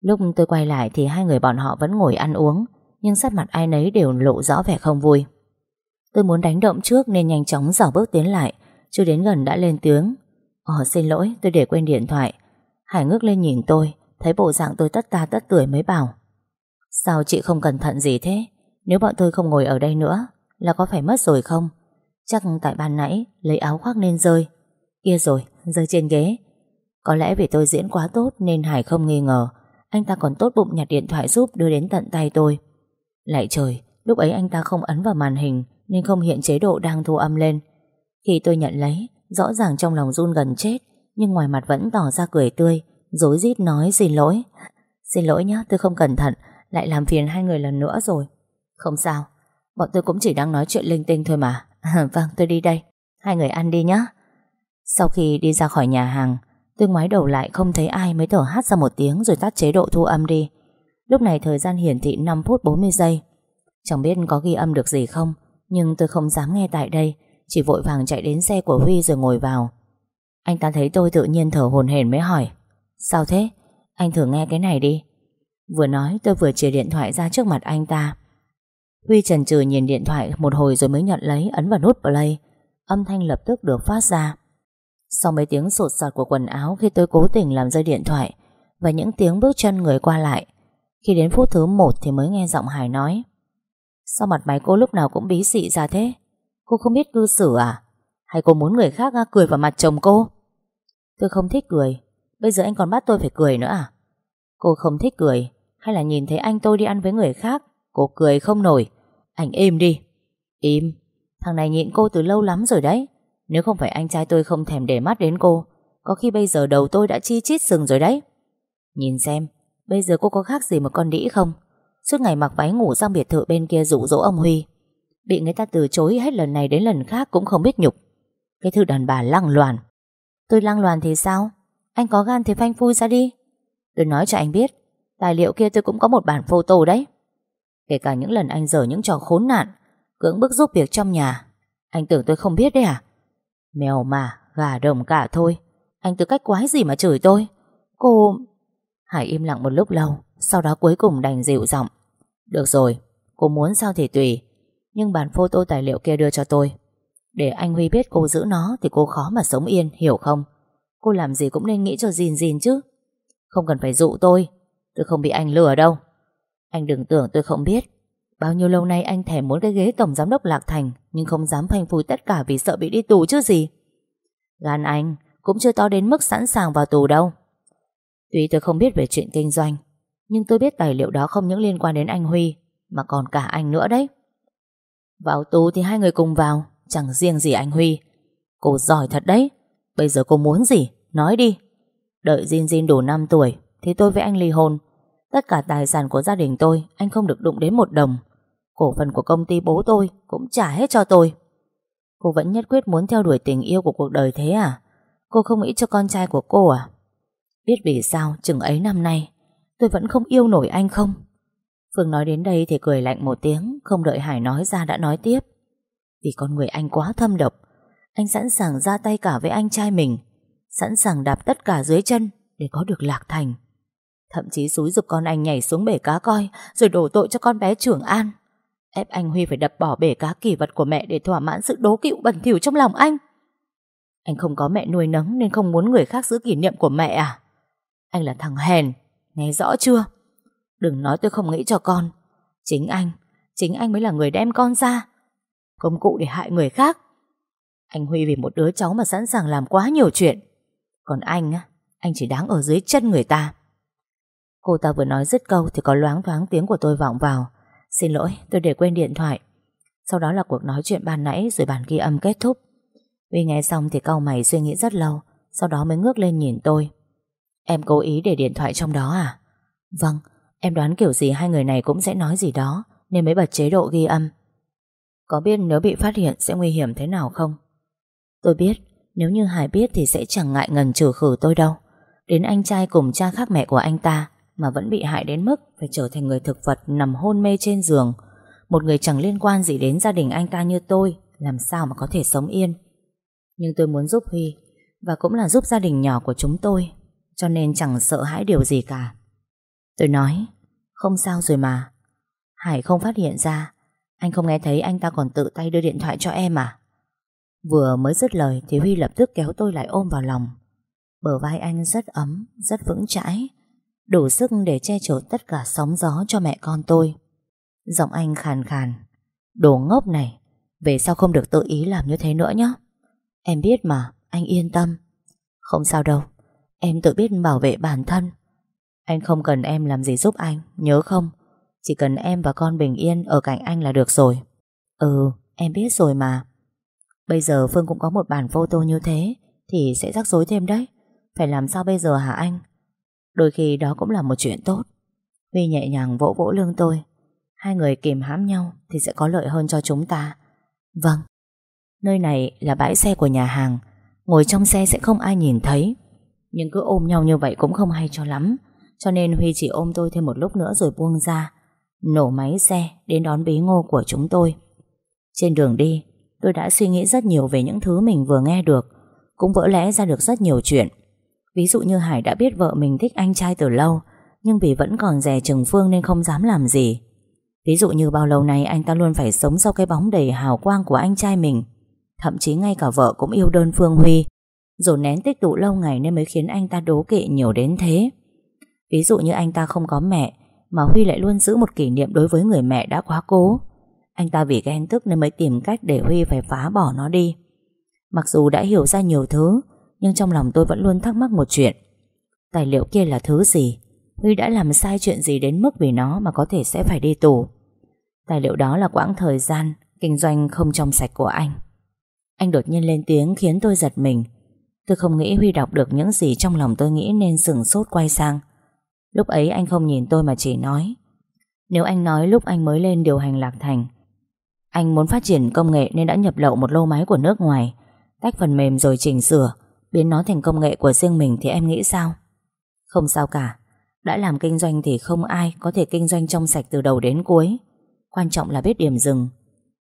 Lúc tôi quay lại Thì hai người bọn họ vẫn ngồi ăn uống, Nhưng sắc mặt ai nấy đều lộ rõ vẻ không vui. Tôi muốn đánh động trước Nên nhanh chóng dò bước tiến lại, Chưa đến gần đã lên tiếng. Ồ xin lỗi, tôi để quên điện thoại. Hải ngước lên nhìn tôi, Thấy bộ dạng tôi tất ta tất tuổi mới bảo. Sao chị không cẩn thận gì thế? Nếu bọn tôi không ngồi ở đây nữa, Là có phải mất rồi không? Chắc tại ban nãy lấy áo khoác nên rơi. Kia rồi, rơi trên ghế. Có lẽ vì tôi diễn quá tốt Nên Hải không nghi ngờ. Anh ta còn tốt bụng nhặt điện thoại giúp đưa đến tận tay tôi. Lại trời, Lúc ấy anh ta không ấn vào màn hình Nên không hiện chế độ đang thu âm lên. Khi tôi nhận lấy, Rõ ràng trong lòng run gần chết. Nhưng ngoài mặt vẫn tỏ ra cười tươi Dối rít nói, xin lỗi. Xin lỗi nhé tôi không cẩn thận, Lại làm phiền hai người lần nữa rồi. Không sao, Bọn tôi cũng chỉ đang nói chuyện linh tinh thôi mà. Vâng tôi đi đây, Hai người ăn đi nhé Sau khi đi ra khỏi nhà hàng, Tôi ngoái đầu lại không thấy ai mới thở hát ra một tiếng Rồi tắt chế độ thu âm đi. Lúc này thời gian hiển thị 5 phút 40 giây. Chẳng biết có ghi âm được gì không, Nhưng tôi không dám nghe tại đây, chỉ vội vàng chạy đến xe của Huy rồi ngồi vào. Anh ta thấy tôi tự nhiên thở hồn hển mới hỏi, Sao thế? Anh thử nghe cái này đi. Vừa nói, tôi vừa chìa điện thoại ra trước mặt anh ta. Huy trần trừ nhìn điện thoại một hồi rồi mới nhận lấy, ấn vào nút play. Âm thanh lập tức được phát ra. Sau mấy tiếng sột soạt của quần áo khi tôi cố tình làm rơi điện thoại Và những tiếng bước chân người qua lại, Khi đến phút thứ một thì mới nghe giọng Hải nói, Sao mặt mày cô lúc nào cũng bí xị ra thế? Cô không biết cư xử à? Hay cô muốn người khác cười vào mặt chồng cô? Tôi không thích cười. Bây giờ anh còn bắt tôi phải cười nữa à? Cô không thích cười. Hay là nhìn thấy anh tôi đi ăn với người khác, Cô cười không nổi. Anh im đi. Im? Thằng này nhịn cô từ lâu lắm rồi đấy. Nếu không phải anh trai tôi không thèm để mắt đến cô, Có khi bây giờ đầu tôi đã chi chít sừng rồi đấy. Nhìn xem, Bây giờ cô có khác gì một con đĩ không? Suốt ngày mặc váy ngủ sang biệt thự bên kia dụ dỗ ông Huy. Bị người ta từ chối hết lần này đến lần khác cũng không biết nhục. Cái thư đàn bà lăng loàn. Tôi lăng loàn thì sao? Anh có gan thì phanh phui ra đi. Tôi nói cho anh biết Tài liệu kia tôi cũng có một bản photo đấy. Kể cả những lần anh dở những trò khốn nạn Cưỡng bức giúp việc trong nhà Anh tưởng tôi không biết đấy à? Mèo mà, gà đồng cả thôi. Anh tư cách quái gì mà chửi tôi? Cô... Hải im lặng một lúc lâu Sau đó cuối cùng đành dịu giọng. Được rồi, cô muốn sao thì tùy nhưng bản photo tài liệu kia đưa cho tôi. Để anh Huy biết cô giữ nó Thì cô khó mà sống yên, hiểu không? Cô làm gì cũng nên nghĩ cho gìn gìn chứ. Không cần phải dụ tôi. Tôi không bị anh lừa đâu. Anh đừng tưởng tôi không biết. Bao nhiêu lâu nay anh thèm muốn cái ghế tổng giám đốc Lạc Thành Nhưng không dám phanh phui tất cả Vì sợ bị đi tù chứ gì. Gan anh cũng chưa to đến mức sẵn sàng vào tù đâu. Tuy tôi không biết về chuyện kinh doanh Nhưng tôi biết tài liệu đó không những liên quan đến anh Huy Mà còn cả anh nữa đấy. Vào tù thì hai người cùng vào. Chẳng riêng gì anh Huy Cô giỏi thật đấy Bây giờ cô muốn gì? Nói đi Đợi Jin Jin đủ 5 tuổi, Thì tôi với anh ly hôn Tất cả tài sản của gia đình tôi, Anh không được đụng đến một đồng Cổ phần của công ty bố tôi Cũng trả hết cho tôi Cô vẫn nhất quyết muốn theo đuổi tình yêu của cuộc đời thế à? Cô không nghĩ cho con trai của cô à? Biết vì sao chừng ấy năm nay, Tôi vẫn không yêu nổi anh không? Phương nói đến đây thì cười lạnh một tiếng, Không đợi Hải nói ra đã nói tiếp vì con người anh quá thâm độc. Anh sẵn sàng ra tay cả với anh trai mình, Sẵn sàng đạp tất cả dưới chân Để có được lạc thành. Thậm chí xúi dục con anh nhảy xuống bể cá coi, Rồi đổ tội cho con bé trưởng an. Ép anh Huy phải đập bỏ bể cá kỷ vật của mẹ Để thỏa mãn sự đố kỵ bẩn thỉu trong lòng anh. Anh không có mẹ nuôi nấng Nên không muốn người khác giữ kỷ niệm của mẹ à? Anh là thằng hèn, Nghe rõ chưa? Đừng nói tôi không nghĩ cho con. Chính anh Chính anh mới là người đem con ra. Công cụ để hại người khác. Anh Huy vì một đứa cháu mà sẵn sàng làm quá nhiều chuyện. Còn anh á, Anh chỉ đáng ở dưới chân người ta. Cô ta vừa nói dứt câu Thì có loáng thoáng tiếng của tôi vọng vào. Xin lỗi, tôi để quên điện thoại. Sau đó là cuộc nói chuyện ban nãy Rồi bàn ghi âm kết thúc. Huy nghe xong thì cau mày suy nghĩ rất lâu, Sau đó mới ngước lên nhìn tôi. Em cố ý để điện thoại trong đó à? Vâng Em đoán kiểu gì hai người này cũng sẽ nói gì đó, Nên mới bật chế độ ghi âm. Có biết nếu bị phát hiện sẽ nguy hiểm thế nào không? Tôi biết, Nếu như Hải biết thì sẽ chẳng ngại ngần trừ khử tôi đâu. Đến anh trai cùng cha khác mẹ của anh ta Mà vẫn bị hại đến mức Phải trở thành người thực vật nằm hôn mê trên giường. Một người chẳng liên quan gì đến gia đình anh ta như tôi, Làm sao mà có thể sống yên? Nhưng tôi muốn giúp Huy, Và cũng là giúp gia đình nhỏ của chúng tôi, Cho nên chẳng sợ hãi điều gì cả. Tôi nói, Không sao rồi mà. Hải không phát hiện ra anh không nghe thấy anh ta còn tự tay đưa điện thoại cho em à? Vừa mới dứt lời Thì Huy lập tức kéo tôi lại ôm vào lòng. Bờ vai anh rất ấm, Rất vững chãi, Đủ sức để che chở tất cả sóng gió cho mẹ con tôi. Giọng anh khàn khàn, Đồ ngốc này, Về sau không được tự ý làm như thế nữa nhé Em biết mà, Anh yên tâm. Không sao đâu, Em tự biết bảo vệ bản thân. Anh không cần em làm gì giúp anh, Nhớ không? Chỉ cần em và con bình yên ở cạnh anh là được rồi. Ừ em biết rồi mà. Bây giờ Phương cũng có một bản photo như thế Thì sẽ rắc rối thêm đấy. Phải làm sao bây giờ hả anh? Đôi khi đó cũng là một chuyện tốt. Huy nhẹ nhàng vỗ vỗ lưng tôi. Hai người kìm hãm nhau Thì sẽ có lợi hơn cho chúng ta. Vâng. Nơi này là bãi xe của nhà hàng. Ngồi trong xe sẽ không ai nhìn thấy. Nhưng cứ ôm nhau như vậy cũng không hay cho lắm. Cho nên Huy chỉ ôm tôi thêm một lúc nữa rồi buông ra. Nổ máy xe đến đón bí ngô của chúng tôi. Trên đường đi, Tôi đã suy nghĩ rất nhiều về những thứ mình vừa nghe được, Cũng vỡ lẽ ra được rất nhiều chuyện. Ví dụ như Hải đã biết vợ mình thích anh trai từ lâu, Nhưng vì vẫn còn rè chừng Phương nên không dám làm gì. Ví dụ như bao lâu nay anh ta luôn phải sống sau cái bóng đầy hào quang của anh trai mình, Thậm chí ngay cả vợ cũng yêu đơn Phương Huy Rồi nén tích tụ lâu ngày nên mới khiến anh ta đố kỵ nhiều đến thế. Ví dụ như anh ta không có mẹ mà Huy lại luôn giữ một kỷ niệm đối với người mẹ đã quá cố. Anh ta vì ghen tức nên mới tìm cách để Huy phải phá bỏ nó đi. Mặc dù đã hiểu ra nhiều thứ, Nhưng trong lòng tôi vẫn luôn thắc mắc một chuyện. Tài liệu kia là thứ gì? Huy đã làm sai chuyện gì đến mức vì nó Mà có thể sẽ phải đi tù? Tài liệu đó là quãng thời gian Kinh doanh không trong sạch của anh. Anh đột nhiên lên tiếng khiến tôi giật mình. Tôi không nghĩ Huy đọc được những gì Trong lòng tôi nghĩ nên sừng sốt quay sang. Lúc ấy anh không nhìn tôi mà chỉ nói. Nếu anh nói lúc anh mới lên điều hành Lạc Thành, Anh muốn phát triển công nghệ Nên đã nhập lậu một lô máy của nước ngoài, Tách phần mềm rồi chỉnh sửa, Biến nó thành công nghệ của riêng mình Thì em nghĩ sao? Không sao cả. Đã làm kinh doanh thì không ai Có thể kinh doanh trong sạch từ đầu đến cuối. Quan trọng là biết điểm dừng.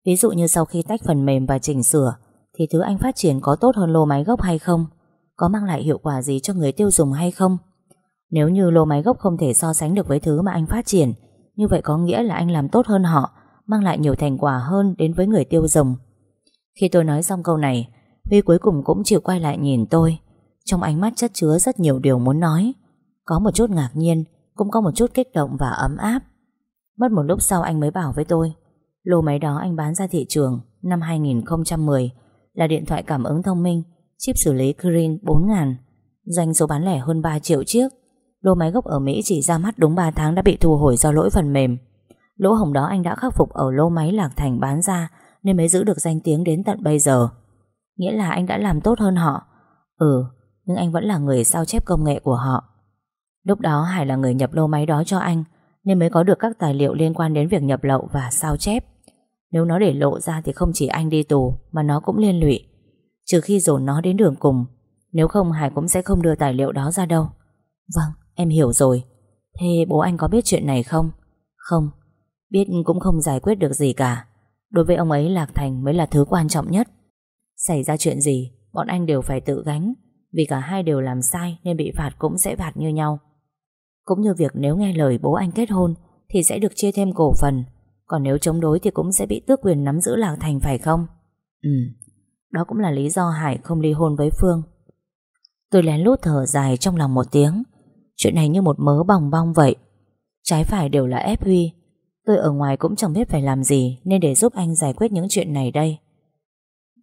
Ví dụ như sau khi tách phần mềm và chỉnh sửa, Thì thứ anh phát triển có tốt hơn lô máy gốc hay không? Có mang lại hiệu quả gì cho người tiêu dùng hay không? Nếu như lô máy gốc không thể so sánh được với thứ mà anh phát triển, Như vậy có nghĩa là anh làm tốt hơn họ, Mang lại nhiều thành quả hơn đến với người tiêu dùng. Khi tôi nói xong câu này, Huy cuối cùng cũng chịu quay lại nhìn tôi. Trong ánh mắt chất chứa rất nhiều điều muốn nói. Có một chút ngạc nhiên, Cũng có một chút kích động và ấm áp. Mất một lúc sau anh mới bảo với tôi, Lô máy đó anh bán ra thị trường Năm 2010 Là điện thoại cảm ứng thông minh, Chip xử lý Green 4000 Doanh số bán lẻ hơn 3 triệu chiếc. Lô máy gốc ở Mỹ chỉ ra mắt đúng 3 tháng Đã bị thu hồi do lỗi phần mềm. Lỗ hồng đó anh đã khắc phục ở lô máy Lạc Thành bán ra, Nên mới giữ được danh tiếng đến tận bây giờ. Nghĩa là anh đã làm tốt hơn họ. Ừ Nhưng anh vẫn là người sao chép công nghệ của họ. Lúc đó Hải là người nhập lô máy đó cho anh, Nên mới có được các tài liệu liên quan đến việc nhập lậu và sao chép. Nếu nó để lộ ra thì không chỉ anh đi tù, Mà nó cũng liên lụy. Trừ khi dồn nó đến đường cùng, Nếu không Hải cũng sẽ không đưa tài liệu đó ra đâu. Vâng em hiểu rồi. Thế bố anh có biết chuyện này không? Không. Biết cũng không giải quyết được gì cả. Đối với ông ấy, Lạc Thành mới là thứ quan trọng nhất. Xảy ra chuyện gì, Bọn anh đều phải tự gánh. Vì cả hai đều làm sai Nên bị phạt cũng sẽ phạt như nhau. Cũng như việc nếu nghe lời bố anh kết hôn Thì sẽ được chia thêm cổ phần. Còn nếu chống đối thì cũng sẽ bị tước quyền nắm giữ Lạc Thành, phải không? Ừ. Đó cũng là lý do Hải không ly hôn với Phương. Tôi lén lút thở dài trong lòng một tiếng. Chuyện này như một mớ bòng bong vậy. Trái phải đều là ép Huy. Tôi ở ngoài cũng chẳng biết phải làm gì Nên để giúp anh giải quyết những chuyện này đây.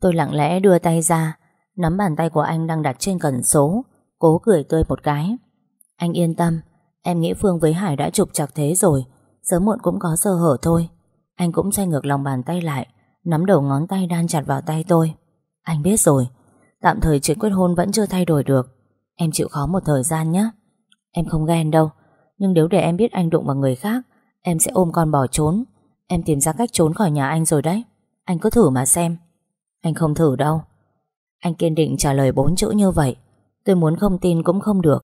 Tôi lặng lẽ đưa tay ra, Nắm bàn tay của anh đang đặt trên cần số, Cố cười tươi một cái. Anh yên tâm, Em nghĩ Phương với Hải đã trục chặt thế rồi, Sớm muộn cũng có sơ hở thôi. Anh cũng xoay ngược lòng bàn tay lại, Nắm đầu ngón tay đan chặt vào tay tôi. Anh biết rồi, Tạm thời chuyện kết hôn vẫn chưa thay đổi được. Em chịu khó một thời gian nhé. Em không ghen đâu. Nhưng nếu để em biết anh đụng vào người khác, Em sẽ ôm con bỏ trốn. Em tìm ra cách trốn khỏi nhà anh rồi đấy. Anh cứ thử mà xem. Anh không thử đâu. Anh kiên định trả lời bốn chữ như vậy. Tôi muốn không tin cũng không được.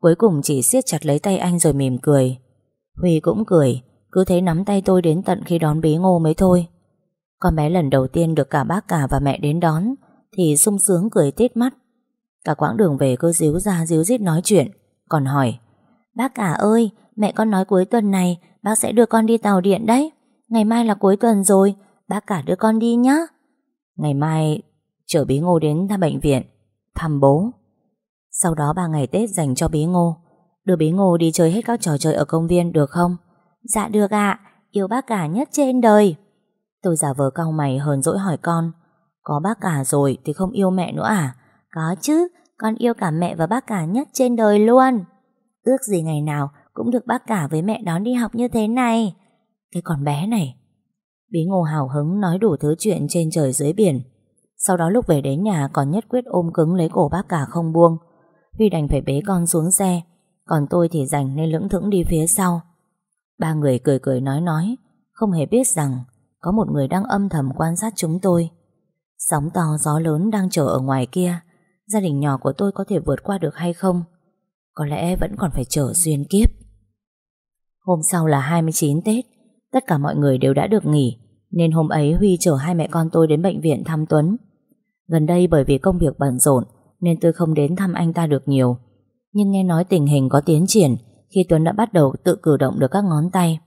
Cuối cùng chỉ siết chặt lấy tay anh rồi mỉm cười. Huy cũng cười. Cứ thế nắm tay tôi đến tận khi đón bí ngô mới thôi. Con bé lần đầu tiên được cả bác cả và mẹ đến đón, Thì sung sướng cười tít mắt. Cả quãng đường về cứ díu ra díu dít nói chuyện. Còn hỏi, Bác cả ơi, Mẹ con nói cuối tuần này Bác sẽ đưa con đi tàu điện đấy. Ngày mai là cuối tuần rồi, Bác cả đưa con đi nhá. Ngày mai, chở bí ngô đến thăm bệnh viện, Thăm bố. Sau đó 3 ngày Tết dành cho bí ngô. Đưa bí ngô đi chơi hết các trò chơi ở công viên được không? Dạ được ạ, Yêu bác cả nhất trên đời. Tôi giả vờ cau mày hờn dỗi hỏi con, Có bác cả rồi thì không yêu mẹ nữa à? Có chứ con yêu cả mẹ và bác cả nhất trên đời luôn. Ước gì ngày nào Cũng được bác cả với mẹ đón đi học như thế này. Cái con bé này. Bí ngô hào hứng nói đủ thứ chuyện trên trời dưới biển. Sau đó lúc về đến nhà, còn nhất quyết ôm cứng lấy cổ bác cả không buông. Huy đành phải bế con xuống xe, Còn tôi thì rảnh nên lững thững đi phía sau. Ba người cười cười nói nói, Không hề biết rằng Có một người đang âm thầm quan sát chúng tôi. Sóng to gió lớn đang chờ ở ngoài kia Gia đình nhỏ của tôi có thể vượt qua được hay không? Có lẽ vẫn còn phải chờ duyên kiếp. Hôm sau là 29 Tết Tất cả mọi người đều đã được nghỉ Nên hôm ấy Huy chở hai mẹ con tôi đến bệnh viện thăm Tuấn. Gần đây bởi vì công việc bận rộn Nên tôi không đến thăm anh ta được nhiều. Nhưng nghe nói tình hình có tiến triển Khi Tuấn đã bắt đầu tự cử động được các ngón tay.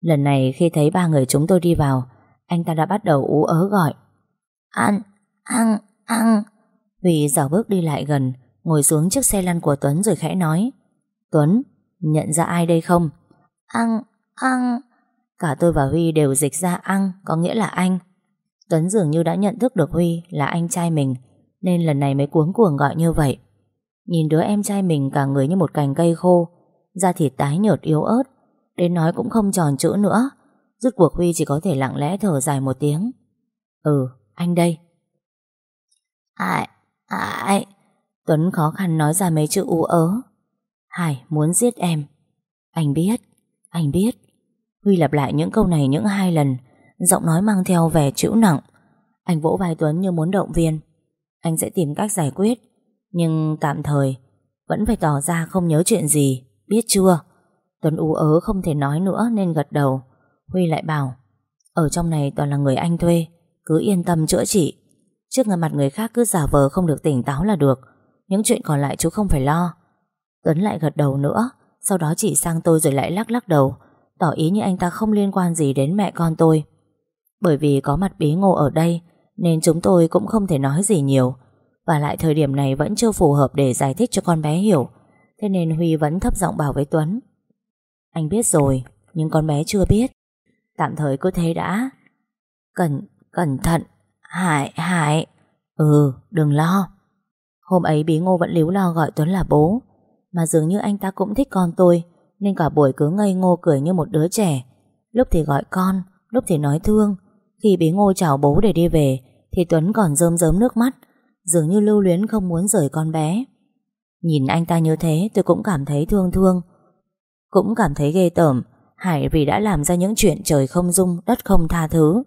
Lần này khi thấy ba người chúng tôi đi vào Anh ta đã bắt đầu ú ớ gọi. Ăn, ăn, ăn. Huy dào bước đi lại gần Ngồi xuống chiếc xe lăn của Tuấn rồi khẽ nói. Tuấn, nhận ra ai đây không? Ăn, ăn Cả tôi và Huy đều dịch ra ăn Có nghĩa là anh. Tuấn dường như đã nhận thức được Huy là anh trai mình Nên lần này mới cuống cuồng gọi như vậy. Nhìn đứa em trai mình cả người như một cành cây khô Da thịt tái nhợt yếu ớt Đến nói cũng không tròn chữ nữa Rút cuộc Huy chỉ có thể lặng lẽ thở dài một tiếng. Ừ, anh đây. Ai, ai? Tuấn khó khăn nói ra mấy chữ u ớ. Hải muốn giết em. Anh biết, anh biết. Huy lặp lại những câu này những hai lần Giọng nói mang theo vẻ chịu nặng. Anh vỗ vai Tuấn như muốn động viên. Anh sẽ tìm cách giải quyết Nhưng tạm thời Vẫn phải tỏ ra không nhớ chuyện gì Biết chưa? Tuấn ú ớ không thể nói nữa nên gật đầu. Huy lại bảo Ở trong này toàn là người anh thuê Cứ yên tâm chữa trị. Trước người mặt người khác cứ giả vờ không được tỉnh táo là được. Những chuyện còn lại chú không phải lo. Tuấn lại gật đầu nữa Sau đó chỉ sang tôi rồi lại lắc lắc đầu Tỏ ý như anh ta không liên quan gì đến mẹ con tôi. Bởi vì có mặt bí ngô ở đây Nên chúng tôi cũng không thể nói gì nhiều. Và lại thời điểm này vẫn chưa phù hợp để giải thích cho con bé hiểu Thế nên Huy vẫn thấp giọng bảo với Tuấn. Anh biết rồi Nhưng con bé chưa biết. Tạm thời cứ thế đã. Cẩn, cẩn thận. Hải, Hải Ừ, đừng lo Hôm ấy bí ngô vẫn líu lo gọi Tuấn là bố Mà dường như anh ta cũng thích con tôi nên cả buổi cứ ngây ngô cười như một đứa trẻ. Lúc thì gọi con, lúc thì nói thương. Khi bí ngô chào bố để đi về, thì Tuấn còn rơm rớm nước mắt, dường như lưu luyến không muốn rời con bé. Nhìn anh ta như thế tôi cũng cảm thấy thương thương. Cũng cảm thấy ghê tởm, Hải vì đã làm ra những chuyện trời không dung, đất không tha thứ.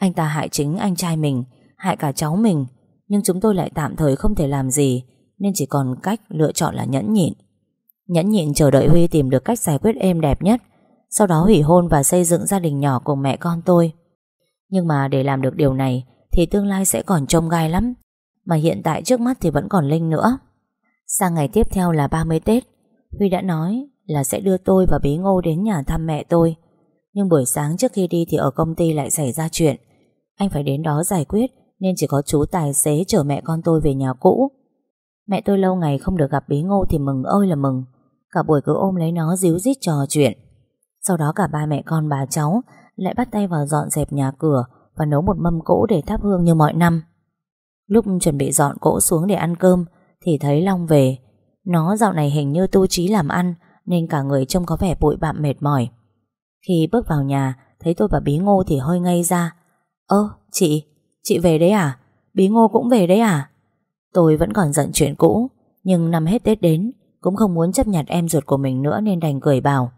Anh ta hại chính anh trai mình, hại cả cháu mình, nhưng chúng tôi lại tạm thời không thể làm gì, nên chỉ còn cách lựa chọn là nhẫn nhịn. Nhẫn nhịn chờ đợi Huy tìm được cách giải quyết êm đẹp nhất Sau đó hủy hôn và xây dựng gia đình nhỏ cùng mẹ con tôi. Nhưng mà để làm được điều này Thì tương lai sẽ còn trông gai lắm. Mà hiện tại trước mắt thì vẫn còn Linh nữa. Sang ngày tiếp theo là 30 Tết Huy đã nói là sẽ đưa tôi và Bí Ngô đến nhà thăm mẹ tôi. Nhưng buổi sáng trước khi đi thì ở công ty lại xảy ra chuyện. Anh phải đến đó giải quyết, Nên chỉ có chú tài xế chở mẹ con tôi về nhà cũ. Mẹ tôi lâu ngày không được gặp Bí Ngô thì mừng ơi là mừng. Cả buổi cứ ôm lấy nó díu dít trò chuyện. Sau đó cả ba mẹ con, bà cháu Lại bắt tay vào dọn dẹp nhà cửa Và nấu một mâm cỗ để thắp hương như mọi năm. Lúc chuẩn bị dọn cỗ xuống để ăn cơm Thì thấy Long về. Nó dạo này hình như tu trí làm ăn Nên cả người trông có vẻ bụi bặm mệt mỏi. Khi bước vào nhà, Thấy tôi và Bí Ngô thì hơi ngây ra. Ơ, chị Chị về đấy à? Bí Ngô cũng về đấy à? Tôi vẫn còn giận chuyện cũ, Nhưng năm hết Tết đến, cũng không muốn chấp nhận em ruột của mình nữa Nên đành cười bảo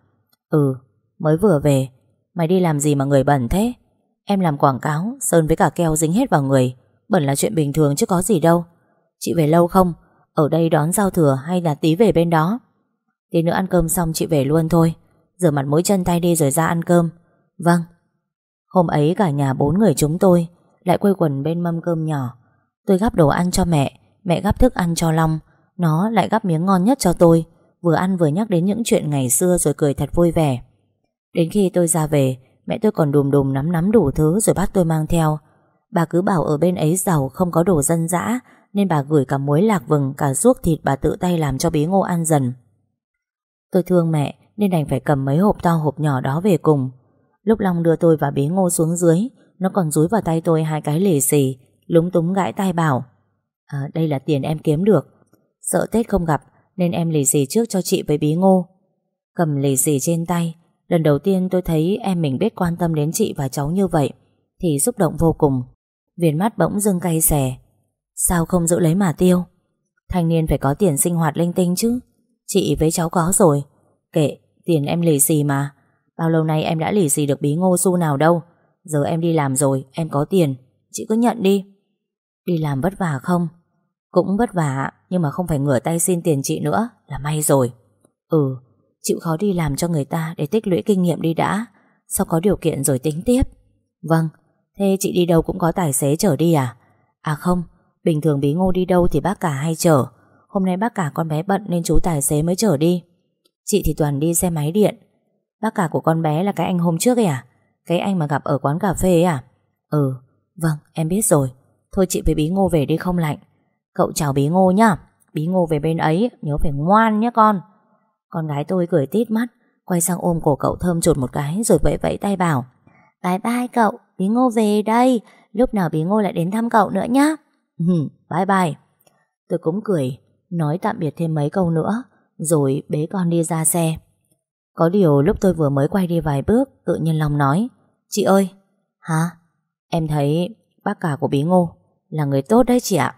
Ừ mới vừa về, Mày đi làm gì mà người bẩn thế? Em làm quảng cáo, Sơn với cả keo dính hết vào người, Bẩn là chuyện bình thường chứ có gì đâu. Chị về lâu không? Ở đây đón giao thừa hay là tí về bên đó? Tí nữa ăn cơm xong chị về luôn thôi. Rửa mặt mũi chân tay đi rồi ra ăn cơm. Vâng. Hôm ấy cả nhà bốn người chúng tôi Lại quây quần bên mâm cơm nhỏ. Tôi gắp đồ ăn cho mẹ Mẹ gắp thức ăn cho Long. Nó lại gắp miếng ngon nhất cho tôi, Vừa ăn vừa nhắc đến những chuyện ngày xưa Rồi cười thật vui vẻ. Đến khi tôi ra về, Mẹ tôi còn đùm đùm nắm nắm đủ thứ rồi bắt tôi mang theo. Bà cứ bảo ở bên ấy giàu Không có đồ dân dã, Nên bà gửi cả muối lạc vừng, Cả ruốc thịt bà tự tay làm cho bí ngô ăn dần. Tôi thương mẹ, Nên đành phải cầm mấy hộp to hộp nhỏ đó về cùng. Lúc Long đưa tôi và bế ngô xuống dưới Nó còn rúi vào tay tôi hai cái lì xì Lúng túng gãi tai bảo à, Đây là tiền em kiếm được. Sợ Tết không gặp Nên em lì xì trước cho chị với bí ngô. Cầm lì xì trên tay Lần đầu tiên tôi thấy em mình biết quan tâm đến chị và cháu như vậy Thì xúc động vô cùng. Viền mắt bỗng dưng cay xè. Sao không giữ lấy mà tiêu? Thanh niên phải có tiền sinh hoạt linh tinh chứ. Chị với cháu có rồi. Kệ, tiền em lì xì mà. Bao lâu nay em đã lì xì được bí ngô xu nào đâu. Giờ em đi làm rồi, Em có tiền. Chị cứ nhận đi. Đi làm vất vả không? Cũng vất vả, Nhưng mà không phải ngửa tay xin tiền chị nữa, Là may rồi. Ừ Chịu khó đi làm cho người ta Để tích lũy kinh nghiệm đi đã. Sau có điều kiện rồi tính tiếp? Vâng Thế chị đi đâu cũng có tài xế chở đi à? À không, Bình thường bí ngô đi đâu thì bác cả hay chở. Hôm nay bác cả con bé bận nên chú tài xế mới chở đi. Chị thì toàn đi xe máy điện Bác cả của con bé là cái anh hôm trước ấy à? Cái anh mà gặp ở quán cà phê ấy à? Ừ Vâng em biết rồi. Thôi chị với bí ngô về đi không lạnh. Cậu chào bí ngô nhá. Bí ngô về bên ấy nhớ phải ngoan nhé con. Con gái tôi cười tít mắt Quay sang ôm cổ cậu thơm chuột một cái Rồi vẫy vẫy tay bảo Bye bye cậu Bí ngô về đây. Lúc nào bí ngô lại đến thăm cậu nữa nhá. Ừ, Bye bye. Tôi cũng cười Nói tạm biệt thêm mấy câu nữa Rồi bế con đi ra xe. Có điều lúc tôi vừa mới quay đi vài bước, Tự nhiên lòng nói, Chị ơi. Hả? Em thấy bác cả của bí ngô Là người tốt đấy chị ạ.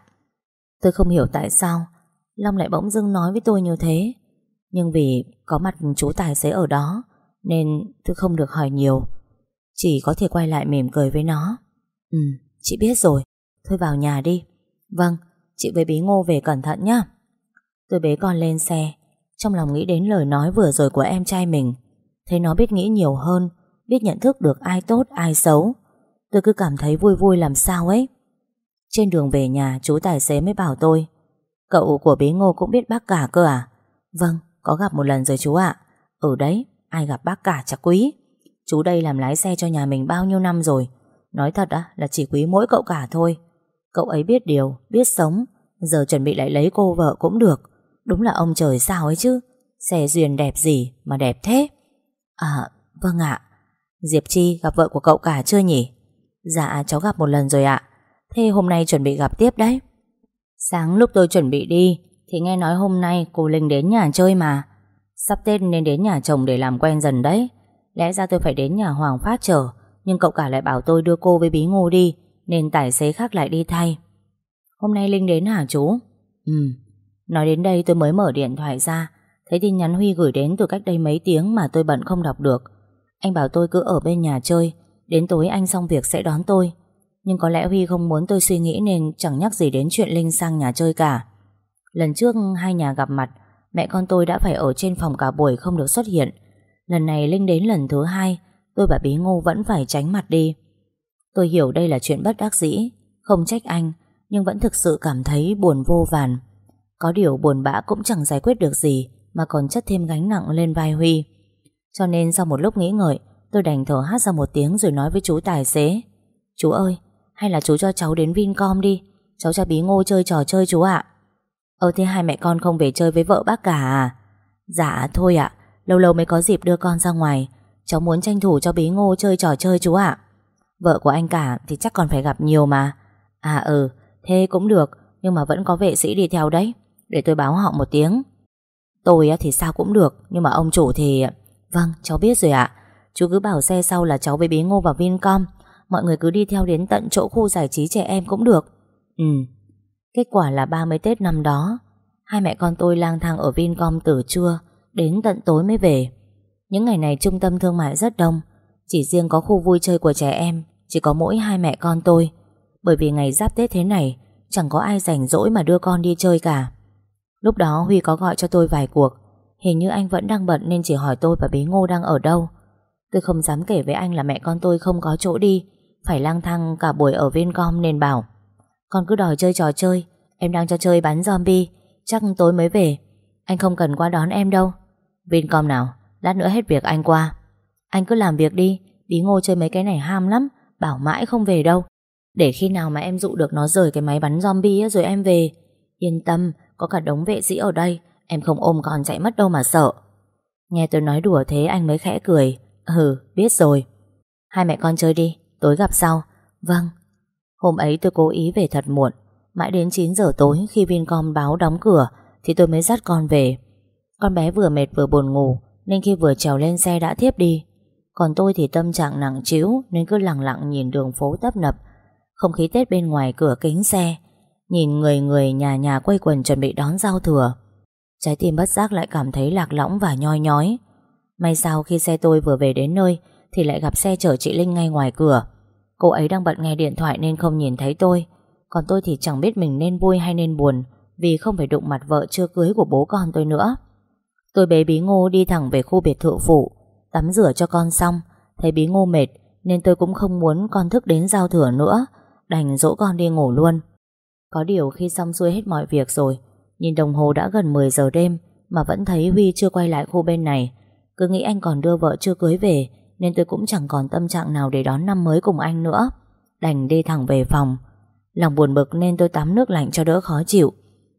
Tôi không hiểu tại sao Long lại bỗng dưng nói với tôi như thế. Nhưng vì có mặt chú tài xế ở đó, Nên tôi không được hỏi nhiều. Chỉ có thể quay lại mỉm cười với nó. Ừ chị biết rồi. Thôi vào nhà đi. Vâng chị với bí ngô về cẩn thận nhá. Tôi bế con lên xe. Trong lòng nghĩ đến lời nói vừa rồi của em trai mình, Thấy nó biết nghĩ nhiều hơn, Biết nhận thức được ai tốt, ai xấu. Tôi cứ cảm thấy vui vui làm sao ấy. Trên đường về nhà, Chú tài xế mới bảo tôi, Cậu của bế ngô cũng biết bác cả cơ à? Vâng có gặp một lần rồi chú ạ. Ở đấy, ai gặp bác cả chắc quý. Chú đây làm lái xe cho nhà mình bao nhiêu năm rồi. Nói thật á, là chỉ quý mỗi cậu cả thôi. Cậu ấy biết điều, Biết sống, Giờ chuẩn bị lại lấy cô vợ cũng được. Đúng là ông trời sao ấy chứ? Xe duyên đẹp gì mà đẹp thế? À vâng ạ. Diệp Chi gặp vợ của cậu cả chưa nhỉ? Dạ cháu gặp một lần rồi ạ. Thế hôm nay chuẩn bị gặp tiếp đấy. Sáng lúc tôi chuẩn bị đi, Thì nghe nói hôm nay cô Linh đến nhà chơi mà. Sắp Tết nên đến nhà chồng để làm quen dần đấy. Lẽ ra tôi phải đến nhà Hoàng Phát chờ, Nhưng cậu cả lại bảo tôi đưa cô với bí ngô đi, Nên tài xế khác lại đi thay. Hôm nay Linh đến hả chú? Ừ. Nói đến đây tôi mới mở điện thoại ra. Thấy tin nhắn Huy gửi đến từ cách đây mấy tiếng Mà tôi bận không đọc được. Anh bảo tôi cứ ở bên nhà chơi, Đến tối anh xong việc sẽ đón tôi. Nhưng có lẽ Huy không muốn tôi suy nghĩ Nên chẳng nhắc gì đến chuyện Linh sang nhà chơi cả. Lần trước hai nhà gặp mặt, Mẹ con tôi đã phải ở trên phòng cả buổi Không được xuất hiện. Lần này Linh đến lần thứ hai, Tôi và Bí Ngô vẫn phải tránh mặt đi. Tôi hiểu đây là chuyện bất đắc dĩ, Không trách anh, Nhưng vẫn thực sự cảm thấy buồn vô vàn. Có điều buồn bã cũng chẳng giải quyết được gì, Mà còn chất thêm gánh nặng lên vai Huy. Cho nên sau một lúc nghĩ ngợi, Tôi đành thở hát ra một tiếng rồi nói với chú tài xế. Chú ơi, Hay là chú cho cháu đến Vincom đi. Cháu cho Bí Ngô chơi trò chơi chú ạ. Ờ thế hai mẹ con không về chơi với vợ bác cả à? Dạ thôi ạ. Lâu lâu mới có dịp đưa con ra ngoài. Cháu muốn tranh thủ cho Bí Ngô chơi trò chơi chú ạ. Vợ của anh cả thì chắc còn phải gặp nhiều mà. À ừ Thế cũng được, Nhưng mà vẫn có vệ sĩ đi theo đấy. Để tôi báo họ một tiếng. Tôi thì sao cũng được, Nhưng mà ông chủ thì Vâng cháu biết rồi ạ. Chú cứ bảo xe sau là cháu với Bí Ngô vào Vincom. Mọi người cứ đi theo đến tận chỗ khu giải trí trẻ em cũng được. Ừ. Kết quả là 30 Tết năm đó, Hai mẹ con tôi lang thang ở Vincom từ trưa Đến tận tối mới về. Những ngày này trung tâm thương mại rất đông, Chỉ riêng có khu vui chơi của trẻ em, Chỉ có mỗi hai mẹ con tôi. Bởi vì ngày giáp Tết thế này, Chẳng có ai rảnh rỗi mà đưa con đi chơi cả. Lúc đó Huy có gọi cho tôi vài cuộc. Hình như anh vẫn đang bận nên chỉ hỏi tôi và bế ngô đang ở đâu. Tôi không dám kể với anh là mẹ con tôi không có chỗ đi, Phải lang thang cả buổi ở Vincom nên bảo, Con cứ đòi chơi trò chơi, Em đang cho chơi bắn zombie, Chắc tối mới về. Anh không cần qua đón em đâu. Vincom nào, Lát nữa hết việc anh qua. Anh cứ làm việc đi, Bí ngô chơi mấy cái này ham lắm, Bảo mãi không về đâu. Để khi nào mà em dụ được nó rời cái máy bắn zombie rồi em về. Yên tâm có cả đống vệ sĩ ở đây, Em không ôm con chạy mất đâu mà sợ. Nghe tôi nói đùa thế anh mới khẽ cười. Ừ biết rồi. Hai mẹ con chơi đi, Tối gặp sau. Vâng. Hôm ấy tôi cố ý về thật muộn. Mãi đến 9 giờ tối khi Vincom báo đóng cửa Thì tôi mới dắt con về. Con bé vừa mệt vừa buồn ngủ Nên khi vừa trèo lên xe đã thiếp đi. Còn tôi thì tâm trạng nặng trĩu Nên cứ lặng lặng nhìn đường phố tấp nập. Không khí Tết bên ngoài cửa kính xe. Nhìn người người nhà nhà quay quần chuẩn bị đón giao thừa. Trái tim bất giác lại cảm thấy lạc lõng và nhoi nhói. May sao khi xe tôi vừa về đến nơi Thì lại gặp xe chở chị Linh ngay ngoài cửa. Cô ấy đang bận nghe điện thoại nên không nhìn thấy tôi. Còn tôi thì chẳng biết mình nên vui hay nên buồn, Vì không phải đụng mặt vợ chưa cưới của bố con tôi nữa. Tôi bế bí ngô đi thẳng về khu biệt thự phụ, Tắm rửa cho con xong. Thấy bí ngô mệt Nên tôi cũng không muốn con thức đến giao thừa nữa, Đành dỗ con đi ngủ luôn. Có điều khi xong xuôi hết mọi việc rồi, Nhìn đồng hồ đã gần 10 giờ đêm Mà vẫn thấy Huy chưa quay lại khu bên này, Cứ nghĩ anh còn đưa vợ chưa cưới về Nên tôi cũng chẳng còn tâm trạng nào Để đón năm mới cùng anh nữa. Đành đi thẳng về phòng. Lòng buồn bực nên tôi tắm nước lạnh cho đỡ khó chịu.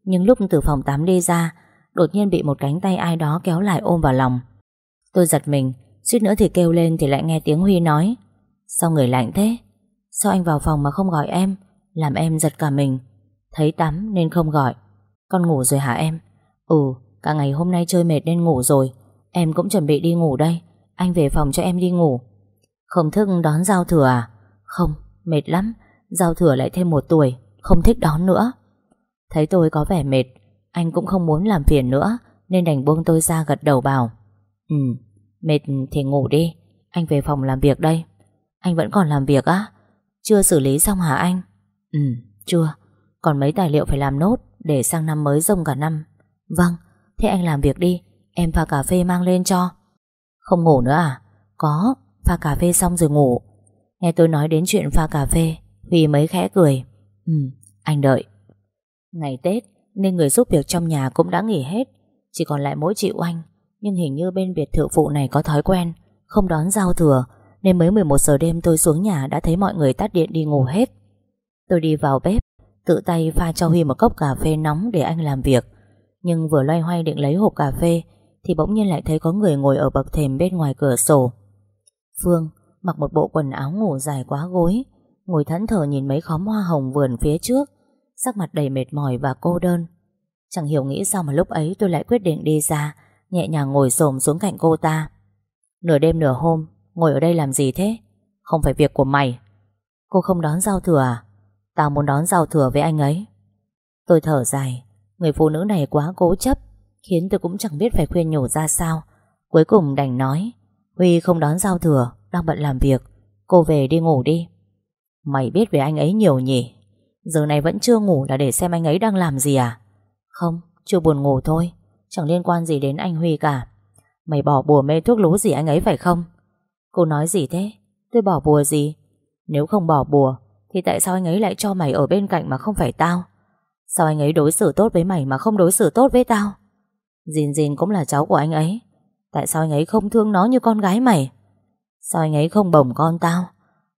Nhưng lúc từ phòng tắm đi ra, Đột nhiên bị một cánh tay ai đó kéo lại ôm vào lòng. Tôi giật mình, Suýt nữa thì kêu lên thì lại nghe tiếng Huy nói. Sao người lạnh thế? Sao anh vào phòng mà không gọi em? Làm em giật cả mình. Thấy tắm nên không gọi. Con ngủ rồi hả em? Ừ, cả ngày hôm nay chơi mệt nên ngủ rồi. Em cũng chuẩn bị đi ngủ đây. Anh về phòng cho em đi ngủ. Không thức đón giao thừa à? Không, mệt lắm. Giao thừa lại thêm một tuổi Không thích đón nữa. Thấy tôi có vẻ mệt Anh cũng không muốn làm phiền nữa Nên đành buông tôi ra gật đầu bảo. Ừ, mệt thì ngủ đi. Anh về phòng làm việc đây. Anh vẫn còn làm việc á? Chưa xử lý xong hả anh? Ừ, chưa. Còn mấy tài liệu phải làm nốt để sang năm mới rông cả năm. Vâng, thế anh làm việc đi Em pha cà phê mang lên cho. Không ngủ nữa à? Có, pha cà phê xong rồi ngủ. Nghe tôi nói đến chuyện pha cà phê Huy mới khẽ cười. Ừ, anh đợi. Ngày Tết nên người giúp việc trong nhà cũng đã nghỉ hết. Chỉ còn lại mỗi chị Oanh Nhưng hình như bên biệt thự phụ này có thói quen Không đón giao thừa Nên mới 11 giờ đêm tôi xuống nhà Đã thấy mọi người tắt điện đi ngủ hết. Tôi đi vào bếp Tự tay pha cho Huy một cốc cà phê nóng để anh làm việc. Nhưng vừa loay hoay định lấy hộp cà phê, Thì bỗng nhiên lại thấy có người ngồi ở bậc thềm bên ngoài cửa sổ. Phương mặc một bộ quần áo ngủ dài quá gối, Ngồi thẫn thờ nhìn mấy khóm hoa hồng vườn phía trước, Sắc mặt đầy mệt mỏi và cô đơn. Chẳng hiểu nghĩ sao mà lúc ấy tôi lại quyết định đi ra, Nhẹ nhàng ngồi xổm xuống cạnh cô ta. Nửa đêm nửa hôm, Ngồi ở đây làm gì thế? Không phải việc của mày. Cô không đón giao thừa à? Tao muốn đón giao thừa với anh ấy. Tôi thở dài. Người phụ nữ này quá cố chấp Khiến tôi cũng chẳng biết phải khuyên nhủ ra sao. Cuối cùng đành nói Huy không đón giao thừa Đang bận làm việc. Cô về đi ngủ đi. Mày biết về anh ấy nhiều nhỉ? Giờ này vẫn chưa ngủ là để xem anh ấy đang làm gì à? Không, chưa buồn ngủ thôi. Chẳng liên quan gì đến anh Huy cả. Mày bỏ bùa mê thuốc lú gì anh ấy phải không? Cô nói gì thế? Tôi bỏ bùa gì? Nếu không bỏ bùa thì tại sao anh ấy lại cho mày ở bên cạnh mà không phải tao? Sao anh ấy đối xử tốt với mày Mà không đối xử tốt với tao? Dìn dìn cũng là cháu của anh ấy. Tại sao anh ấy không thương nó như con gái mày? Sao anh ấy không bồng con tao?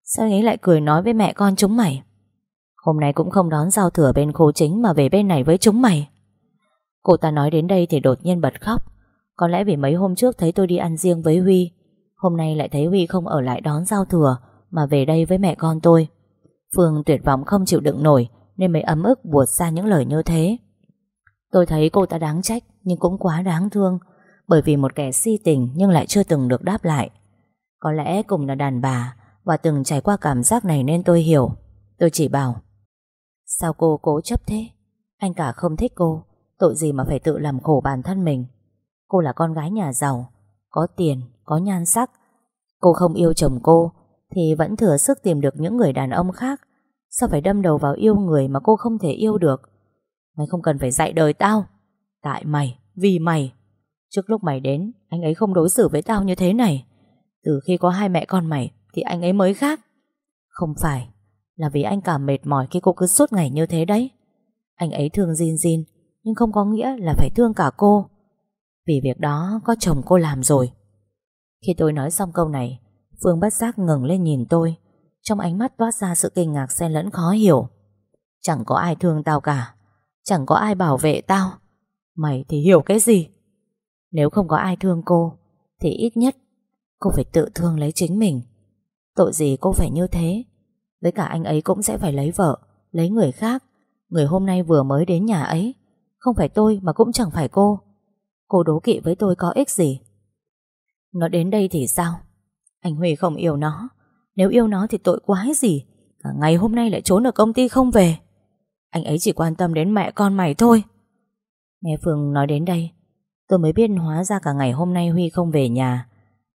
Sao anh ấy lại cười nói với mẹ con chúng mày? Hôm nay cũng không đón giao thừa bên khu chính Mà về bên này với chúng mày. Cô ta nói đến đây thì đột nhiên bật khóc. Có lẽ vì mấy hôm trước thấy tôi đi ăn riêng với Huy, Hôm nay lại thấy Huy không ở lại đón giao thừa Mà về đây với mẹ con tôi. Phương tuyệt vọng không chịu đựng nổi Nên mới ấm ức buột ra những lời như thế. Tôi thấy cô ta đáng trách Nhưng cũng quá đáng thương Bởi vì một kẻ si tình nhưng lại chưa từng được đáp lại. Có lẽ cùng là đàn bà Và từng trải qua cảm giác này nên tôi hiểu. Tôi chỉ bảo Sao cô cố chấp thế? Anh cả không thích cô Tội gì mà phải tự làm khổ bản thân mình? Cô là con gái nhà giàu Có tiền, có nhan sắc. Cô không yêu chồng cô thì vẫn thừa sức tìm được những người đàn ông khác. Sao phải đâm đầu vào yêu người mà cô không thể yêu được? Mày không cần phải dạy đời tao. Tại mày, vì mày. Trước lúc mày đến Anh ấy không đối xử với tao như thế này. Từ khi có hai mẹ con mày Thì anh ấy mới khác. Không phải Là vì anh cảm mệt mỏi khi cô cứ suốt ngày như thế đấy. Anh ấy thương Jin Jin Nhưng không có nghĩa là phải thương cả cô. Vì việc đó có chồng cô làm rồi. Khi tôi nói xong câu này Phương bất giác ngừng lên nhìn tôi. Trong ánh mắt toát ra sự kinh ngạc xen lẫn khó hiểu. Chẳng có ai thương tao cả. Chẳng có ai bảo vệ tao. Mày thì hiểu cái gì? Nếu không có ai thương cô, Thì ít nhất Cô phải tự thương lấy chính mình. Tội gì cô phải như thế? Với cả anh ấy cũng sẽ phải lấy vợ, Lấy người khác. Người hôm nay vừa mới đến nhà ấy. Không phải tôi mà cũng chẳng phải cô. Cô đố kỵ với tôi có ích gì? Nó đến đây thì sao? Anh Huy không yêu nó. Nếu yêu nó thì tội quái gì? Cả ngày hôm nay lại trốn ở công ty không về. Anh ấy chỉ quan tâm đến mẹ con mày thôi. Nghe Phương nói đến đây, Tôi mới biết hóa ra cả ngày hôm nay Huy không về nhà.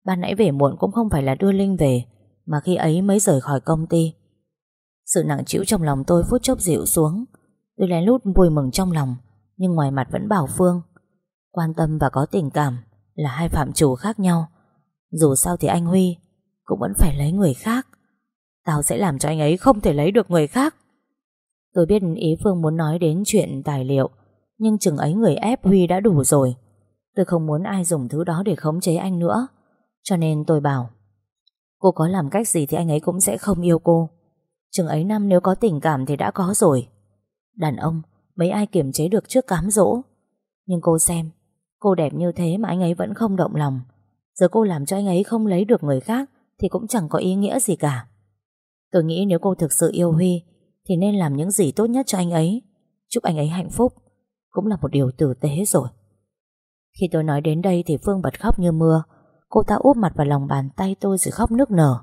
Ban nãy về muộn cũng không phải là đưa Linh về, Mà khi ấy mới rời khỏi công ty. Sự nặng chịu trong lòng tôi phút chốc dịu xuống. Tôi lén lút vui mừng trong lòng, Nhưng ngoài mặt vẫn bảo Phương, Quan tâm và có tình cảm Là hai phạm chủ khác nhau. Dù sao thì anh Huy cũng vẫn phải lấy người khác. Tao sẽ làm cho anh ấy không thể lấy được người khác. Tôi biết ý Phương muốn nói đến chuyện tài liệu, Nhưng chừng ấy người ép Huy đã đủ rồi. Tôi không muốn ai dùng thứ đó để khống chế anh nữa. Cho nên tôi bảo, Cô có làm cách gì thì anh ấy cũng sẽ không yêu cô. Chừng ấy năm nếu có tình cảm thì đã có rồi. Đàn ông, Mấy ai kiềm chế được trước cám dỗ. Nhưng cô xem, Cô đẹp như thế mà anh ấy vẫn không động lòng. Giờ cô làm cho anh ấy không lấy được người khác thì cũng chẳng có ý nghĩa gì cả. Tôi nghĩ nếu cô thực sự yêu Huy, Thì nên làm những gì tốt nhất cho anh ấy. Chúc anh ấy hạnh phúc. Cũng là một điều tử tế rồi. Khi tôi nói đến đây thì Phương bật khóc như mưa. Cô ta úp mặt vào lòng bàn tay tôi rồi khóc nức nở.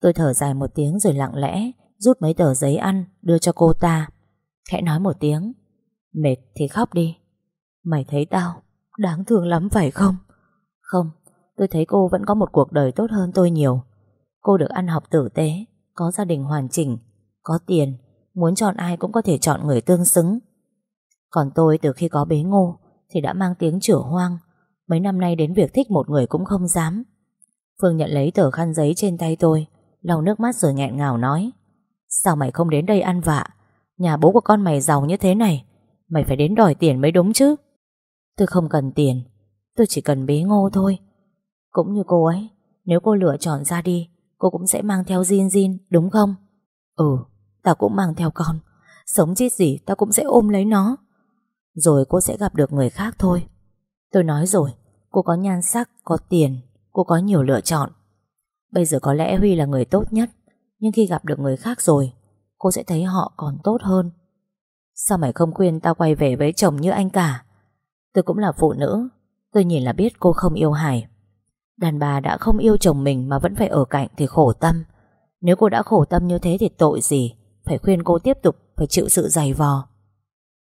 Tôi thở dài một tiếng rồi lặng lẽ, Rút mấy tờ giấy ăn, Đưa cho cô ta. Khẽ nói một tiếng, Mệt thì khóc đi. Mày thấy tao, đáng thương lắm phải không? Không. Tôi thấy cô vẫn có một cuộc đời tốt hơn tôi nhiều. Cô được ăn học tử tế, Có gia đình hoàn chỉnh, Có tiền, Muốn chọn ai cũng có thể chọn người tương xứng. Còn tôi từ khi có bế ngô Thì đã mang tiếng chửa hoang, Mấy năm nay đến việc thích một người cũng không dám. Phương nhận lấy tờ khăn giấy trên tay tôi, lau nước mắt rồi nghẹn ngào nói, Sao mày không đến đây ăn vạ? Nhà bố của con mày giàu như thế này, Mày phải đến đòi tiền mới đúng chứ. Tôi không cần tiền, Tôi chỉ cần bế ngô thôi. Cũng như cô ấy Nếu cô lựa chọn ra đi Cô cũng sẽ mang theo Jin Jin đúng không? Ừ. Tao cũng mang theo con. Sống chết gì tao cũng sẽ ôm lấy nó. Rồi cô sẽ gặp được người khác thôi. Tôi nói rồi Cô có nhan sắc, có tiền Cô có nhiều lựa chọn. Bây giờ có lẽ Huy là người tốt nhất Nhưng khi gặp được người khác rồi Cô sẽ thấy họ còn tốt hơn. Sao mày không khuyên tao quay về với chồng như anh cả? Tôi cũng là phụ nữ Tôi nhìn là biết cô không yêu Hải Đàn bà đã không yêu chồng mình Mà vẫn phải ở cạnh thì khổ tâm. Nếu cô đã khổ tâm như thế thì tội gì? Phải khuyên cô tiếp tục, Phải chịu sự dày vò.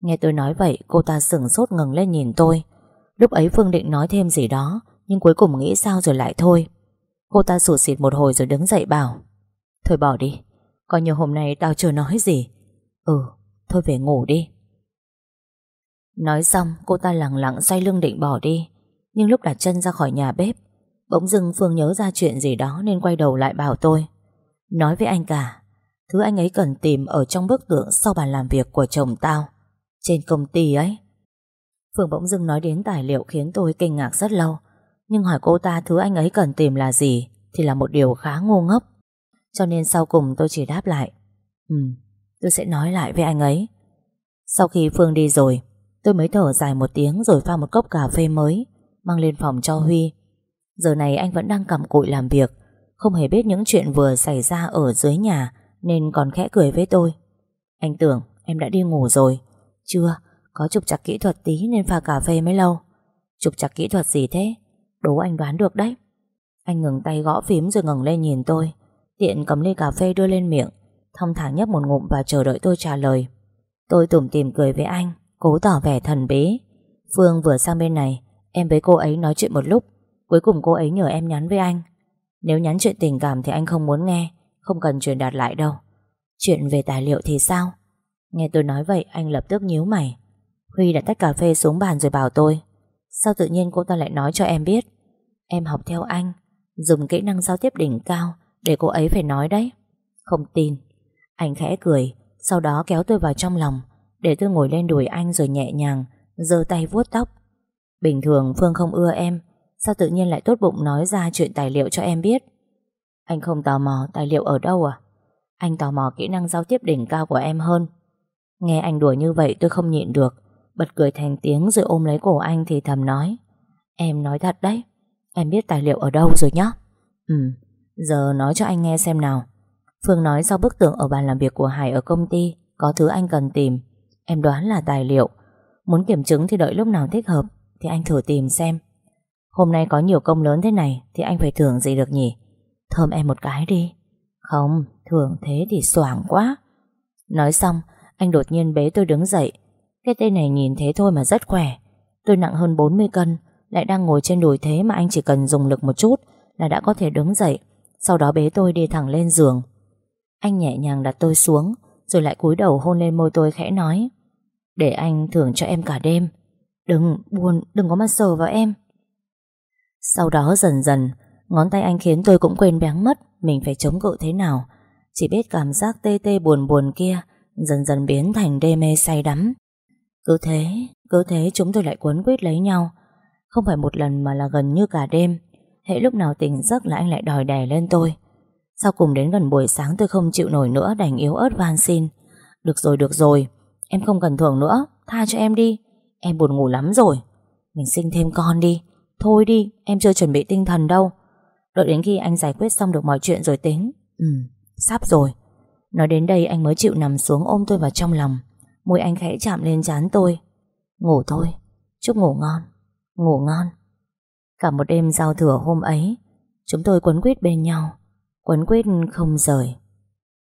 Nghe tôi nói vậy, cô ta sửng sốt ngừng lên nhìn tôi. Lúc ấy Phương định nói thêm gì đó, Nhưng cuối cùng nghĩ sao rồi lại thôi. Cô ta sụt xịt một hồi rồi đứng dậy bảo, Thôi bỏ đi, Coi như hôm nay tao chưa nói gì. Ừ thôi về ngủ đi. Nói xong, cô ta lặng lặng xoay lưng định bỏ đi, Nhưng lúc đặt chân ra khỏi nhà bếp Bỗng dưng Phương nhớ ra chuyện gì đó Nên quay đầu lại bảo tôi. Nói với anh cả, Thứ anh ấy cần tìm ở trong bức tượng Sau bàn làm việc của chồng tao, Trên công ty ấy. Phương bỗng dưng nói đến tài liệu Khiến tôi kinh ngạc rất lâu, Nhưng hỏi cô ta thứ anh ấy cần tìm là gì Thì là một điều khá ngu ngốc. Cho nên sau cùng tôi chỉ đáp lại Ừ tôi sẽ nói lại với anh ấy. Sau khi Phương đi rồi, Tôi mới thở dài một tiếng rồi pha một cốc cà phê mới, Mang lên phòng cho Huy. Giờ này anh vẫn đang cầm cụi làm việc. Không hề biết những chuyện vừa xảy ra ở dưới nhà Nên còn khẽ cười với tôi. Anh tưởng em đã đi ngủ rồi. Chưa, có trục chặt kỹ thuật tí Nên pha cà phê mới lâu. Trục chặt kỹ thuật gì thế? Đố anh đoán được đấy. Anh ngừng tay gõ phím rồi ngừng lên nhìn tôi. Tiện cầm ly cà phê đưa lên miệng Thông thả nhấp một ngụm và chờ đợi tôi trả lời. Tôi tủm tìm cười với anh Cố tỏ vẻ thần bí. Phương vừa sang bên này Em với cô ấy nói chuyện một lúc. Cuối cùng cô ấy nhờ em nhắn với anh. Nếu nhắn chuyện tình cảm thì anh không muốn nghe, Không cần truyền đạt lại đâu. Chuyện về tài liệu thì sao? Nghe tôi nói vậy, anh lập tức nhíu mày. Huy đã tách cà phê xuống bàn rồi bảo tôi, Sao tự nhiên cô ta lại nói cho em biết? Em học theo anh, Dùng kỹ năng giao tiếp đỉnh cao Để cô ấy phải nói đấy. Không tin. Anh khẽ cười, Sau đó kéo tôi vào trong lòng, Để tôi ngồi lên đùi anh rồi nhẹ nhàng giơ tay vuốt tóc. Bình thường Phương không ưa em Sao tự nhiên lại tốt bụng nói ra chuyện tài liệu cho em biết? Anh không tò mò tài liệu ở đâu à? Anh tò mò kỹ năng giao tiếp đỉnh cao của em hơn. Nghe anh đùa như vậy tôi không nhịn được, Bật cười thành tiếng rồi ôm lấy cổ anh thì thầm nói. Em nói thật đấy, Em biết tài liệu ở đâu rồi nhá. Ừ Giờ nói cho anh nghe xem nào. Phương nói sau bức tượng ở bàn làm việc của Hải ở công ty, Có thứ anh cần tìm. Em đoán là tài liệu. Muốn kiểm chứng thì đợi lúc nào thích hợp, Thì anh thử tìm xem. Hôm nay có nhiều công lớn thế này Thì anh phải thưởng gì được nhỉ? Thơm em một cái đi. Không, thưởng thế thì xoảng quá. Nói xong Anh đột nhiên bế tôi đứng dậy. Cái tên này nhìn thế thôi mà rất khỏe. Tôi nặng hơn 40 cân Lại đang ngồi trên đùi thế mà anh chỉ cần dùng lực một chút Là đã có thể đứng dậy. Sau đó bế tôi đi thẳng lên giường. Anh nhẹ nhàng đặt tôi xuống Rồi lại cúi đầu hôn lên môi tôi khẽ nói. Để anh thưởng cho em cả đêm. Đừng, buồn, đừng có mà sờ vào em sau đó dần dần, Ngón tay anh khiến tôi cũng quên bén mất Mình phải chống cự thế nào. Chỉ biết cảm giác tê tê buồn buồn kia Dần dần biến thành đê mê say đắm. Cứ thế Cứ thế chúng tôi lại quấn quýt lấy nhau. Không phải một lần mà là gần như cả đêm. Hệ lúc nào tỉnh giấc là anh lại đòi đè lên tôi. Sau cùng đến gần buổi sáng tôi không chịu nổi nữa, Đành yếu ớt van xin. Được rồi được rồi, Em không cần thưởng nữa, Tha cho em đi. Em buồn ngủ lắm rồi. Mình sinh thêm con đi. Thôi đi, em chưa chuẩn bị tinh thần đâu. Đợi đến khi anh giải quyết xong được mọi chuyện rồi tính. Ừ, sắp rồi. Nói đến đây anh mới chịu nằm xuống ôm tôi vào trong lòng. Môi anh khẽ chạm lên trán tôi. Ngủ thôi, chúc ngủ ngon. Ngủ ngon. Cả một đêm giao thừa hôm ấy Chúng tôi quấn quýt bên nhau. Quấn quýt không rời.